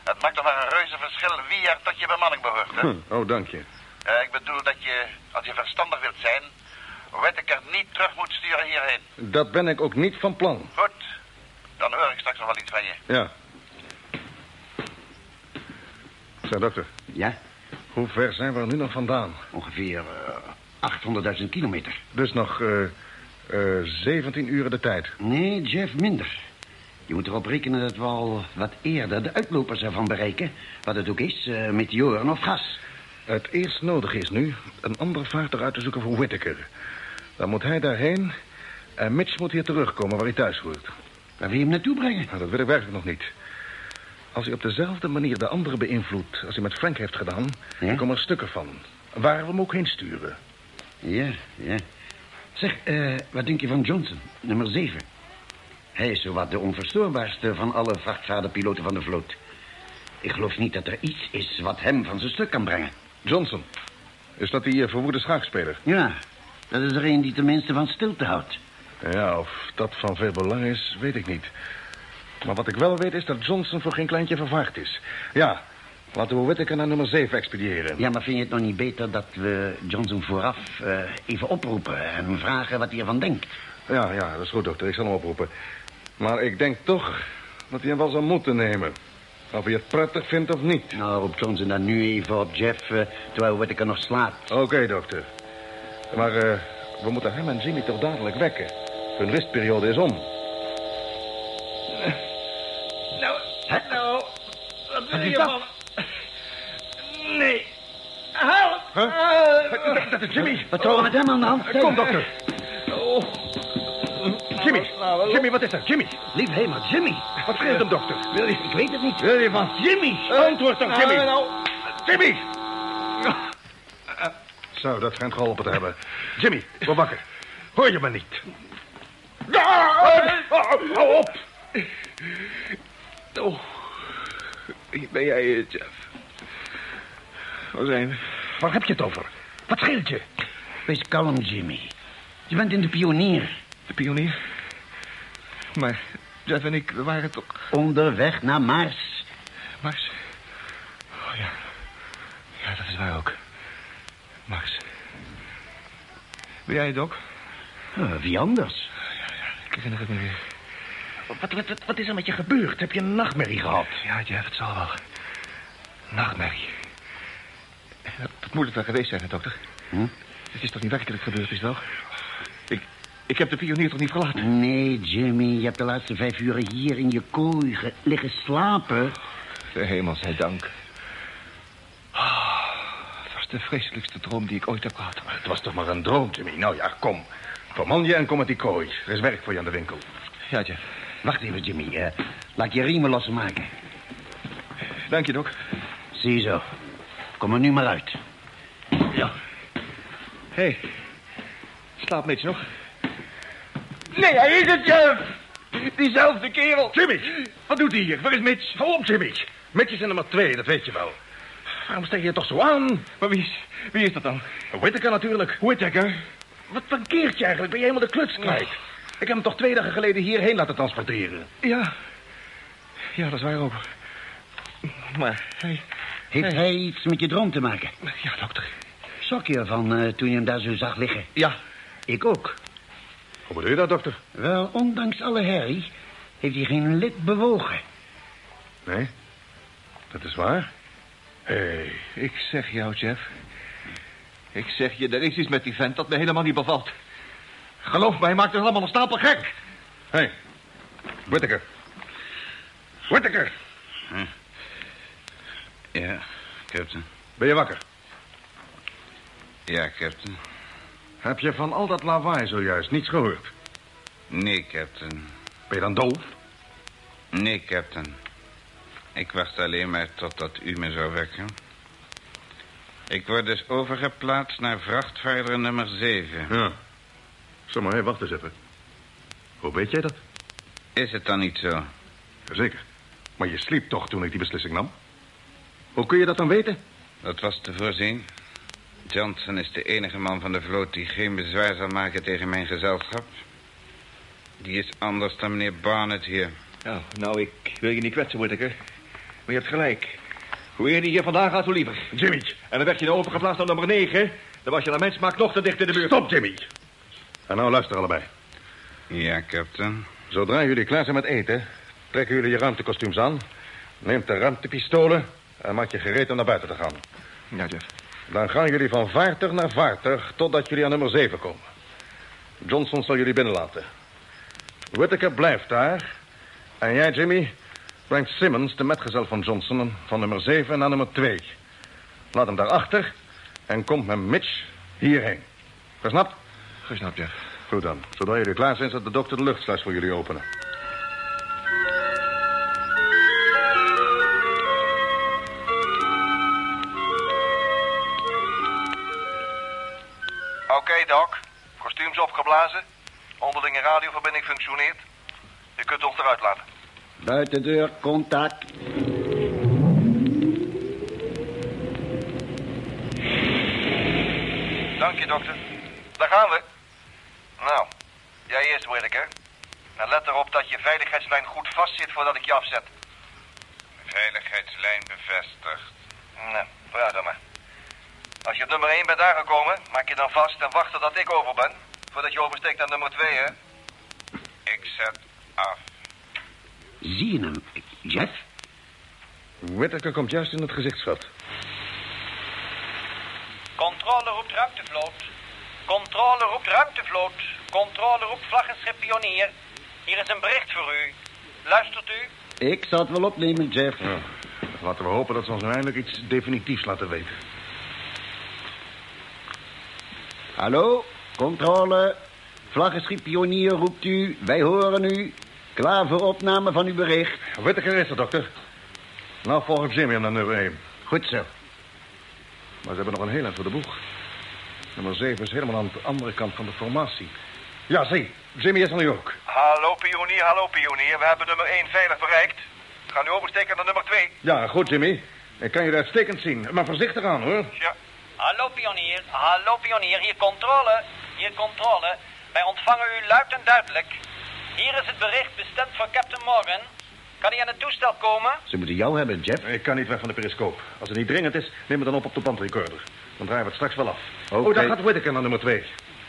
Het maakt toch maar een reuze verschil wie er tot je bemanning behoort, hè? Hm, oh, dank je. Eh, ik bedoel dat je, als je verstandig wilt zijn... Whittaker niet terug moet sturen hierheen. Dat ben ik ook niet van plan. Goed. Dan hoor ik straks nog wel iets van je. Ja. Zeg, dokter. Ja? Hoe ver zijn we er nu nog vandaan? Ongeveer eh 800.000 kilometer. Dus nog eh eh 17 uren de tijd. Nee, Jeff, minder. Je moet erop rekenen dat we al wat eerder de uitlopers ervan bereiken. Wat het ook is, eh, meteoren of gas. Het eerst nodig is nu een ander vaartuig uit te zoeken voor Whittaker. Dan moet hij daarheen en Mitch moet hier terugkomen waar hij thuis hoort. Waar wil je hem naartoe brengen? Nou, dat weet ik werkelijk nog niet. Als hij op dezelfde manier de anderen beïnvloedt als hij met Frank heeft gedaan... dan komen er stukken van. Waar we hem ook heen sturen. Ja, ja. Zeg, eh, wat denk je van Johnson, nummer 7? Hij is zowat de onverstoorbaarste van alle vrachtvaarderpiloten van de vloot. Ik geloof niet dat er iets is wat hem van zijn stuk kan brengen. Johnson. Is dat die eh, verwoede schaakspeler? Ja, dat is er een die tenminste van stilte houdt. Ja, of dat van veel belang is, weet ik niet. Maar wat ik wel weet is dat Johnson voor geen kleintje vervaagd is. Ja, laten we Whittaker naar nummer 7 expediëren. Ja, maar vind je het nog niet beter dat we Johnson vooraf eh, even oproepen... en hem vragen wat hij ervan denkt? Ja, ja, dat is goed, dokter. Ik zal hem oproepen. Maar ik denk toch dat hij hem wel zou moeten nemen. Of hij het prettig vindt of niet. Nou, roep Johnson dan nu even op Jeff, eh, terwijl Whittaker nog slaapt. Oké, dokter. Maar eh, we moeten hem en Jimmy toch dadelijk wekken. Hun rustperiode is om. Nou, nou, wat wil je van... Nee. Help! Huh? Dat, dat is Jimmy. Wat horen we met hem aan de hand? Kom, dokter. Jimmy, Jimmy, wat is er? Jimmy. Lief hemel, Jimmy. Wat scheelt hem, dokter? Wil je? Ik weet het niet. Wil je van? Jimmy! Antwoord dan, Jimmy. Nou, nou. Jimmy! Zo, dat schijnt geholpen te hebben. Jimmy, word wakker. Hoor je me niet? Hou hou op! Oh, hier ben jij, eh, Jeff. Waar zijn we? Waar heb je het over? Wat scheelt je? Wees kalm, Jimmy. Je bent in de pionier. De pionier? Maar Jeff en ik, we waren toch... Onderweg naar Mars. Mars? Oh ja. Ja, dat is waar ook. Mars. Ben jij het ook? Eh, wie anders? Ik herinner het me weer. Wat, wat, wat, wat is er met je gebeurd? Heb je een nachtmerrie gehad? Ja, Jeff, het zal wel. Nachtmerrie. Dat, dat moet het wel geweest zijn, hè, dokter. Hm? Het is toch niet werkelijk gebeurd, is het wel? Ik, heb de pionier toch niet verlaten? Nee, Jimmy, je hebt de laatste vijf uren hier in je kooi ge- liggen slapen. De hemel zij dank. Ah, Het was de vreselijkste droom die ik ooit heb gehad. Het was toch maar een droom, Jimmy. Nou ja, kom. Verman je en kom met die kooi. Er is werk voor je aan de winkel. Ja, Jeff. Wacht even, Jimmy. eh, laat je riemen losmaken. Dank je, Doc. Zie zo. Kom er nu maar uit. Ja. Hé. Hey. Slaapt Mitch nog? Nee, hij is het, Jeff! Diezelfde kerel. Jimmy! Wat doet hij hier? Waar is Mitch? Hou op, Jimmy. Mitch is er nummer twee, dat weet je wel. Waarom steek je je toch zo aan? Maar wie is, wie is dat dan? Whittaker natuurlijk. Whittaker? Wat verkeert je eigenlijk? Ben je helemaal de kluts kwijt? Ik heb hem toch twee dagen geleden hierheen laten transporteren. Ja. Ja, dat is waar ook. Maar hij... Heeft hij iets met je droom te maken? Ja, dokter. Schrok je ervan eh, toen je hem daar zo zag liggen? Ja. Ik ook. Hoe bedoel je dat, dokter? Wel, ondanks alle herrie heeft hij geen lid bewogen. Nee, dat is waar. Hé, hey, ik zeg jou, Jeff. Ik zeg je, er is iets met die vent dat me helemaal niet bevalt. Geloof mij, hij maakt het allemaal een stapel gek. Hé, hey, Whittaker. Whittaker, Ja, captain. ben je wakker? Ja, captain. Heb je van al dat lawaai zojuist niets gehoord? Nee, captain. Ben je dan doof? Nee, captain. Ik wacht alleen maar totdat u me zou wekken. Ik word dus overgeplaatst naar vrachtvaarder nummer 7. Ja. Zeg maar, hé, wacht eens even. Hoe weet jij dat? Is het dan niet zo? Jazeker. Maar je sliep toch toen ik die beslissing nam? Hoe kun je dat dan weten? Dat was te voorzien. Johnson is de enige man van de vloot die geen bezwaar zal maken tegen mijn gezelschap. Die is anders dan meneer Barnett hier. Nou, nou, ik wil je niet kwetsen, Whittaker. Maar je hebt gelijk. Hoe eerder je hier vandaan gaat, hoe liever. Jimmy. En dan werd je nou overgeplaatst naar nummer 9. Dan was je naar mens maakt nog te dicht in de buurt. Stop, Jimmy. En nou, luister allebei. Ja, captain. Zodra jullie klaar zijn met eten, trekken jullie je ruimtekostuums aan. Neemt de ruimtepistolen en maak je gereed om naar buiten te gaan. Ja, Jeff. Dan gaan jullie van vaartuig naar vaartuig totdat jullie aan nummer 7 komen. Johnson zal jullie binnenlaten. Whittaker blijft daar. En jij, Jimmy, brengt Simmons, de metgezel van Johnson, van nummer 7 naar nummer 2. Laat hem daarachter en komt met Mitch hierheen. Versnapt? Gesnapt, Jeff. Goed dan. Zodra jullie klaar zijn, zet de dokter de luchtsluis voor jullie openen. Opgeblazen. Onderlinge radioverbinding functioneert. Je kunt ons eruit laten. Buitendeur, contact. Dank je, dokter. Daar gaan we. Nou, jij eerst, Whittaker. En let erop dat je veiligheidslijn goed vastzit voordat ik je afzet. Veiligheidslijn bevestigd. Nou, praat dan maar. Als je op nummer 1 bent aangekomen, maak je dan vast en wacht totdat ik over ben. Voordat je oversteekt naar nummer 2, hè? Ik zet af. Zie je hem, Jeff? Whittaker komt juist in het gezichtsveld. Controle roept ruimtevloot. Controle roept ruimtevloot. Controle roept vlaggenschip pionier. Hier is een bericht voor u. Luistert u? Ik zal het wel opnemen, Jeff. Ja. Laten we hopen dat ze ons nu eindelijk iets definitiefs laten weten. Hallo, controle. Vlaggenschip Pionier roept u. Wij horen u. Klaar voor opname van uw bericht. Whittaker is er, dokter. Nou volgt Jimmy naar nummer 1. Goed zo. Maar ze hebben nog een heel eind voor de boeg. Nummer 7 is helemaal aan de andere kant van de formatie. Ja, zie. Jimmy is er nu ook. Hallo, pionier, hallo, pionier. We hebben nummer 1 veilig bereikt. Ga nu oversteken naar nummer 2. Ja, goed, Jimmy. Ik kan je uitstekend zien. Maar voorzichtig aan, hoor. Ja. Hallo pionier, hallo pionier, hier controle. Hier controle. Wij ontvangen u luid en duidelijk. Hier is het bericht bestemd voor Captain Morgan. Kan hij aan het toestel komen? Ze moeten jou hebben, Jeff. Ik kan niet weg van de periscoop. Als het niet dringend is, neem het dan op op de bandrecorder. Dan draaien we het straks wel af. Oh, daar gaat Whittaker naar nummer 2.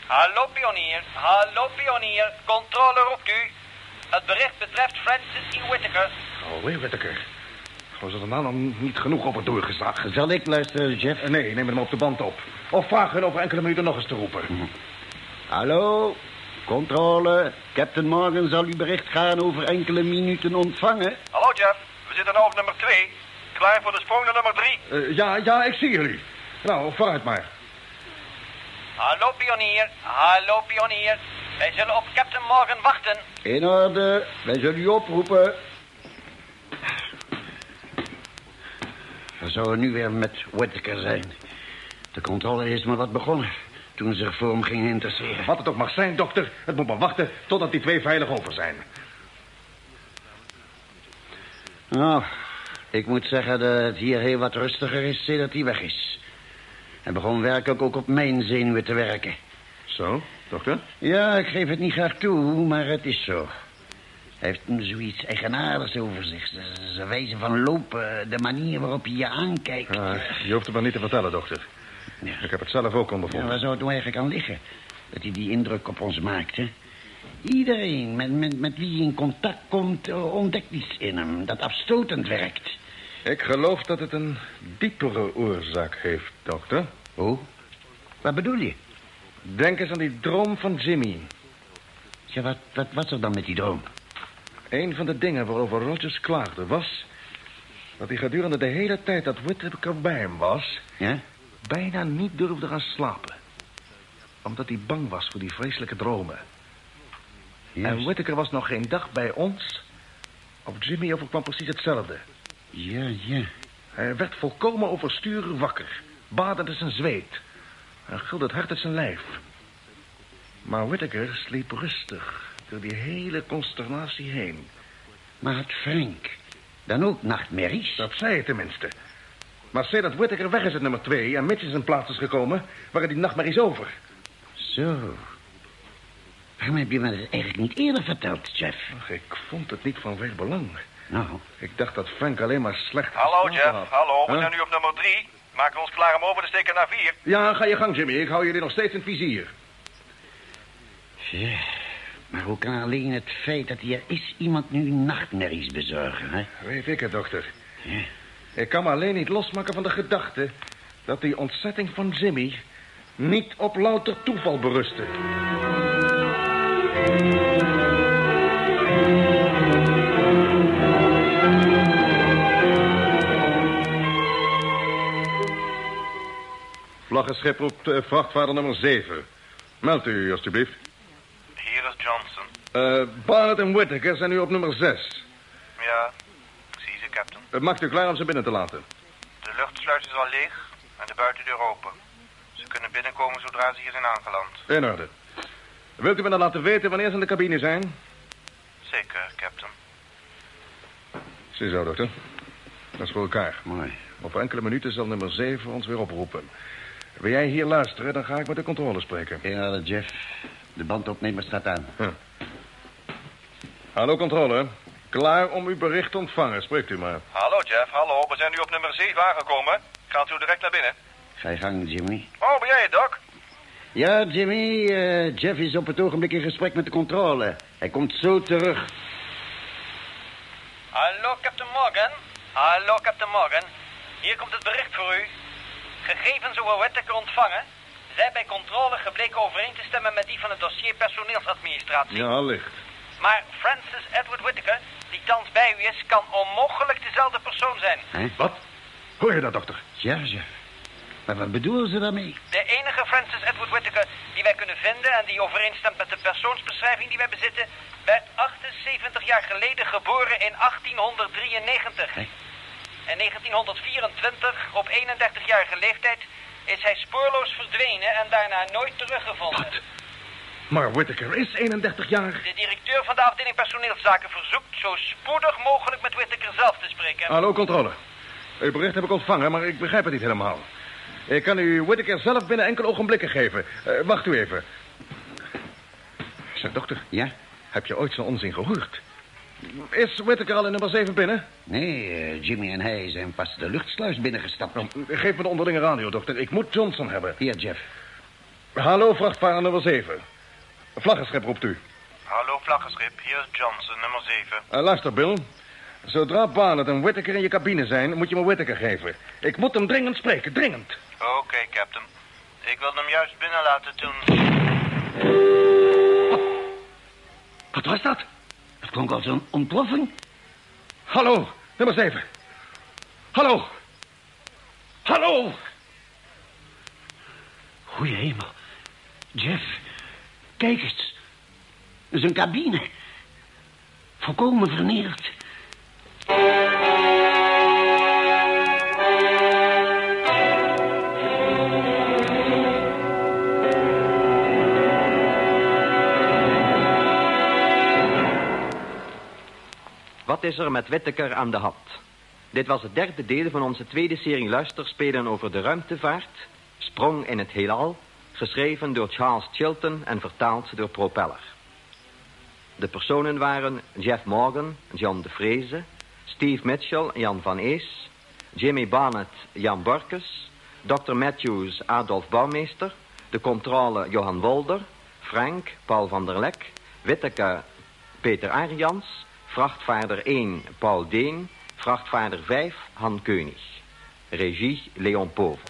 Hallo pionier, hallo pionier, controle roept u. Het bericht betreft Francis E. Whittaker. Alweer Whittaker. Was er nog niet genoeg op het doorgeslagen? Zal ik luisteren, Jeff? Nee, neem hem op de band op. Of vraag hun over enkele minuten nog eens te roepen. Hallo, controle. Captain Morgan zal uw bericht gaan over enkele minuten ontvangen. Hallo, Jeff. We zitten nu op nummer 2. Klaar voor de sprong naar nummer 3. Eh, ja, ja, ik zie jullie. Nou, vooruit maar. Hallo pionier, hallo pionier. Wij zullen op Captain Morgan wachten. In orde. Wij zullen u oproepen. We zouden nu weer met Whittaker zijn. De controle is maar wat begonnen. Toen ze zich voor hem gingen interesseren. Wat het ook mag zijn, dokter. Het moet maar wachten totdat die twee veilig over zijn. Nou, ik moet zeggen dat het hier heel wat rustiger is sinds hij weg is. Hij begon werkelijk ook op mijn zenuwen te werken. Zo, dokter? Ja, ik geef het niet graag toe, maar het is zo. Hij heeft hem zoiets eigenaardigs over zich. Zijn wijze van lopen, de manier waarop hij je aankijkt. Ah, je hoeft het maar niet te vertellen, dokter. Ik heb het zelf ook Ja, ondervonden. waar zou het nou eigenlijk aan liggen? Dat hij die indruk op ons maakt, hè? Iedereen met, met, met wie hij in contact komt, eh, ontdekt iets in hem dat afstotend werkt. Ik geloof dat het een diepere oorzaak heeft, dokter. Hoe? Wat bedoel je? Denk eens aan die droom van Jimmy. Ja, wat, wat was er dan met die droom? Een van de dingen waarover Rogers klaagde was... dat hij gedurende de hele tijd dat Whittaker bij hem was... Ja? Bijna niet durfde gaan slapen. Omdat hij bang was voor die vreselijke dromen. En Whittaker was nog geen dag bij ons... of Jimmy overkwam precies hetzelfde. Ja, ja. Hij werd volkomen overstuur wakker. badend in zijn zweet. En gulde het hart uit zijn lijf. Maar Whittaker sliep rustig door die hele consternatie heen. Maar had Frank dan ook nachtmerries? Dat zei hij tenminste. Maar sedert Whittaker weg is het nummer twee en Mitch in zijn plaats is gekomen... waren die nachtmerries over. Zo. Waarom heb je me dat eigenlijk niet eerder verteld, Jeff? Ach, ik vond het niet van veel belang. Nou? Ik dacht dat Frank alleen maar slecht Hallo, Jeff. had. Hallo, we Huh? zijn nu op nummer drie. Maken we ons klaar om over te steken naar vier. Ja, ga je gang, Jimmy. Ik hou jullie nog steeds in het vizier. Ja, maar hoe kan alleen het feit dat hier is iemand nu nachtmerries bezorgen, hè? Weet ik het, dokter. Ik kan me alleen niet losmaken van de gedachte... dat die ontzetting van Jimmy niet op louter toeval berustte. Vlaggenschip roept eh, vrachtvaarder nummer 7. Meld u, alstublieft. Hier is Johnson. Eh Barnett en Whittaker zijn nu op nummer 6. Ja, captain. Het maakt u klaar om ze binnen te laten. De luchtsluis is al leeg en de buitendeur open. Ze kunnen binnenkomen zodra ze hier zijn aangeland. In orde. Wilt u me dan laten weten wanneer ze in de cabine zijn? Zeker, captain. Ziezo, dokter. Dat is voor elkaar. Mooi. Op enkele minuten zal nummer 7 ons weer oproepen. Wil jij hier luisteren, dan ga ik met de controle spreken. Ja, Jeff. De bandopnemer staat aan. Hallo, controle. Klaar om uw bericht te ontvangen. Spreekt u maar. Hallo, Jeff. Hallo. We zijn nu op nummer 7 aangekomen. Gaat zo direct naar binnen. Ga je gang, Jimmy. Oh, ben jij het, Doc? Ja, Jimmy. eh, Jeff is op het ogenblik in gesprek met de controle. Hij komt zo terug. Hallo, Captain Morgan. Hallo, Captain Morgan. Hier komt het bericht voor u. Gegevens over Whittaker ontvangen. Zij bij controle gebleken overeen te stemmen met die van het dossier personeelsadministratie. Ja, licht. Maar Francis Edward Whittaker, die thans bij u is, kan onmogelijk dezelfde persoon zijn. Wat? Hoor je dat, dokter? Ja, Jeff. Maar wat bedoelen ze daarmee? De enige Francis Edward Whittaker die wij kunnen vinden en die overeenstemt met de persoonsbeschrijving die wij bezitten, werd 78 jaar geleden geboren in 1893. In 1924, op 31-jarige leeftijd, is hij spoorloos verdwenen en daarna nooit teruggevonden. Maar Whittaker is 31 jaar. De directeur van de afdeling personeelszaken verzoekt zo spoedig mogelijk met Whittaker zelf te spreken. Hallo, controle. Uw bericht heb ik ontvangen, maar ik begrijp het niet helemaal. Ik kan u Whittaker zelf binnen enkele ogenblikken geven. Eh, wacht u even. Zeg, dokter. Ja? Heb je ooit zo'n onzin gehoord? Is Whittaker al in nummer 7 binnen? Nee, eh, Jimmy en hij zijn pas de luchtsluis binnengestapt. Geef me de onderlinge radio, dokter. Ik moet Johnson hebben. Hier, Jeff. Hallo, vrachtvaarder nummer 7. Vlaggenschip roept u. Hallo, vlaggenschip. Hier is Johnson, nummer 7. Eh, luister, Bill. Zodra Barnett en Whittaker in je cabine zijn, moet je me Whittaker geven. Ik moet hem dringend spreken, dringend. Oké, captain. Ik wilde hem juist binnenlaten toen... Wat was dat? Het klonk als een ontploffing. Hallo, nummer 7. Hallo. Hallo. Goeie hemel. Jeff, kijk eens. Is een cabine. Volkomen vernield. Wat is er met Whittaker aan de hand? Dit was het derde deel van onze tweede serie luisterspelen over de ruimtevaart. Sprong in het heelal, geschreven door Charles Chilton en vertaald door Propeller. De personen waren Jeff Morgan, John de Vreese, Steve Mitchell, Jan van Ees, Jimmy Barnett, Jan Borkes, Dr. Matthews, Adolf Bouwmeester, de controle Johan Wolder, Frank, Paul van der Lek, Whittaker, Peter Arians, vrachtvaarder 1, Paul Deen, vrachtvaarder 5, Han Keunig. Regie, Leon Povel.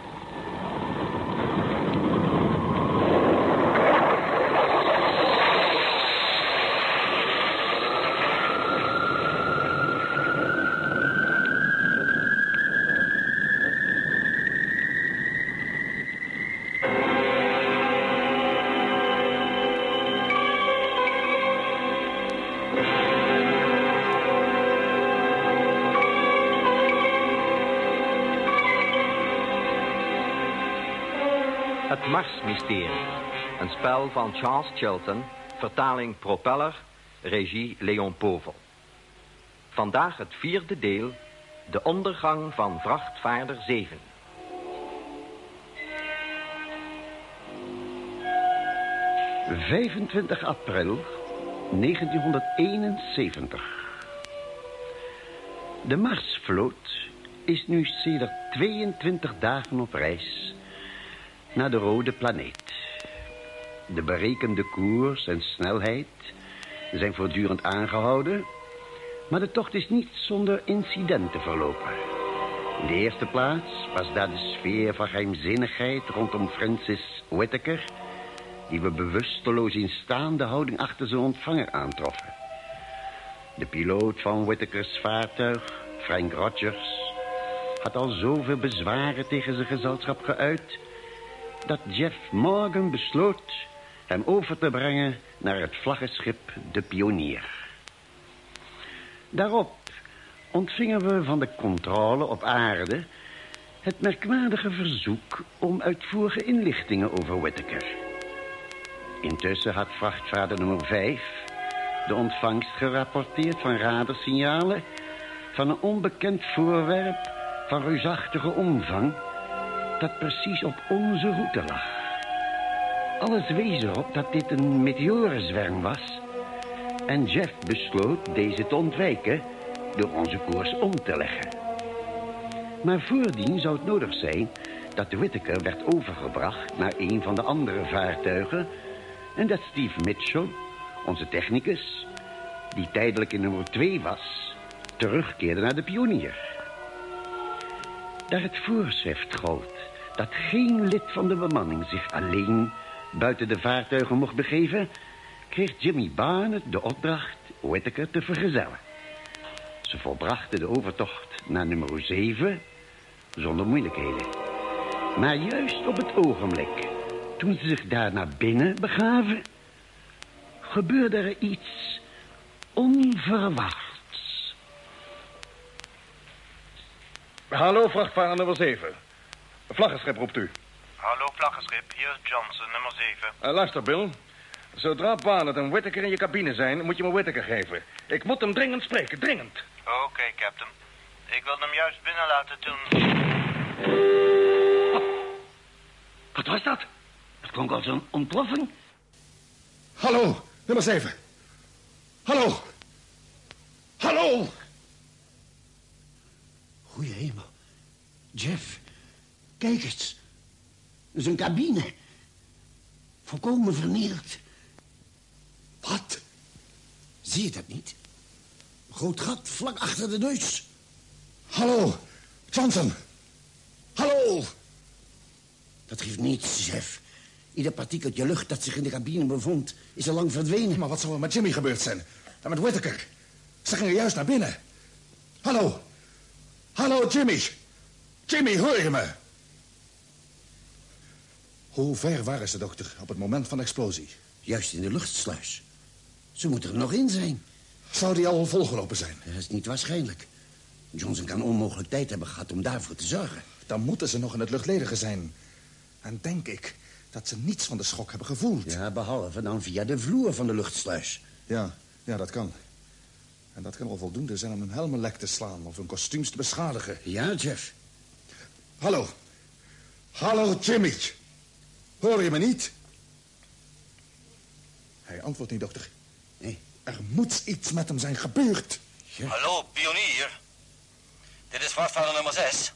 Marsmysterie. Een spel van Charles Chilton, vertaling Propeller, regie Leon Povel. Vandaag het vierde deel, de ondergang van vrachtvaarder 7. ...25 april 1971. De Marsvloot is nu sedert 22 dagen op reis... ...naar de rode planeet. De berekende koers en snelheid zijn voortdurend aangehouden... maar de tocht is niet zonder incidenten verlopen. In de eerste plaats was daar de sfeer van geheimzinnigheid rondom Francis Whittaker... die we bewusteloos in staande houding achter zijn ontvanger aantroffen. De piloot van Whittakers vaartuig, Frank Rogers... had al zoveel bezwaren tegen zijn gezelschap geuit... dat Jeff Morgan besloot hem over te brengen naar het vlaggenschip De Pionier. Daarop ontvingen we van de controle op aarde... het merkwaardige verzoek om uitvoerige inlichtingen over Whittaker. Intussen had vrachtvaarder nummer 5 de ontvangst gerapporteerd van radarsignalen... van een onbekend voorwerp van reusachtige omvang... dat precies op onze route lag. Alles wees erop dat dit een meteorenzwerm was... en Jeff besloot deze te ontwijken door onze koers om te leggen. Maar voordien zou het nodig zijn dat de Whittaker werd overgebracht naar een van de andere vaartuigen... en dat Steve Mitchell, onze technicus, die tijdelijk in nummer 2 was... terugkeerde naar de pionier. Daar het voorschrift gold dat geen lid van de bemanning zich alleen buiten de vaartuigen mocht begeven... kreeg Jimmy Barnett de opdracht Whittaker te vergezellen. Ze volbrachten de overtocht naar nummer 7 zonder moeilijkheden. Maar juist op het ogenblik toen ze zich daar naar binnen begaven... gebeurde er iets onverwachts. Hallo, vrachtvaarder nummer 7. Vlaggenschip roept u. Hallo, vlaggenschip. Hier is Johnson, nummer 7. Uh, luister, Bill. Zodra Barnett en Whittaker in je cabine zijn, moet je me Whittaker geven. Ik moet hem dringend spreken, dringend. Oké, captain. Ik wilde hem juist binnenlaten toen... Wat was dat? Het klonk als een ontploffing. Hallo, nummer 7. Hallo. Hallo. Goeie hemel. Jeff, kijk eens. Zijn cabine. Volkomen vernield. Wat? Zie je dat niet? Een groot gat vlak achter de neus. Hallo, Johnson. Hallo. Dat geeft niets, Jeff. Ieder partikeltje lucht dat zich in de cabine bevond... is al lang verdwenen. Maar wat zou er met Jimmy gebeurd zijn? En met Whittaker? Ze gingen juist naar binnen. Hallo. Hallo, Jimmy. Jimmy, hoor je me? Hoe ver waren ze, dokter, op het moment van de explosie? Juist in de luchtsluis. Ze moeten er nog in zijn. Zou die al volgelopen zijn? Dat is niet waarschijnlijk. Johnson kan onmogelijk tijd hebben gehad om daarvoor te zorgen. Dan moeten ze nog in het luchtledige zijn. En denk ik dat ze niets van de schok hebben gevoeld. Ja, behalve dan via de vloer van de luchtsluis. Ja, ja, dat kan. En dat kan al voldoende zijn om hun helmen lek te slaan... of hun kostuums te beschadigen. Ja, Jeff. Hallo. Hallo, Jimmy. Hoor je me niet? Hij antwoordt niet, dokter. Nee. Er moet iets met hem zijn gebeurd. Hallo, pionier. Dit is vrachtvaarder nummer 6.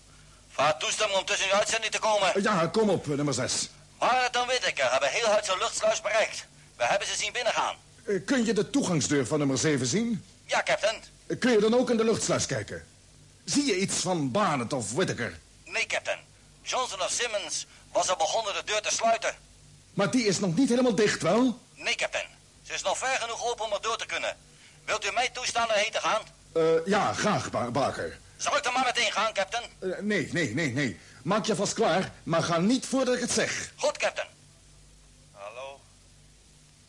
Vraag toestemming om tussen uw uitzending te komen. Ja, kom op, nummer 6. Maar dan weet ik, hebben heel hard zijn luchtsluis bereikt. We hebben ze zien binnengaan. Uh, kun je de toegangsdeur van nummer 7 zien? Ja, captain. Uh, kun je dan ook in de luchtsluis kijken? Zie je iets van Barnett of Whittaker? Nee, captain. Johnson of Simmons was al begonnen de deur te sluiten. Maar die is nog niet helemaal dicht, wel? Nee, captain. Ze is nog ver genoeg open om er door te kunnen. Wilt u mij toestaan erheen te gaan? Uh, ja, graag, ba Barker. Zal ik er maar meteen gaan, captain? Uh, nee, nee, nee, nee. Maak je vast klaar, maar ga niet voordat ik het zeg. Goed, captain. Hallo.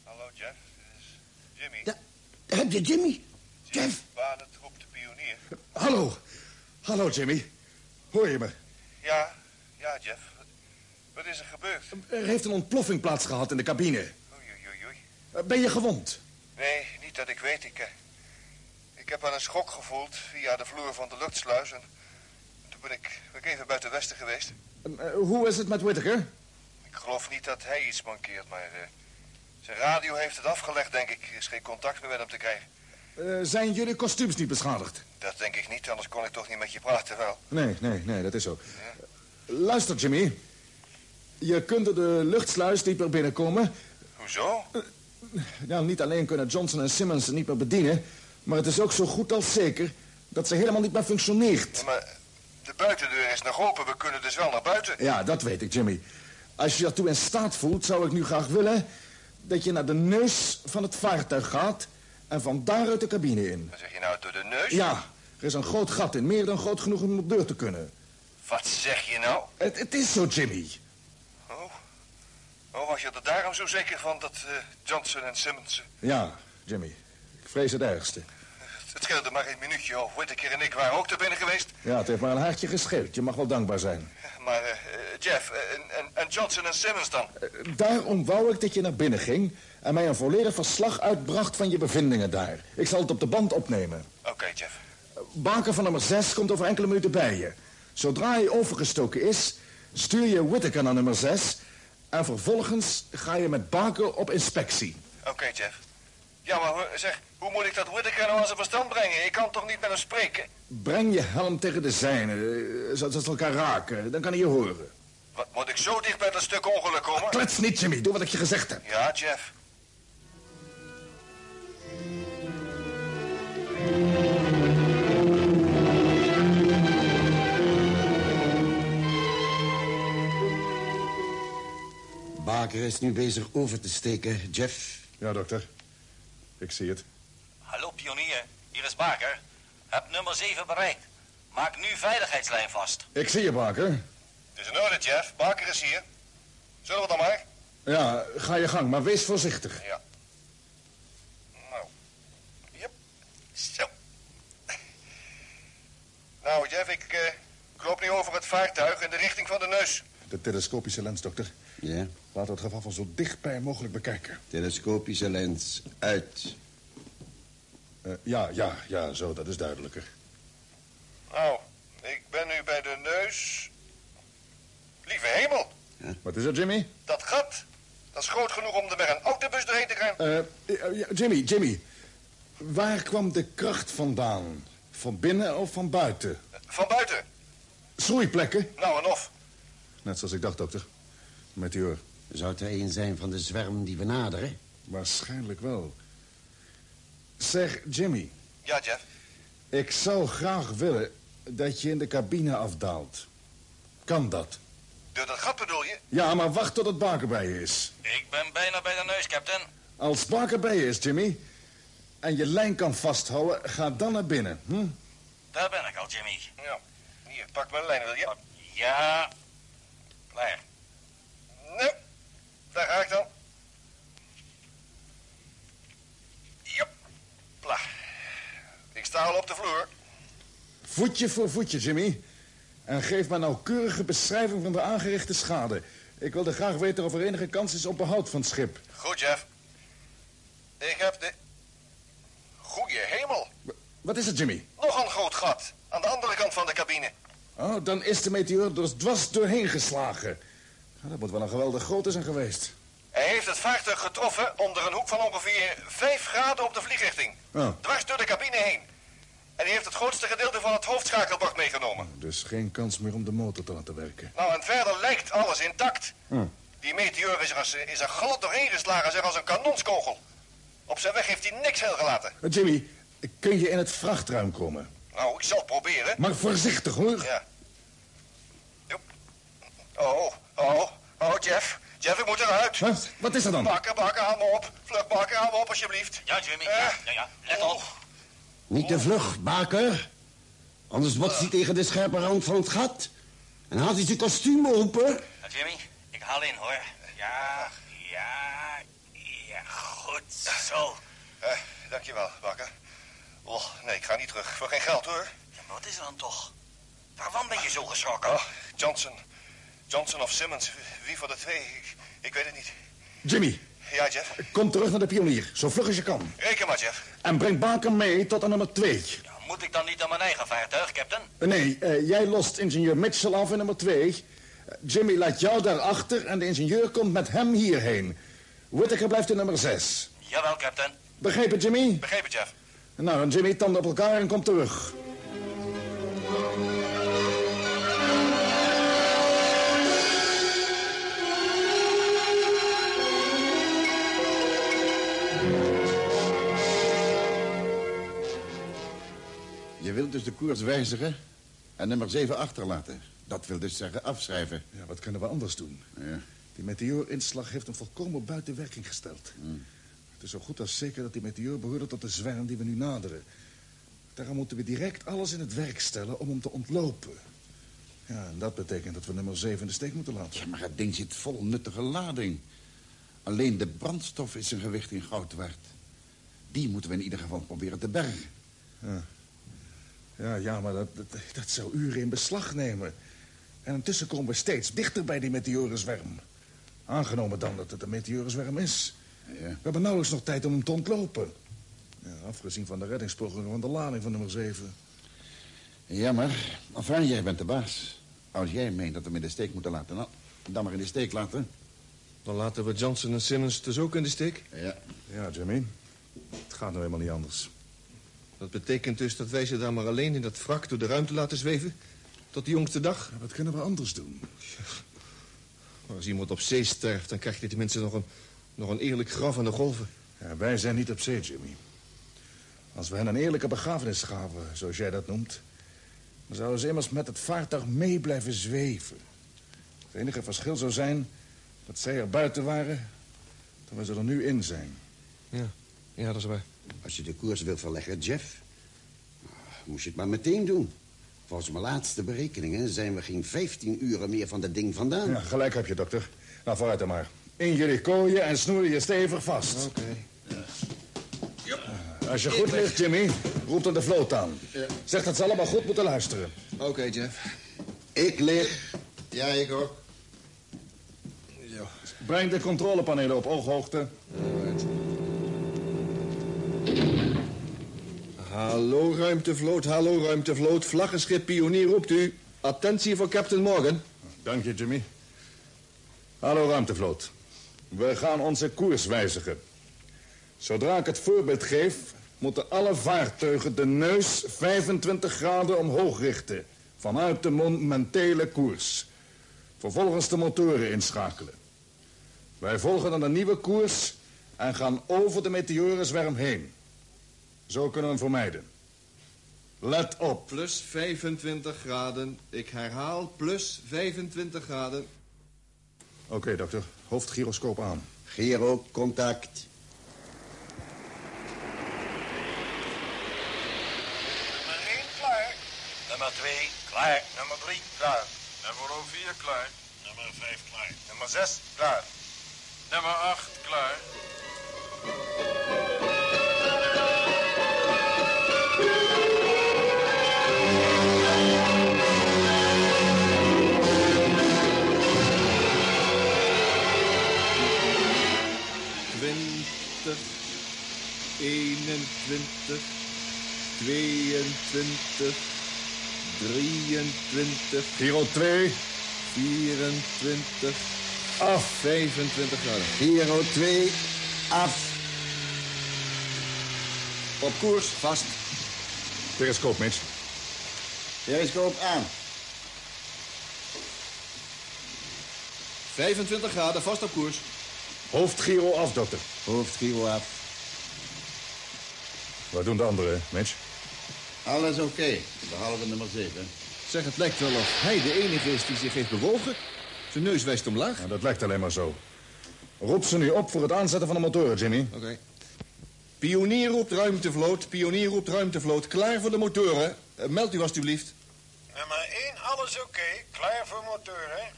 Hallo, Jeff. Dit is Jimmy. Heb je Jimmy? Jeff? Roept de pionier. Hallo. Hallo, Jimmy. Hoor je me? Ja, ja, Jeff. Wat is er gebeurd? Er heeft een ontploffing plaatsgehad in de cabine. Oei, oei, oei. Eh, Ben je gewond? Nee, niet dat ik weet. Ik, eh, ik heb wel een schok gevoeld via de vloer van de luchtsluis. En toen ben ik, ben ik even buiten Westen geweest. Eh, hoe is het met Whittaker? Ik geloof niet dat hij iets mankeert, maar zijn radio heeft het afgelegd, denk ik. Er is geen contact meer met hem te krijgen. Zijn jullie kostuums niet beschadigd? Dat denk ik niet, anders kon ik toch niet met je praten wel. Nee, nee, nee, dat is zo. Luister, Jimmy. Je kunt door de luchtsluis niet meer binnenkomen. Hoezo? Ja, niet alleen kunnen Johnson en Simmons ze niet meer bedienen... maar het is ook zo goed als zeker dat ze helemaal niet meer functioneert. Ja, maar de buitendeur is nog open, we kunnen dus wel naar buiten. Ja, dat weet ik, Jimmy. Als je daartoe in staat voelt, zou ik nu graag willen... dat je naar de neus van het vaartuig gaat... en van daaruit de cabine in. Wat zeg je nou, door de neus? Ja, er is een groot gat in, meer dan groot genoeg om op deur te kunnen. Wat zeg je nou? Het, het is zo, Jimmy. Oh. Was je er daarom zo zeker van dat eh, Johnson en Simmons... eh, Ja, Jimmy. Ik vrees het ergste. Het scheelde maar een minuutje of Whittaker en ik waren ook er binnen geweest. Ja, het heeft maar een haartje gescheeld. Je mag wel dankbaar zijn. Maar eh, Jeff en, en, en Johnson en Simmons dan? Daarom wou ik dat je naar binnen ging... en mij een volledig verslag uitbracht van je bevindingen daar. Ik zal het op de band opnemen. Oké, Jeff. Baker van nummer 6 komt over enkele minuten bij je. Zodra hij overgestoken is, stuur je Whittaker naar nummer 6... en vervolgens ga je met Baker op inspectie. Oké, Jeff. Ja, maar zeg, hoe moet ik dat Whittaker nou aan zijn verstand brengen? Ik kan toch niet met hem spreken? Breng je helm tegen de zijne, eh, zodat ze elkaar raken. Dan kan hij je horen. Wat, moet ik zo dicht bij dat stuk ongeluk komen? Klets niet, Jimmy. Doe wat ik je gezegd heb. Ja, Jeff. Baker is nu bezig over te steken, Jeff. Ja, dokter. Ik zie het. Hallo, pionier. Hier is Baker. Heb nummer 7 bereikt. Maak nu veiligheidslijn vast. Ik zie je, Baker. Het is in orde, Jeff. Baker is hier. Zullen we dan maar? Ja, ga je gang, maar wees voorzichtig. Ja. Nou. Yep. Zo. Nou, Jeff, ik, ik loop nu over het vaartuig in de richting van de neus. De telescopische lens, dokter. Ja, Laten we het geval van zo dichtbij mogelijk bekijken. telescopische lens uit. Eh, ja, ja, ja, zo, dat is duidelijker. Nou, ik ben nu bij de neus. Lieve hemel, Wat is er, Jimmy? dat gat. Dat is groot genoeg om er met een autobus doorheen te gaan. Ja, Jimmy, Jimmy. Waar kwam de kracht vandaan? Van binnen of van buiten? Van buiten. Schroeiplekken? Nou en of. Net zoals ik dacht, dokter. Meteor. Zou het er een zijn van de zwerm die we naderen? Waarschijnlijk wel. Zeg, Jimmy. Ja, Jeff. Ik zou graag willen dat je in de cabine afdaalt. Kan dat? Door dat gat bedoel je? Ja, maar wacht tot het Baker bij je is. Ik ben bijna bij de neus, captain. Als Baker bij je is, Jimmy... en je lijn kan vasthouden, ga dan naar binnen. Hm? Daar ben ik al, Jimmy. Ja. Hier, pak mijn lijn, wil je? Ja. Klaar. Daar ga ik dan. Jop. Pla. Ik sta al op de vloer. Voetje voor voetje, Jimmy. En geef me een nauwkeurige beschrijving van de aangerichte schade. Ik wilde graag weten of er enige kans is op behoud van het schip. Goed, Jeff. Ik heb de... Goeie hemel. Wat is het, Jimmy? Nog een groot gat. Aan de andere kant van de cabine. Oh, dan is de meteor dus dwars doorheen geslagen. Dat moet wel een geweldig grote zijn geweest. Hij heeft het vaartuig getroffen onder een hoek van ongeveer 5 graden op de vliegrichting. Oh, Dwars door de cabine heen. En hij heeft het grootste gedeelte van het hoofdschakelbord meegenomen. Dus geen kans meer om de motor te laten werken. Nou, en verder lijkt alles intact. Die meteor is er, als, is er glad doorheen geslagen, zeg als een kanonskogel. Op zijn weg heeft hij niks heel gelaten. Eh, Jimmy, kun je in het vrachtruim komen? Nou, ik zal het proberen. Maar voorzichtig, hoor. Ja. Joep. Oh, oh, oh, Jeff. Jeff, ik moet eruit. Wat? Wat is er dan? Bakker, bakker, haal me op. Vlug, bakker, haal me op, alsjeblieft. Ja, Jimmy. Eh. Ja, ja, ja. Let op. Niet te vlug, Baker. Anders botst hij tegen de scherpe rand van het gat. En haalt hij zijn kostuum open. Ja, Jimmy, ik haal in, hoor. Ja, ja, ja, goed zo. Eh, dankjewel, bakker. Oh, nee, ik ga niet terug. Voor geen geld, hoor. Ja, maar wat is er dan toch? Waarvan ben je zo geschrokken? Oh, Johnson. Johnson of Simmons. Wie van de twee? Ik, ik weet het niet. Jimmy, Ja, Jeff? kom terug naar de pionier, zo vlug als je kan. Reken maar, Jeff. En breng Baker mee tot aan nummer 2. Moet ik dan niet aan mijn eigen vaartuig, captain? Nee, eh, jij lost ingenieur Mitchell af in nummer 2. Jimmy laat jou daarachter en de ingenieur komt met hem hierheen. Whittaker blijft in nummer 6. Jawel, captain. Begrepen, Jimmy? Begrepen, Jeff. Nou, en Jimmy, tanden op elkaar en kom terug. Je wilt dus de koers wijzigen en nummer 7 achterlaten. Dat wil dus zeggen afschrijven. Ja, wat kunnen we anders doen? Ja. Die meteoorinslag heeft hem volkomen buiten werking gesteld. Hmm. Het is zo goed als zeker dat die meteoor behoorde tot de zwerm die we nu naderen. Daarom moeten we direct alles in het werk stellen om hem te ontlopen. Ja, en dat betekent dat we nummer 7 in de steek moeten laten. Ja, maar het ding zit vol nuttige lading. Alleen de brandstof is zijn gewicht in goud waard. Die moeten we in ieder geval proberen te bergen. Ja, ja, ja maar dat, dat, dat zou uren in beslag nemen. En intussen komen we steeds dichter bij die meteorenzwerm. Aangenomen dan dat het een meteorenzwerm is. Ja. We hebben nauwelijks nog tijd om hem te ontlopen. Ja, afgezien van de reddingspogingen van de lading van nummer 7. Jammer. Enfin, jij bent de baas. Als jij meent dat we hem in de steek moeten laten, nou, dan maar in de steek laten. Dan laten we Johnson en Simmons dus ook in de steek? Ja. Ja, Jimmy. Het gaat nou helemaal niet anders. Dat betekent dus dat wij ze daar maar alleen in dat wrak door de ruimte laten zweven? Tot die jongste dag? wat kunnen we anders doen? Maar als iemand op zee sterft, dan krijgt hij tenminste nog een, nog een eerlijk graf aan de golven. Ja, wij zijn niet op zee, Jimmy. Als we hen een eerlijke begrafenis gaven, zoals jij dat noemt... dan zouden ze immers met het vaartuig mee blijven zweven. Het enige verschil zou zijn dat zij er buiten waren... terwijl ze er nu in zijn. Ja, ja dat is waar. Als je de koers wil verleggen, Jeff... moest je het maar meteen doen. Volgens mijn laatste berekeningen zijn we geen 15 uren meer van dat ding vandaan. Ja, gelijk heb je, dokter. Nou, vooruit dan maar. In jullie kooien en snoer je stevig vast. Oké. Als je goed ligt, Jimmy, roep dan de vloot aan. Ja. Zeg dat ze allemaal goed moeten luisteren. Oké, Jeff. Ik lig. Ja, ik ook. Breng de controlepanelen op ooghoogte. Hallo, ruimtevloot, hallo, ruimtevloot. Vlaggenschip Pionier roept u. Attentie voor Captain Morgan. Dank je, Jimmy. Hallo, ruimtevloot. We gaan onze koers wijzigen. Zodra ik het voorbeeld geef, moeten alle vaartuigen de neus 25 graden omhoog richten. Vanuit de monumentele koers. Vervolgens de motoren inschakelen. Wij volgen dan een nieuwe koers en gaan over de meteorenzwerm heen. Zo kunnen we hem vermijden. Let op. Plus 25 graden. Ik herhaal, plus 25 graden. Oké, dokter. Hoofdgyroscoop aan. Gero, contact. Nummer 1 klaar. Nummer 2, klaar. Nummer 3 klaar. Nummer 4 klaar. Nummer 5 klaar. Nummer 6 klaar. Nummer 8 klaar. 21, 22, 23, Giro 2. 24, Af. 25 graden. Giro 2, af. Op koers, vast. Periscoop, Mitch. Periscoop aan. 25 graden, vast op koers. Hoofdgiro af, dokter. Hoofdgiro af. Wat doen de anderen, Mitch? Alles oké, behalve nummer 7. Zeg, het lijkt wel of hij de enige is die zich heeft bewogen. Zijn neus wijst omlaag. Ja, dat lijkt alleen maar zo. Roep ze nu op voor het aanzetten van de motoren, Jimmy. Oké. Pionier roept ruimtevloot, pionier roept ruimtevloot. Klaar voor de motoren. Eh, meld u alstublieft. Nummer 1, alles oké. Klaar voor motoren.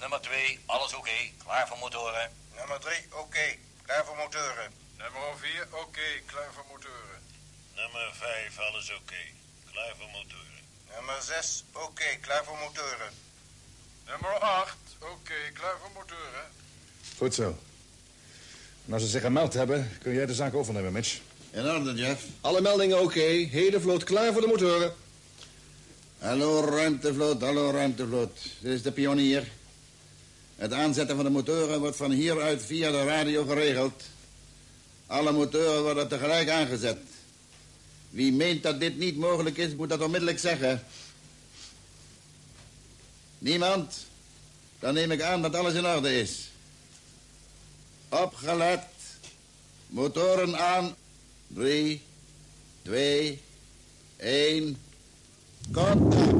Nummer 2, alles oké. Klaar voor motoren. Nummer 3, oké. Klaar voor motoren. Nummer 4 oké. Klaar voor motoren. Nummer 5, alles oké. Klaar voor motoren. Nummer 6, oké. Klaar voor motoren. Nummer 8 Oké, klaar voor motoren. Goed zo. En als ze zich gemeld hebben, kun jij de zaak overnemen, Mitch. In orde, Jeff. Alle meldingen oké. Hele vloot klaar voor de motoren. Hallo, ruimtevloot, hallo, ruimtevloot. Dit is de pionier. Het aanzetten van de motoren wordt van hieruit via de radio geregeld. Alle motoren worden tegelijk aangezet. Wie meent dat dit niet mogelijk is, moet dat onmiddellijk zeggen. Niemand? Dan neem ik aan dat alles in orde is. Opgelet. Motoren aan. Drie, twee, één. Contact.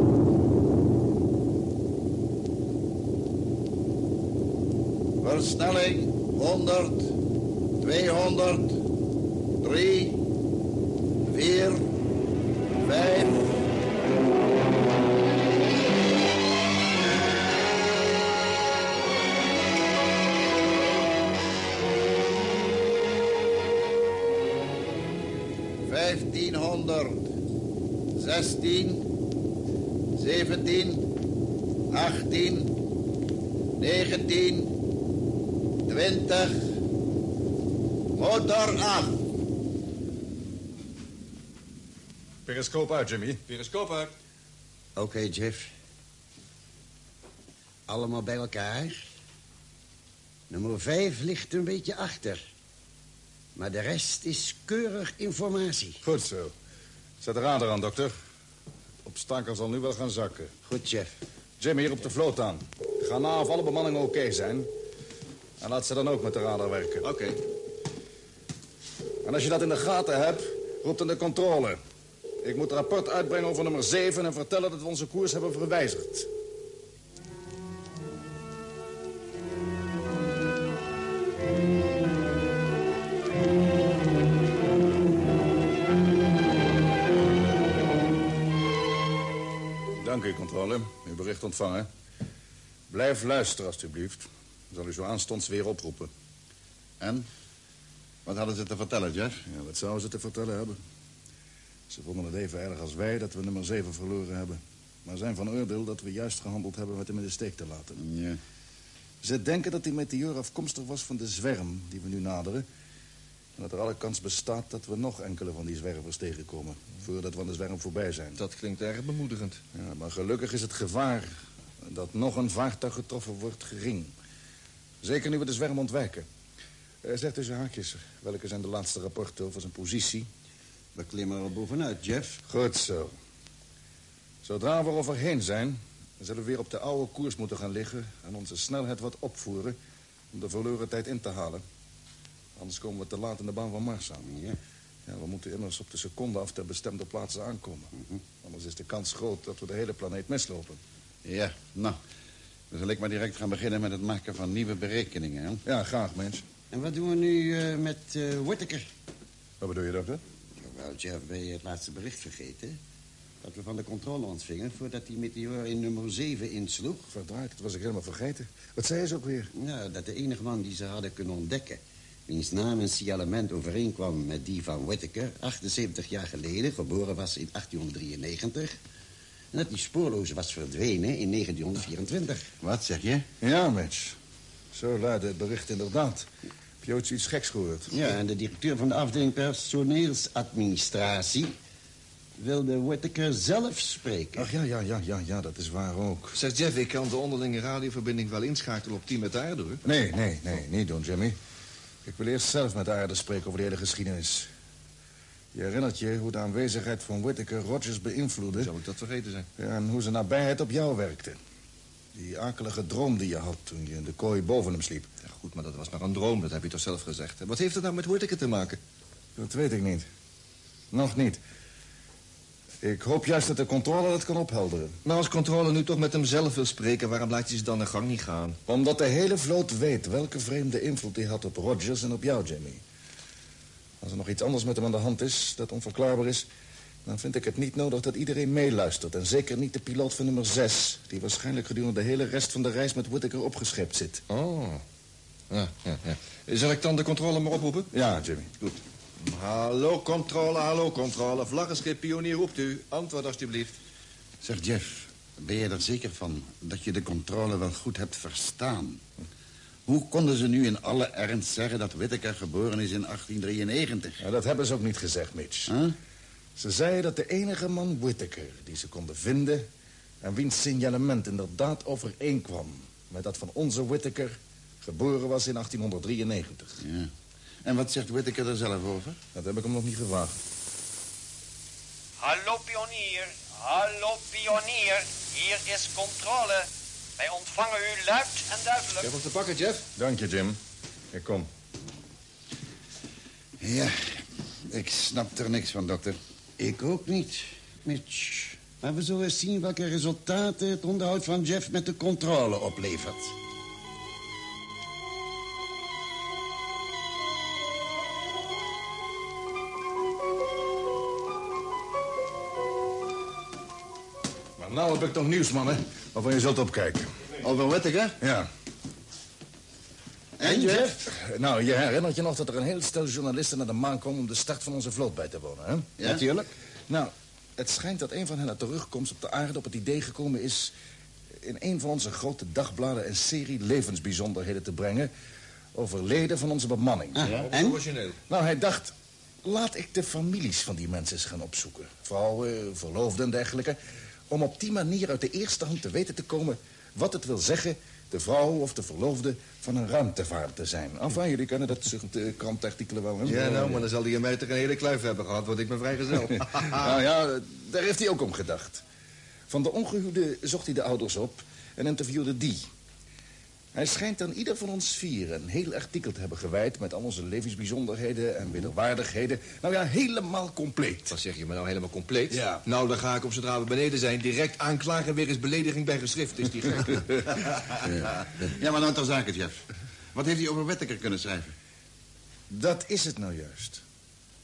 Versnelling 100, 200, 3, 4, 5. Vijftienhonderd, zestien, zeventien, achttien, negentien, twintig. Motor af. Periscoop uit, Jimmy. Periscoop uit. Oké, Jeff. Allemaal bij elkaar. Nummer vijf ligt een beetje achter. Maar de rest is keurig informatie. Goed zo. Zet de radar aan, dokter. Obstakel zal nu wel gaan zakken. Goed, chef. Jimmy, hier op de vloot aan. Ga na of alle bemanningen oké zijn. En laat ze dan ook met de radar werken. Oké. En als je dat in de gaten hebt, roep dan de controle. Ik moet rapport uitbrengen over nummer 7 en vertellen dat we onze koers hebben verwijzigd. Dank u, controle. Uw bericht ontvangen. Blijf luisteren, alstublieft. Ik zal u zo aanstonds weer oproepen. En? Wat hadden ze te vertellen, Jeff? Ja, wat zouden ze te vertellen hebben? Ze vonden het even erg als wij dat we nummer 7 verloren hebben. Maar zijn van oordeel dat we juist gehandeld hebben met hem in de steek te laten. Ja. Ze denken dat die meteor afkomstig was van de zwerm die we nu naderen. En dat er alle kans bestaat dat we nog enkele van die zwervers tegenkomen. Voordat we aan de zwerm voorbij zijn. Dat klinkt erg bemoedigend. Ja, maar gelukkig is het gevaar dat nog een vaartuig getroffen wordt gering. Zeker nu we de zwerm ontwijken. Uh, zeg tussen haakjes, welke zijn de laatste rapporten over zijn positie? We klimmen er bovenuit, Jeff. Goed zo. Zodra we er overheen zijn, zullen we weer op de oude koers moeten gaan liggen... en onze snelheid wat opvoeren om de verloren tijd in te halen. Anders komen we te laat in de baan van Mars aan. Ja. Ja, we moeten immers op de seconde af ter bestemde plaatsen aankomen. Anders is de kans groot dat we de hele planeet mislopen. Ja, nou. Dan zal ik maar direct gaan beginnen met het maken van nieuwe berekeningen, hè? Ja, graag, mens. En wat doen we nu eh, met uh, Whittaker? Wat bedoel je, dokter? Wel, Jeff, ben je het laatste bericht vergeten? Dat we van de controle ontvingen voordat die meteor in nummer 7 insloeg. Verdraaid, dat was ik helemaal vergeten. Wat zei ze ook weer? Nou, dat de enige man die ze hadden kunnen ontdekken... wiens naam en signalement overeenkwam met die van Whittaker... 78 jaar geleden, geboren was in 1893... en dat die spoorloos was verdwenen in 1924. Wat zeg je? Ja, Mitch. Zo luidde het bericht inderdaad. Heb je ooit iets geks gehoord? Ja, en de directeur van de afdeling personeelsadministratie... wilde Whittaker zelf spreken. Ach ja, ja, ja, ja, ja, dat is waar ook. Zeg Jeff, ik kan de onderlinge radioverbinding wel inschakelen op 10 met de aarde, hoor. Nee, nee, nee, niet doen, Jimmy. Ik wil eerst zelf met de aarde spreken over de hele geschiedenis. Je herinnert je hoe de aanwezigheid van Whittaker Rogers beïnvloedde? Zou ik dat vergeten zijn? Ja, en hoe zijn nabijheid op jou werkte. Die akelige droom die je had toen je in de kooi boven hem sliep. Goed, maar dat was maar een droom, dat heb je toch zelf gezegd. Wat heeft het nou met Whittaker te maken? Dat weet ik niet. Nog niet. Ik hoop juist dat de controle dat kan ophelderen. Maar als controle nu toch met hem zelf wil spreken... waarom laat hij ze dan een gang niet gaan? Omdat de hele vloot weet welke vreemde invloed hij had op Rogers en op jou, Jimmy. Als er nog iets anders met hem aan de hand is, dat onverklaarbaar is... dan vind ik het niet nodig dat iedereen meeluistert. En zeker niet de piloot van nummer 6... die waarschijnlijk gedurende de hele rest van de reis met Whittaker opgeschept zit. Oh. Ja, ja, ja. Zal ik dan de controle maar oproepen? Ja, Jimmy. Goed. Hallo, controle, hallo, controle. Vlaggenschip Pionier roept u. Antwoord alstublieft. Zeg, Jeff. Ben je er zeker van dat je de controle wel goed hebt verstaan? Hoe konden ze nu in alle ernst zeggen dat Whittaker geboren is in 1893? Ja, dat hebben ze ook niet gezegd, Mitch. Ze zeiden dat de enige man Whittaker die ze konden vinden... en wiens signalement inderdaad overeenkwam... met dat van onze Whittaker geboren was in 1893. Ja. En wat zegt Whittaker er zelf over? Dat heb ik hem nog niet gevraagd. Hallo pionier, hallo pionier. Hier is controle. Wij ontvangen u luid en duidelijk. Je hebt te pakken, Jeff. Dank je, Jim. Ik kom. Ja, ik snap er niks van, dokter. Ik ook niet, Mitch. Maar we zullen eens zien welke resultaten het onderhoud van Jeff met de controle oplevert. Nou heb ik nog nieuws, mannen, waarvan je zult opkijken. Over Whittaker? Ja. En Jeff? Nou, je herinnert je nog dat er een heel stel journalisten naar de maan kwam... om de start van onze vloot bij te wonen, hè? Ja. Natuurlijk. Nou, het schijnt dat een van hen na terugkomst op de aarde op het idee gekomen is... in een van onze grote dagbladen een serie levensbijzonderheden te brengen... over leden van onze bemanning. Ah, en? Origineel. Nou, hij dacht, laat ik de families van die mensen eens gaan opzoeken. Vrouwen, verloofden en dergelijke. Om op die manier uit de eerste hand te weten te komen... wat het wil zeggen de vrouw of de verloofde van een ruimtevaart te zijn. Enfin, jullie kennen dat soort uh, krantartikelen wel. Hè? Ja, nou, maar dan zal in mij toch een hele kluif hebben gehad, want ik ben vrijgezel. nou ja, daar heeft hij ook om gedacht. Van de ongehuwde zocht hij de ouders op en interviewde die. Hij schijnt aan ieder van ons vier een heel artikel te hebben gewijd... met al onze levensbijzonderheden en wederwaardigheden. Nou ja, helemaal compleet. Wat zeg je me nou helemaal compleet? Ja. Nou, dan ga ik op zodra we beneden zijn direct aanklagen... weer eens belediging bij geschrift, is die gek. Ja. ja, maar nou ter zake, Jeff. Wat heeft hij over Whittaker kunnen schrijven? Dat is het nou juist.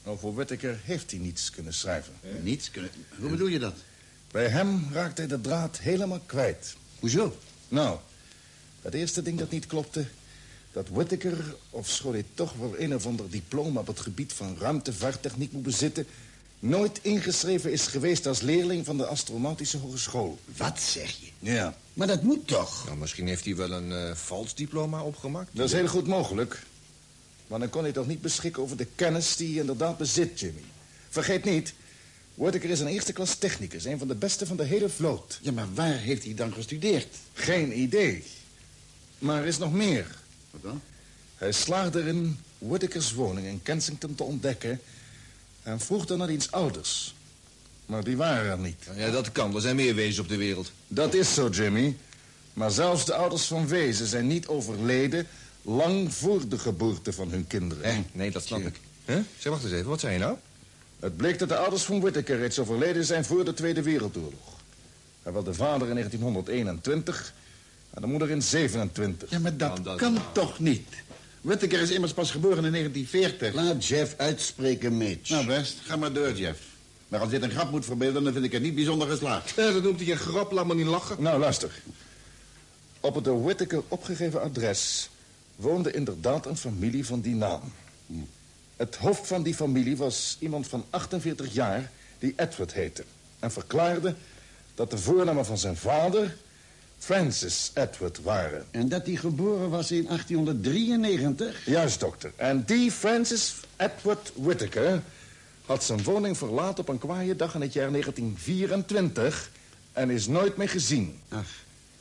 Over Whittaker heeft hij niets kunnen schrijven. Niets kunnen... Hoe bedoel je dat? Bij hem raakte hij de draad helemaal kwijt. Hoezo? Nou, het eerste ding dat niet klopte... dat Whittaker, ofschoon hij toch wel een of ander diploma... op het gebied van ruimtevaarttechniek moet bezitten... nooit ingeschreven is geweest als leerling van de Astronautische Hogeschool. Wat zeg je? Ja. Maar dat moet toch? Nou, misschien heeft hij wel een eh, vals diploma opgemaakt. Dat is heel goed mogelijk. Maar dan kon hij toch niet beschikken over de kennis die hij inderdaad bezit, Jimmy. Vergeet niet, Whittaker is een eerste klas technicus. Een van de beste van de hele vloot. Ja, maar waar heeft hij dan gestudeerd? Geen idee. Maar er is nog meer. Wat dan? Hij slaagde erin Whittakers woning in Kensington te ontdekken... en vroeg dan naar diens ouders. Maar die waren er niet. Ja, dat kan. Er zijn meer wezens op de wereld. Dat is zo, Jimmy. Maar zelfs de ouders van Wezen zijn niet overleden... lang voor de geboorte van hun kinderen. Eh, nee, dat snap ik. Huh? Zeg, wacht eens even. Wat zei je nou? Het bleek dat de ouders van Whittaker reeds overleden zijn voor de Tweede Wereldoorlog. Hij was de vader in 1921 en de moeder in 27. Ja, maar dat, Nou, dat- kan toch niet? Whittaker is immers pas geboren in 1940. Laat Jeff uitspreken, Mitch. Nou, best. Ga maar door, Jeff. Maar als dit een grap moet verbeelden, dan vind ik het niet bijzonder geslaagd. Ja, dat noemt hij een grap. Laat me niet lachen. Nou, luister. Op het door Whittaker opgegeven adres woonde inderdaad een familie van die naam. Het hoofd van die familie was iemand van 48 jaar die Edward heette. En verklaarde dat de voornamen van zijn vader Francis Edward waren. En dat hij geboren was in 1893? Juist, dokter. En die Francis Edward Whittaker had zijn woning verlaten op een kwaaie dag in het jaar 1924 en is nooit meer gezien. Ach.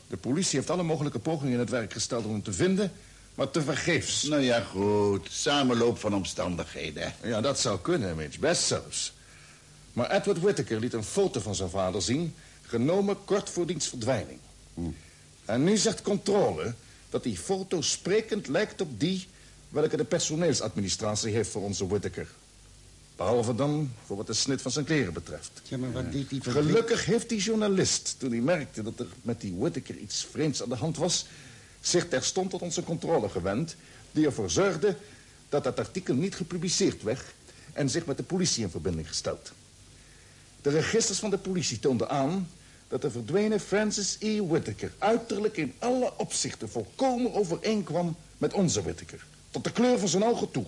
De politie heeft alle mogelijke pogingen in het werk gesteld om hem te vinden, maar tevergeefs. Nou ja, goed. Samenloop van omstandigheden. Ja, dat zou kunnen, Mitch. Best zelfs. Maar Edward Whittaker liet een foto van zijn vader zien... genomen kort voor diens verdwijning. En nu zegt controle dat die foto sprekend lijkt op die... welke de personeelsadministratie heeft voor onze Whittaker. Behalve dan voor wat de snit van zijn kleren betreft. Ja, maar wat deed hij Gelukkig heeft die journalist, toen hij merkte dat er met die Whittaker iets vreemds aan de hand was... zich terstond tot onze controle gewend... die ervoor zorgde dat dat artikel niet gepubliceerd werd... en zich met de politie in verbinding gesteld. De registers van de politie toonden aan dat de verdwenen Francis E. Whittaker... uiterlijk in alle opzichten volkomen overeenkwam met onze Whittaker. Tot de kleur van zijn ogen toe.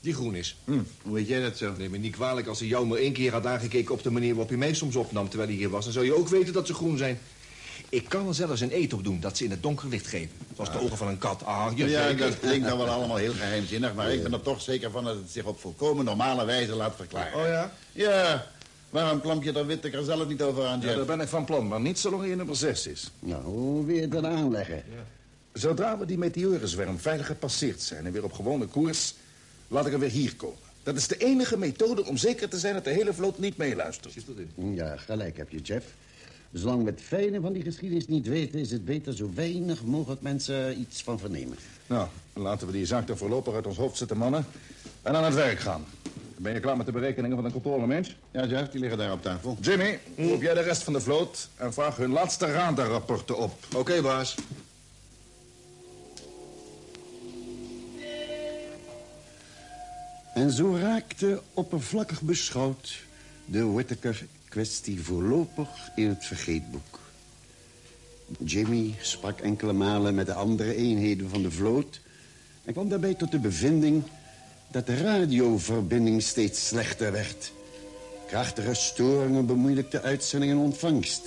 Die groen is. Hoe weet jij dat zo? Neem me niet kwalijk als hij jou maar één keer had aangekeken op de manier waarop hij mij soms opnam terwijl hij hier was. Dan zou je ook weten dat ze groen zijn. Ik kan er zelfs een eet op doen dat ze in het donker licht geven. Zoals de ogen van een kat. Ah, je Ja, zeker. dat klinkt dan wel allemaal heel geheimzinnig... maar ik ben er toch zeker van dat het zich op volkomen normale wijze laat verklaren. Oh ja? Ja, waarom klamp je daar Witteker zelf niet over aan, Ja, Jeff? daar ben ik van plan, maar niet zolang hij nummer 6 is. Nou, hoe wil je het dan aanleggen? Zodra we die meteorenzwerm veilig gepasseerd zijn en weer op gewone koers... laat ik er weer hier komen. Dat is de enige methode om zeker te zijn dat de hele vloot niet meeluistert. Ja, gelijk heb je, Jeff. Zolang we het fijne van die geschiedenis niet weten... is het beter zo weinig mogelijk mensen iets van vernemen. Nou, laten we die zaak dan voorlopig uit ons hoofd zetten, mannen. En aan het werk gaan. Ben je klaar met de berekeningen van de controlemens? Ja, Jeff, die liggen daar op tafel. Jimmy, roep jij de rest van de vloot... en vraag hun laatste radarrapporten op. Oké, baas. En zo raakte oppervlakkig beschouwd de Whittaker-kwestie voorlopig in het vergeetboek. Jimmy sprak enkele malen met de andere eenheden van de vloot... en kwam daarbij tot de bevinding dat de radioverbinding steeds slechter werd. Krachtige storingen bemoeilijkten uitzending en ontvangst.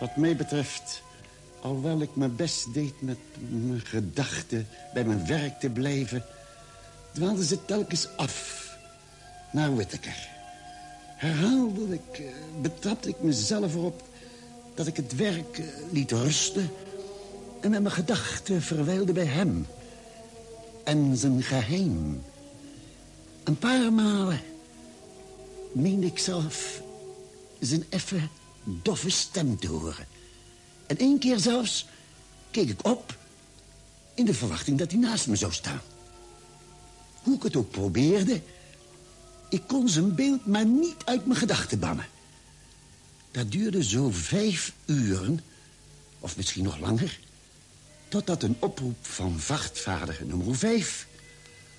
Wat mij betreft, alhoewel ik mijn best deed met mijn gedachten bij mijn werk te blijven dwaalden ze telkens af naar Whittaker. Herhaaldelijk eh, betrapte ik mezelf erop dat ik het werk eh, liet rusten... en met mijn gedachten verwijlde bij hem. En zijn geheim. Een paar malen meende ik zelf zijn effe doffe stem te horen. En één keer zelfs keek ik op in de verwachting dat hij naast me zou staan. Hoe ik het ook probeerde, ik kon zijn beeld maar niet uit mijn gedachten bannen. Dat duurde zo vijf uren, of misschien nog langer... totdat een oproep van vachtvaardig nummer vijf...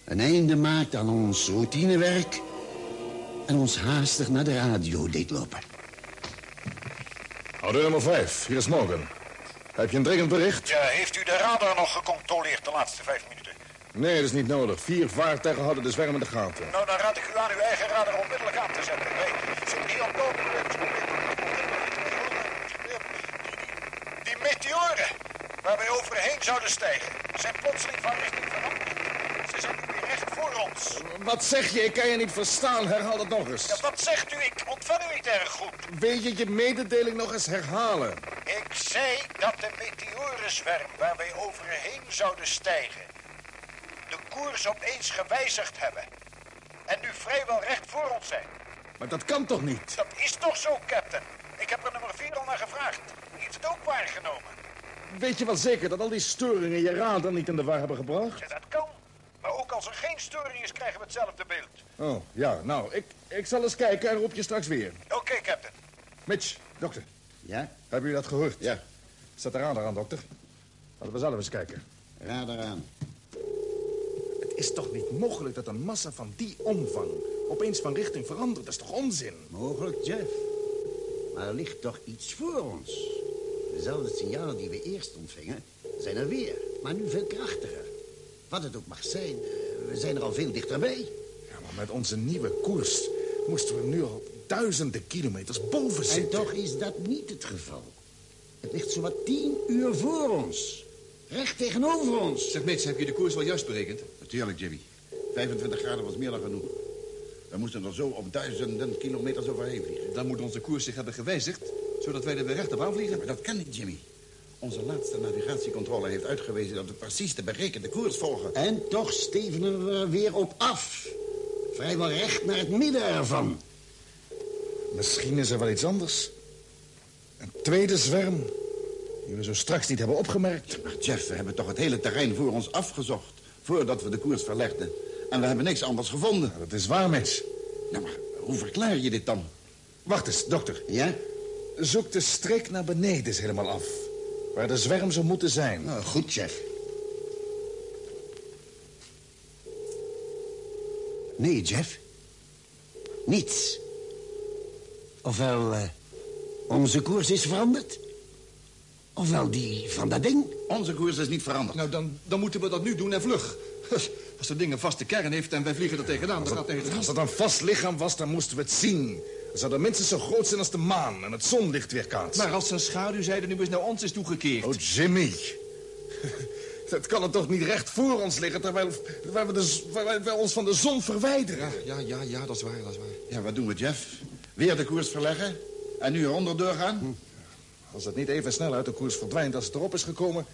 een einde maakte aan ons routinewerk... en ons haastig naar de radio deed lopen. Ouder nummer 5, hier is Morgan. Heb je een dringend bericht? Ja, heeft u de radar nog gecontroleerd de laatste vijf minuten? Nee, dat is niet nodig. Vier vaartuigen hadden de zwerm in de gaten. Nou, dan raad ik u aan uw eigen radar onmiddellijk aan te zetten. Wij zitten hier op. Die, die meteoren waar wij overheen zouden stijgen... zijn plotseling van richting veranderd. Ze zijn nu weer recht voor ons. Wat zeg je? Ik kan je niet verstaan. Herhaal het nog eens. Ja, wat zegt u? Ik ontvang u niet erg goed. Wil je je mededeling nog eens herhalen? Ik zei dat de meteorenzwerm waar wij overheen zouden stijgen... de koers opeens gewijzigd hebben. En nu vrijwel recht voor ons zijn. Maar dat kan toch niet? Dat is toch zo, captain? Ik heb er nummer 4 al naar gevraagd. Die heeft het ook waargenomen. Weet je wel zeker dat al die storingen je radar niet in de war hebben gebracht? Ja, dat kan. Maar ook als er geen storing is, krijgen we hetzelfde beeld. Oh, ja, nou, ik, ik zal eens kijken en roep je straks weer. Oké, captain. Mitch, dokter. Ja? Hebben jullie dat gehoord? Ja. Zet de radar aan, dokter. Laten we zelf eens kijken. Radar aan. Het is toch niet mogelijk dat een massa van die omvang opeens van richting verandert? Dat is toch onzin? Mogelijk, Jeff. Maar er ligt toch iets voor ons. Dezelfde signalen die we eerst ontvingen, zijn er weer. Maar nu veel krachtiger. Wat het ook mag zijn, we zijn er al veel dichterbij. Ja, maar met onze nieuwe koers moesten we nu al duizenden kilometers boven En zitten. toch is dat niet het geval. Het ligt zowat tien uur voor ons. Recht tegenover ons. Zeg, Mitch, heb je de koers wel juist berekend? Natuurlijk, Jimmy. 25 graden was meer dan genoeg. We moesten er zo op duizenden kilometers overheen vliegen. Dan moet onze koers zich hebben gewijzigd, zodat wij er weer recht op aan vliegen. Maar dat kan niet, Jimmy. Onze laatste navigatiecontrole heeft uitgewezen dat we precies de berekende koers volgen. En toch stevenen we er weer op af. Vrijwel recht naar het midden ervan. Misschien is er wel iets anders. Een tweede zwerm. Die we zo straks niet hebben opgemerkt. Maar Jeff, we hebben toch het hele terrein voor ons afgezocht... voordat we de koers verlegden. En we hebben niks anders gevonden. Dat is waar, Mitch. Nou, maar hoe verklaar je dit dan? Wacht eens, dokter. Ja? Zoek de streek naar beneden eens helemaal af. Waar de zwerm zou moeten zijn. Nou, goed, chef. Nee, Jeff. Niets. Ofwel, eh, onze koers is veranderd. Ofwel die van dat ding. Onze koers is niet veranderd. Nou, dan, dan moeten we dat nu doen en vlug. Als dat ding een vaste kern heeft en wij vliegen er tegenaan, dan gaat het tegen Als dat een vast lichaam was, dan moesten we het zien. Dan zou er minstens zo groot zijn als de maan en het zonlicht weerkaatsen. Maar als zijn schaduwzijde nu eens naar ons is toegekeerd. Oh, Jimmy. Dat kan er toch niet recht voor ons liggen... terwijl, terwijl we, de, terwijl we ons van de zon verwijderen? Ja, ja, ja, dat is waar, dat is waar. Ja, wat doen we, Jeff? Weer de koers verleggen? En nu eronder doorgaan? Als het niet even snel uit de koers verdwijnt als het erop is gekomen...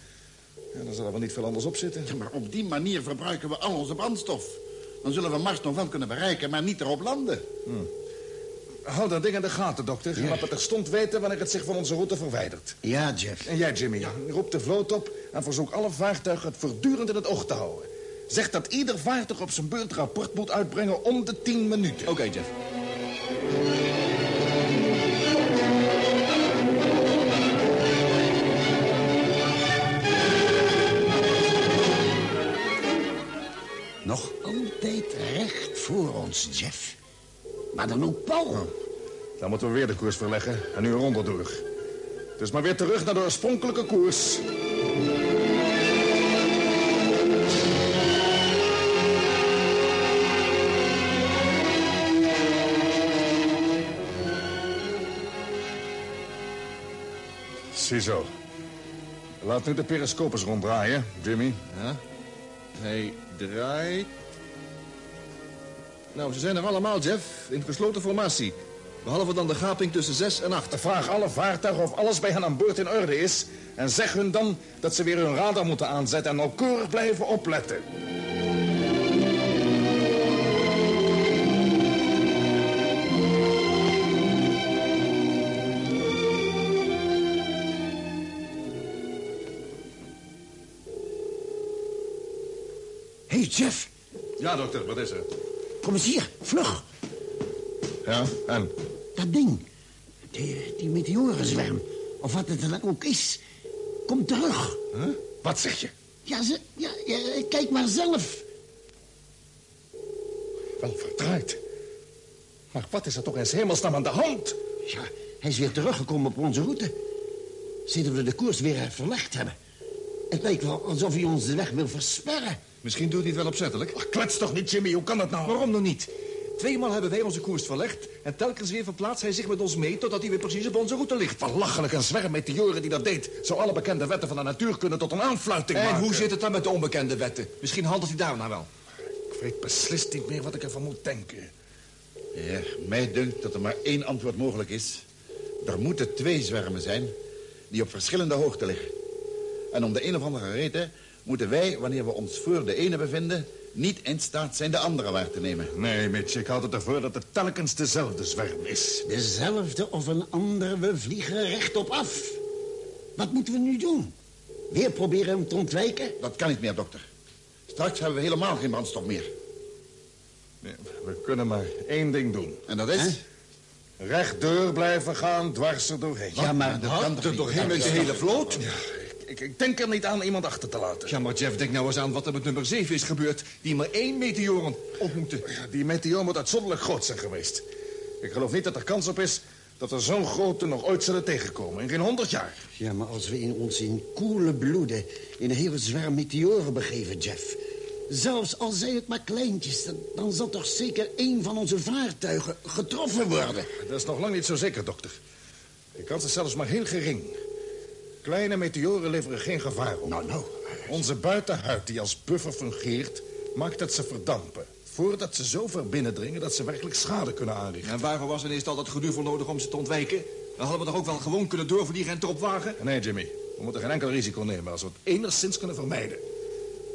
Ja, dan zal er wel niet veel anders op zitten. Ja, maar op die manier verbruiken we al onze brandstof. Dan zullen we Mars nog wel kunnen bereiken, maar niet erop landen. Hou dat ding in de gaten, dokter. Ja. Laat me terstond weten wanneer het zich van onze route verwijdert. Ja, Jeff. En jij, Jimmy, roep de vloot op en verzoek alle vaartuigen het voortdurend in het oog te houden. Zeg dat ieder vaartuig op zijn beurt rapport moet uitbrengen om de 10 minuten. Oké, Jeff. Nog altijd recht voor ons, Jeff. Maar dan ook Paul. Dan moeten we weer de koers verleggen en nu eronder door. Dus maar weer terug naar de oorspronkelijke koers. Ziezo. Laat nu de periscopus ronddraaien, Jimmy. Ja? Hij draait... Nou, ze zijn er allemaal, Jeff. In gesloten formatie. Behalve dan de gaping tussen 6 en 8. Vraag alle vaartuigen of alles bij hen aan boord in orde is. En zeg hun dan dat ze weer hun radar moeten aanzetten en nauwkeurig blijven opletten. Hé, hey, Jeff. Ja, dokter, wat is er? Kom eens hier, vlug. Ja, en? Dat ding. Die, die meteorenzwerm. Of wat het dan ook is. Kom terug. Huh? Wat zeg je? Ja, ze, ja, ja, kijk maar zelf. Wel verdraaid. Maar wat is er toch in 's hemelsnaam aan de hand? Ja, hij is weer teruggekomen op onze route. Sinds we de koers weer verlegd hebben. Het lijkt wel alsof hij ons de weg wil versperren. Misschien doet hij het wel opzettelijk. Ach, klets toch niet, Jimmy. Hoe kan dat nou? Waarom nog niet? Tweemaal hebben wij onze koers verlegd... en telkens weer verplaatst hij zich met ons mee... totdat hij weer precies op onze route ligt. Belachelijk, een zwerm meteoren die dat deed... zou alle bekende wetten van de natuur kunnen tot een aanfluiting En maken. hoe zit het dan met de onbekende wetten? Misschien handelt hij daarna wel. Ik weet beslist niet meer wat ik ervan moet denken. Ja, mij dunkt dat er maar één antwoord mogelijk is. Er moeten twee zwermen zijn die op verschillende hoogte liggen. En om de een of andere reden moeten wij, wanneer we ons voor de ene bevinden... niet in staat zijn de andere waar te nemen. Nee, Mitch, ik houd het ervoor dat het telkens dezelfde zwerm is. Dezelfde of een ander, we vliegen rechtop af. Wat moeten we nu doen? Weer proberen hem te ontwijken? Dat kan niet meer, dokter. Straks hebben we helemaal geen brandstof meer. we kunnen maar één ding doen. En dat is? Recht door blijven gaan, dwars er doorheen. Ja, maar dat wat? kan toch Er niet? doorheen met de hele vloot? Ik, ik denk er niet aan iemand achter te laten. Ja, maar Jeff, denk nou eens aan wat er met nummer 7 is gebeurd... die maar één meteoor ontmoette. Ja, die meteoor moet uitzonderlijk groot zijn geweest. Ik geloof niet dat er kans op is dat we zo'n grote nog ooit zullen tegenkomen. In geen honderd jaar. Ja, maar als we in ons in koele bloeden in een hele zwerm meteoren begeven, Jeff... zelfs al zijn het maar kleintjes... dan, dan zal toch zeker één van onze vaartuigen getroffen worden. Dat is nog lang niet zo zeker, dokter. De kans is zelfs maar heel gering. Kleine meteoren leveren geen gevaar op. Nou, nou. Onze buitenhuid, die als buffer fungeert, maakt dat ze verdampen. Voordat ze zo ver binnendringen dat ze werkelijk schade kunnen aanrichten. En waarvoor was er eerst al dat geduur voor nodig om ze te ontwijken? Dan hadden we toch ook wel gewoon kunnen doorvliegen en erop wagen? Nee, Jimmy. We moeten geen enkel risico nemen als we het enigszins kunnen vermijden.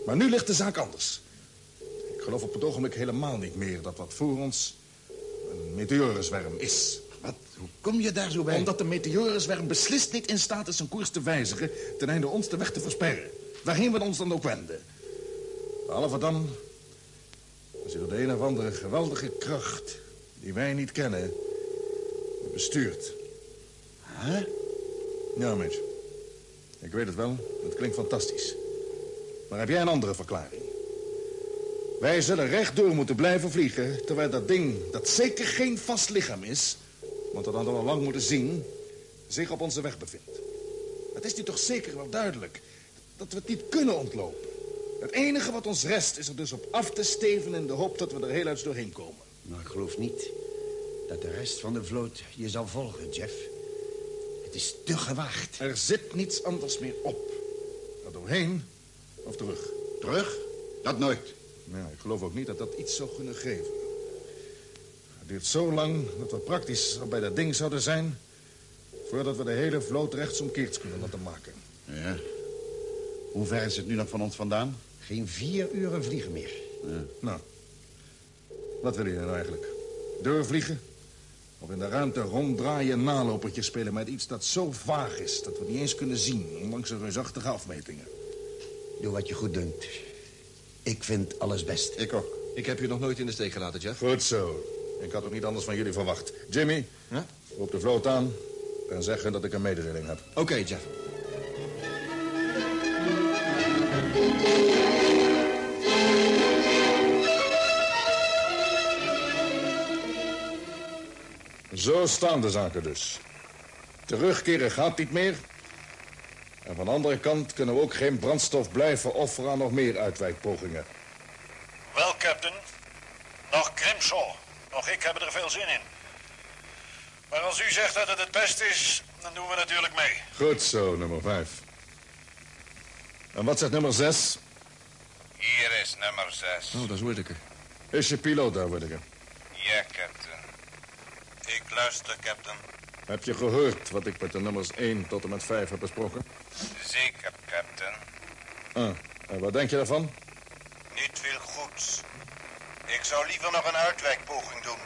Maar nu ligt de zaak anders. Ik geloof op het ogenblik helemaal niet meer dat wat voor ons een meteorenzwerm is. Hoe kom je daar zo bij? Omdat de meteorenzwerm beslist niet in staat is zijn koers te wijzigen... ten einde ons de weg te versperren. Waarheen we ons dan ook wenden. Behalve dan... als er de een of andere geweldige kracht... die wij niet kennen... bestuurt. Huh? Ja, Mitch. Ik weet het wel. Het klinkt fantastisch. Maar heb jij een andere verklaring? Wij zullen rechtdoor moeten blijven vliegen... terwijl dat ding, dat zeker geen vast lichaam is... want dat hadden we al lang moeten zien... zich op onze weg bevindt. Het is nu toch zeker wel duidelijk... dat we het niet kunnen ontlopen. Het enige wat ons rest is er dus op af te steven... in de hoop dat we er heel uit doorheen komen. Nou, ik geloof niet dat de rest van de vloot je zal volgen, Jeff. Het is te gewaagd. Er zit niets anders meer op. Er doorheen of terug. Terug? Dat nooit. Ja, ik geloof ook niet dat dat iets zou kunnen geven. Het duurt zo lang dat we praktisch al bij dat ding zouden zijn... voordat we de hele vloot rechtsomkeerds kunnen laten maken. Ja. Hoe ver is het nu nog van ons vandaan? Geen vier uren vliegen meer. Ja. Nou, wat wil je nou eigenlijk? Doorvliegen? Of in de ruimte ronddraaien en nalopertjes spelen met iets dat zo vaag is... dat we niet eens kunnen zien, ondanks de reusachtige afmetingen? Doe wat je goed dunkt. Ik vind alles best. Ik ook. Ik heb je nog nooit in de steek gelaten, Jeff. Goed zo. Ik had ook niet anders van jullie verwacht. Jimmy, Ja? roep de vloot aan en zeg hun dat ik een mededeling heb. Oké, Jeff. Zo staan de zaken dus. Terugkeren gaat niet meer. En van de andere kant kunnen we ook geen brandstof blijven offeren aan nog meer uitwijkpogingen. Wel, captain. Nog Grimshaw. Nog ik heb er veel zin in. Maar als u zegt dat het het beste is, dan doen we natuurlijk mee. Goed zo, nummer 5. En wat zegt nummer 6? Hier is nummer 6. Oh, dat is Whittaker. Is je piloot daar, Whittaker? Ja, captain. Ik luister, captain. Heb je gehoord wat ik met de nummers 1 tot en met 5 heb besproken? Zeker, captain. Ah, en wat denk je daarvan? Niet veel. Ik zou liever nog een uitwijkpoging doen.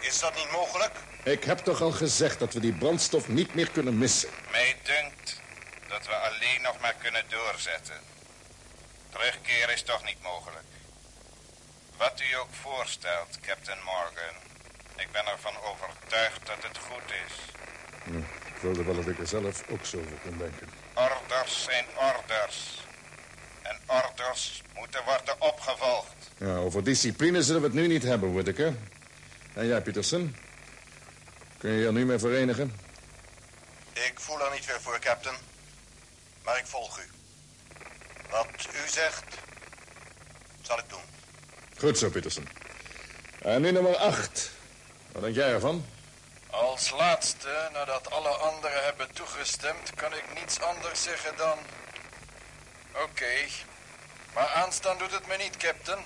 Is dat niet mogelijk? Ik heb toch al gezegd dat we die brandstof niet meer kunnen missen. Mij dunkt dat we alleen nog maar kunnen doorzetten. Terugkeren is toch niet mogelijk. Wat u ook voorstelt, Captain Morgan. Ik ben ervan overtuigd dat het goed is. Hm, ik wilde wel dat ik er zelf ook zo over kon denken. Orders zijn orders. En orders moeten worden opgevolgd. Ja, over discipline zullen we het nu niet hebben, Whittaker. En jij, Peterson? Kun je je er nu mee verenigen? Ik voel er niet veel voor, captain. Maar ik volg u. Wat u zegt, zal ik doen. Goed zo, Peterson. En nu nummer 8. Wat denk jij ervan? Als laatste, nadat alle anderen hebben toegestemd, kan ik niets anders zeggen dan... Oké, maar aanstaan doet het me niet, captain.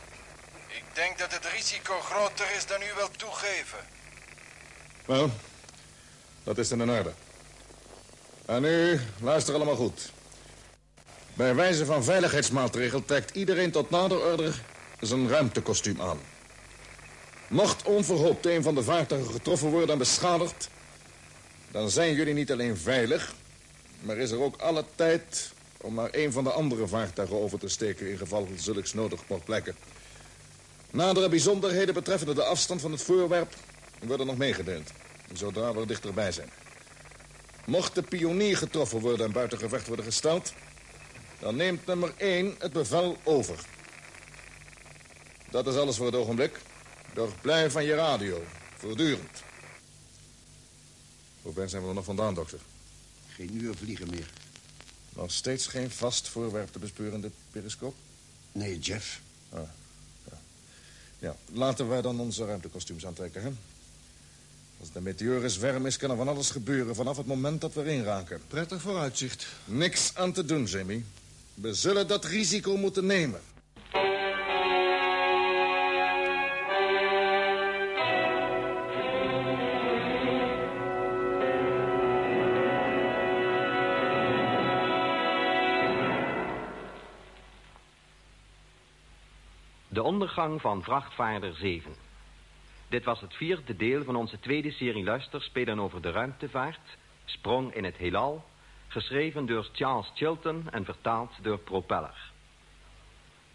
Ik denk dat het risico groter is dan u wilt toegeven. Wel, dat is dan in orde. En nu, luister allemaal goed. Bij wijze van veiligheidsmaatregel trekt iedereen tot nader order zijn ruimtekostuum aan. Mocht onverhoopt een van de vaartuigen getroffen worden en beschadigd... dan zijn jullie niet alleen veilig... maar is er ook alle tijd om naar een van de andere vaartuigen over te steken... in geval zulks nodig mocht blijken. Nadere bijzonderheden betreffende de afstand van het voorwerp... worden nog meegedeeld, zodra we er dichterbij zijn. Mocht de pionier getroffen worden en buiten gevecht worden gesteld... dan neemt nummer 1 het bevel over. Dat is alles voor het ogenblik. Doch blijf van je radio. Voortdurend. Hoe ver zijn we er nog vandaan, dokter? Geen uur vliegen meer. Nog steeds geen vast voorwerp te bespeuren in dit periscoop? Nee, Jeff. Ja. laten wij dan onze ruimtekostuums aantrekken, hè? Als de meteoris warm is, kan er van alles gebeuren vanaf het moment dat we erin raken. Prettig vooruitzicht. Niks aan te doen, Jimmy. We zullen dat risico moeten nemen. Ondergang van vrachtvaarder 7. Dit was het vierde deel van onze tweede serie luisterspelen over de ruimtevaart, Sprong in het heelal, geschreven door Charles Chilton en vertaald door Propeller.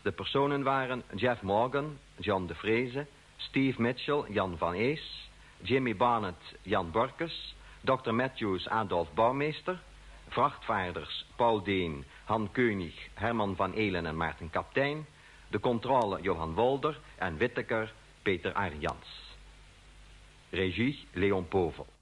De personen waren Jeff Morgan, John de Vreese, Steve Mitchell, Jan van Ees, Jimmy Barnett, Jan Borkes, Dr. Matthews, Adolf Bouwmeester, vrachtvaarders Paul Deen, Han Keunig, Herman van Elen en Maarten Kaptein, de controle Johan Wolder en Witteker Peter Arjans. Regie Leon Povel.